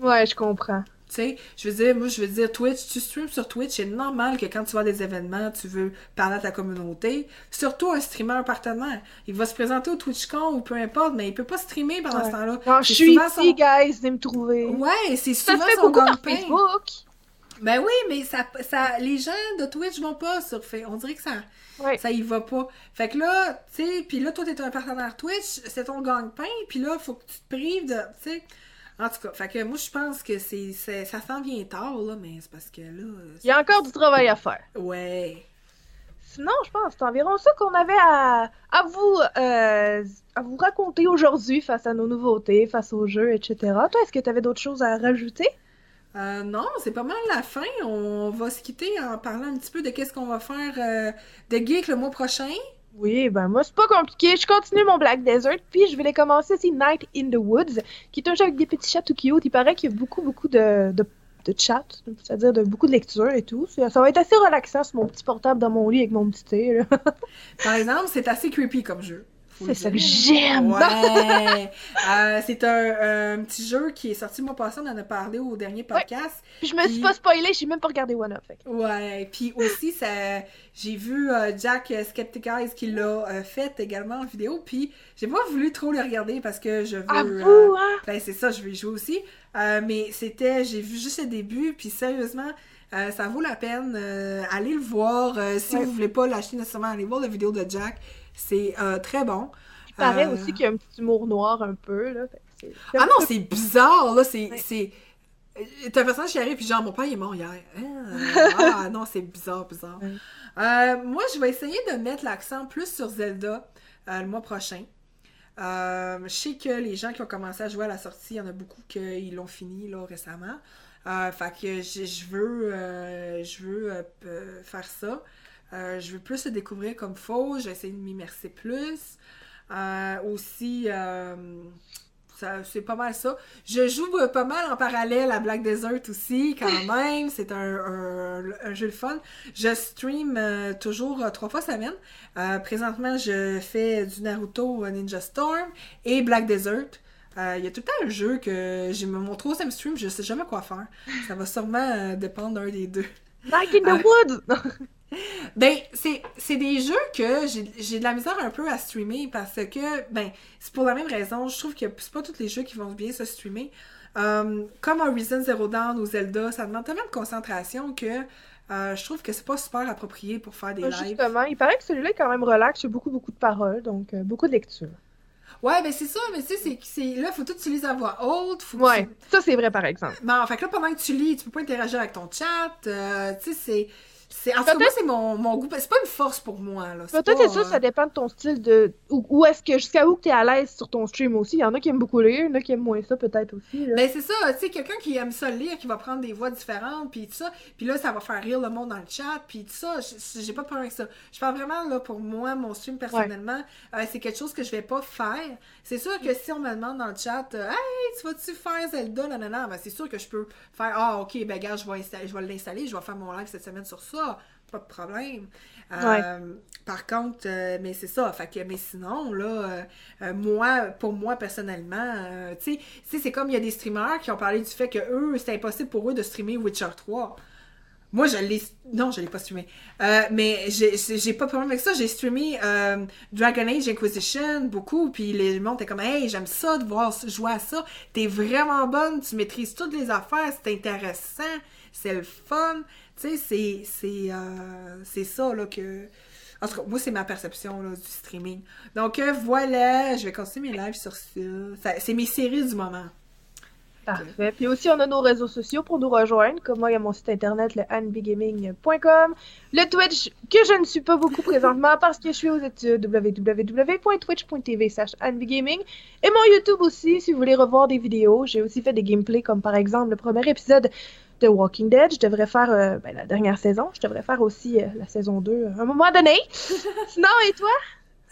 Ouais, je comprends. tu sais, je veux dire, moi, je veux dire, Twitch, tu streams sur Twitch, c'est normal que quand tu vas à des événements, tu veux parler à ta communauté. Surtout un streamer partenaire. Il va se présenter au TwitchCon ou peu importe, mais il peut pas streamer pendant Ouais. ce temps-là. Je suis ici, son- guys, venez me trouver. Ouais, c'est Ça souvent se fait son beaucoup par gagne-pain. Facebook. Ben oui, mais ça, ça, les gens de Twitch vont pas sur Facebook. On dirait que ça, Ouais. ça y va pas. Fait que là, tu sais, puis là, toi, t'es un partenaire Twitch, c'est ton gagne-pain, puis là, faut que tu te prives de, tu sais. En tout cas, fait que moi, je pense que c'est, c'est- ça s'en vient tard, là, mais c'est parce que là... Il y a encore du travail à faire. Ouais. Sinon, je pense que c'est environ ça qu'on avait à, à, vous, euh, à vous raconter aujourd'hui face à nos nouveautés, face aux jeux, etc. Toi, est-ce que tu avais d'autres choses à rajouter? Euh, non, c'est pas mal la fin. On va se quitter en parlant un petit peu de qu'est-ce qu'on va faire euh, de geek le mois prochain. Oui, ben moi, c'est pas compliqué. Je continue mon Black Desert, puis je vais les commencer aussi Night in the Woods, qui est un jeu avec des petits chats tout cute. Il paraît qu'il y a beaucoup, beaucoup de, de, de chat, c'est-à-dire de beaucoup de lecture et tout. Ça, ça va être assez relaxant sur mon petit portable dans mon lit avec mon petit thé. là. Par exemple, c'est assez creepy comme jeu. C'est ça que dire. j'aime! Ouais! <laughs> Euh, c'est un, un petit jeu qui est sorti le mois passé, on en a parlé au dernier podcast. Puis je me suis pas spoilé, j'ai même pas regardé One Up. fait Ouais, puis aussi, ça, j'ai vu euh, Jack euh, Skeptic Eyes qui l'a euh, fait également en vidéo, puis j'ai pas voulu trop le regarder parce que je veux... Euh, vous, hein? Ben, c'est ça, je vais y jouer aussi. Euh, mais c'était, j'ai vu juste le début, puis sérieusement, euh, ça vaut la peine. euh, allez le voir. euh, si Ouais. vous voulez pas l'acheter nécessairement, allez voir la vidéo de Jack. C'est euh, très bon. Il paraît Euh, aussi qu'il y a un petit humour noir un peu, là. Ah non, c'est bizarre, là. C'est. Ouais. euh, T'as un personnage qui arrive, puis genre, mon père, il est mort hier. Ah, <laughs> ah, non, c'est bizarre, bizarre. Ouais. Euh, moi, je vais essayer de mettre l'accent plus sur Zelda euh, le mois prochain. Euh, je sais que les gens qui ont commencé à jouer à la sortie, il y en a beaucoup qui l'ont fini là, récemment. Fait que je, veux, je veux faire ça. Euh, je veux plus le découvrir comme faux. Je vais essayer de m'immerser plus. Euh, aussi, euh, c'est pas mal ça. Je joue pas mal en parallèle à Black Desert aussi, quand <laughs> même. C'est un, un- un jeu de fun. Je stream euh, toujours euh, trois fois semaine. Euh, présentement, je fais du Naruto Ninja Storm et Black Desert. Il y a tout le temps un jeu que j'ai mon troisième stream, je sais jamais quoi faire. Ça va sûrement dépendre d'un des deux. Like in the woods! <laughs> <laughs> Ben, c'est, des jeux que j'ai, de la misère un peu à streamer parce que, ben, c'est pour la même raison. Je trouve que c'est pas tous les jeux qui vont bien se streamer. Euh, comme Horizon Zero Dawn ou Zelda, ça demande tellement de concentration que euh, je trouve que c'est pas super approprié pour faire des lives. Justement, il paraît que celui-là est quand même relax, il y a beaucoup, beaucoup de paroles, donc euh, beaucoup de lecture. Ouais, ben c'est ça, mais tu sais, c'est, c'est, là, faut tout utiliser à voix haute. Faut Ouais, tu- ça c'est vrai par exemple. Bon, fait que là, pendant que tu lis, tu peux pas interagir avec ton chat. euh, tu sais, c'est. C'est... En tout cas, c'est mon, mon goût. C'est pas une force pour moi, là. Peut-être pas, c'est ça, euh, ça dépend de ton style de. Ou, ou est-ce que jusqu'à où que t'es à l'aise sur ton stream aussi? Il y en a qui aiment beaucoup lire, il y en a qui aiment moins ça peut-être aussi. Là. Ben c'est ça, tu sais, quelqu'un qui aime ça lire, qui va prendre des voix différentes, puis tout ça, puis là, ça va faire rire le monde dans le chat, puis tout ça, j'ai pas problème avec ça. Je parle vraiment, là, pour moi, mon stream, personnellement, euh, c'est quelque chose que je vais pas faire. C'est sûr que si on me demande dans le chat, euh, Hey, tu vas-tu faire Zelda, nanana, ben c'est sûr que je peux faire, ah, ok, ben gars, je vais, je vais l'installer, je vais faire mon live cette semaine sur ça, pas de problème. Euh, Par contre, euh, mais c'est ça, fait que, mais sinon, là, euh, moi, pour moi, personnellement, tu sais, c'est comme il y a des streamers qui ont parlé du fait que eux, c'était impossible pour eux de streamer Witcher 3. Moi, je l'ai. Non, je l'ai pas streamé. Euh, mais j'ai pas de problème avec ça. J'ai streamé euh, Dragon Age Inquisition beaucoup. Puis les monde étaient comme, hey, j'aime ça de voir jouer à ça. T'es vraiment bonne. Tu maîtrises toutes les affaires. C'est intéressant. C'est le fun. Tu sais, c'est euh, ça, là, que. En tout cas, moi, c'est ma perception là, du streaming. Donc, euh, voilà, je vais continuer mes lives sur ça. Ça- c'est mes séries du moment. Parfait. Puis aussi, on a nos réseaux sociaux pour nous rejoindre. Comme moi, il y a mon site internet, le anbigaming.com. Le Twitch, que je ne suis pas beaucoup présentement parce que je suis aux études, www.twitch.tv slash anbigaming. Et mon YouTube aussi, si vous voulez revoir des vidéos. J'ai aussi fait des gameplays, comme par exemple le premier épisode Walking Dead. Je devrais faire euh, ben, la dernière saison. Je devrais faire aussi euh, la saison 2 à un moment donné. <laughs> Sinon, et toi?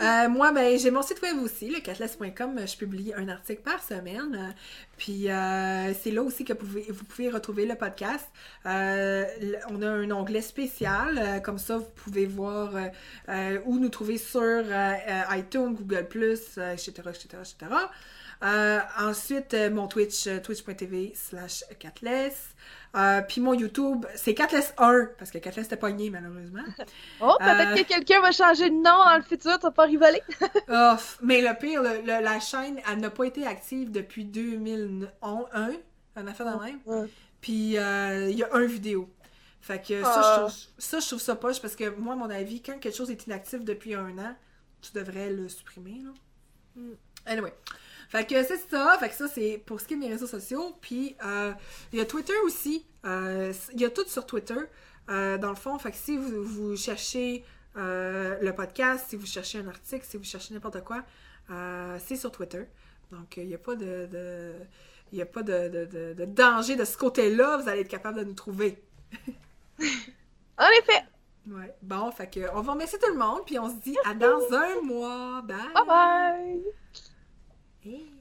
Euh, moi, ben, j'ai mon site web aussi, le catless.com. Je publie un article par semaine. Euh, Puis euh, c'est là aussi que vous pouvez, vous pouvez retrouver le podcast. Euh, on a un onglet spécial. euh, comme ça, vous pouvez voir euh, euh, où nous trouver sur euh, euh, iTunes, Google+, euh, etc., etc., etc. Euh, ensuite, euh, mon Twitch, euh, twitch.tv slash catless. Euh, Puis mon YouTube, c'est catless 1, parce que catless était pogné, malheureusement. <laughs> Oh, peut-être Euh. que quelqu'un va changer de nom dans le futur, t'as pas rigoler? <laughs> Oh, mais le pire, le- le- la chaîne, elle n'a pas été active depuis 2001, un affaire de même. Ouais. Puis euh, il y a un vidéo. Fait que ça, Ah. je trouve, ça, je trouve ça poche parce que moi, à mon avis, quand quelque chose est inactif depuis un an, tu devrais le supprimer. Là. Mm. Anyway. Fait que c'est ça. Fait que ça, c'est pour ce qui est de mes réseaux sociaux. Puis euh, il y a Twitter aussi. Euh, Il y a tout sur Twitter. Euh, dans le fond, fait que si vous, vous cherchez euh, le podcast, si vous cherchez un article, si vous cherchez n'importe quoi, c'est sur Twitter. Donc, il n'y a pas de... de- il n'y a pas de, de- de- de danger de ce côté-là, vous allez être capable de nous trouver. <laughs> En effet. Ouais. Bon, fait que on va remercier tout le monde, puis on se dit à dans un mois. Bye! Bye bye! Hey.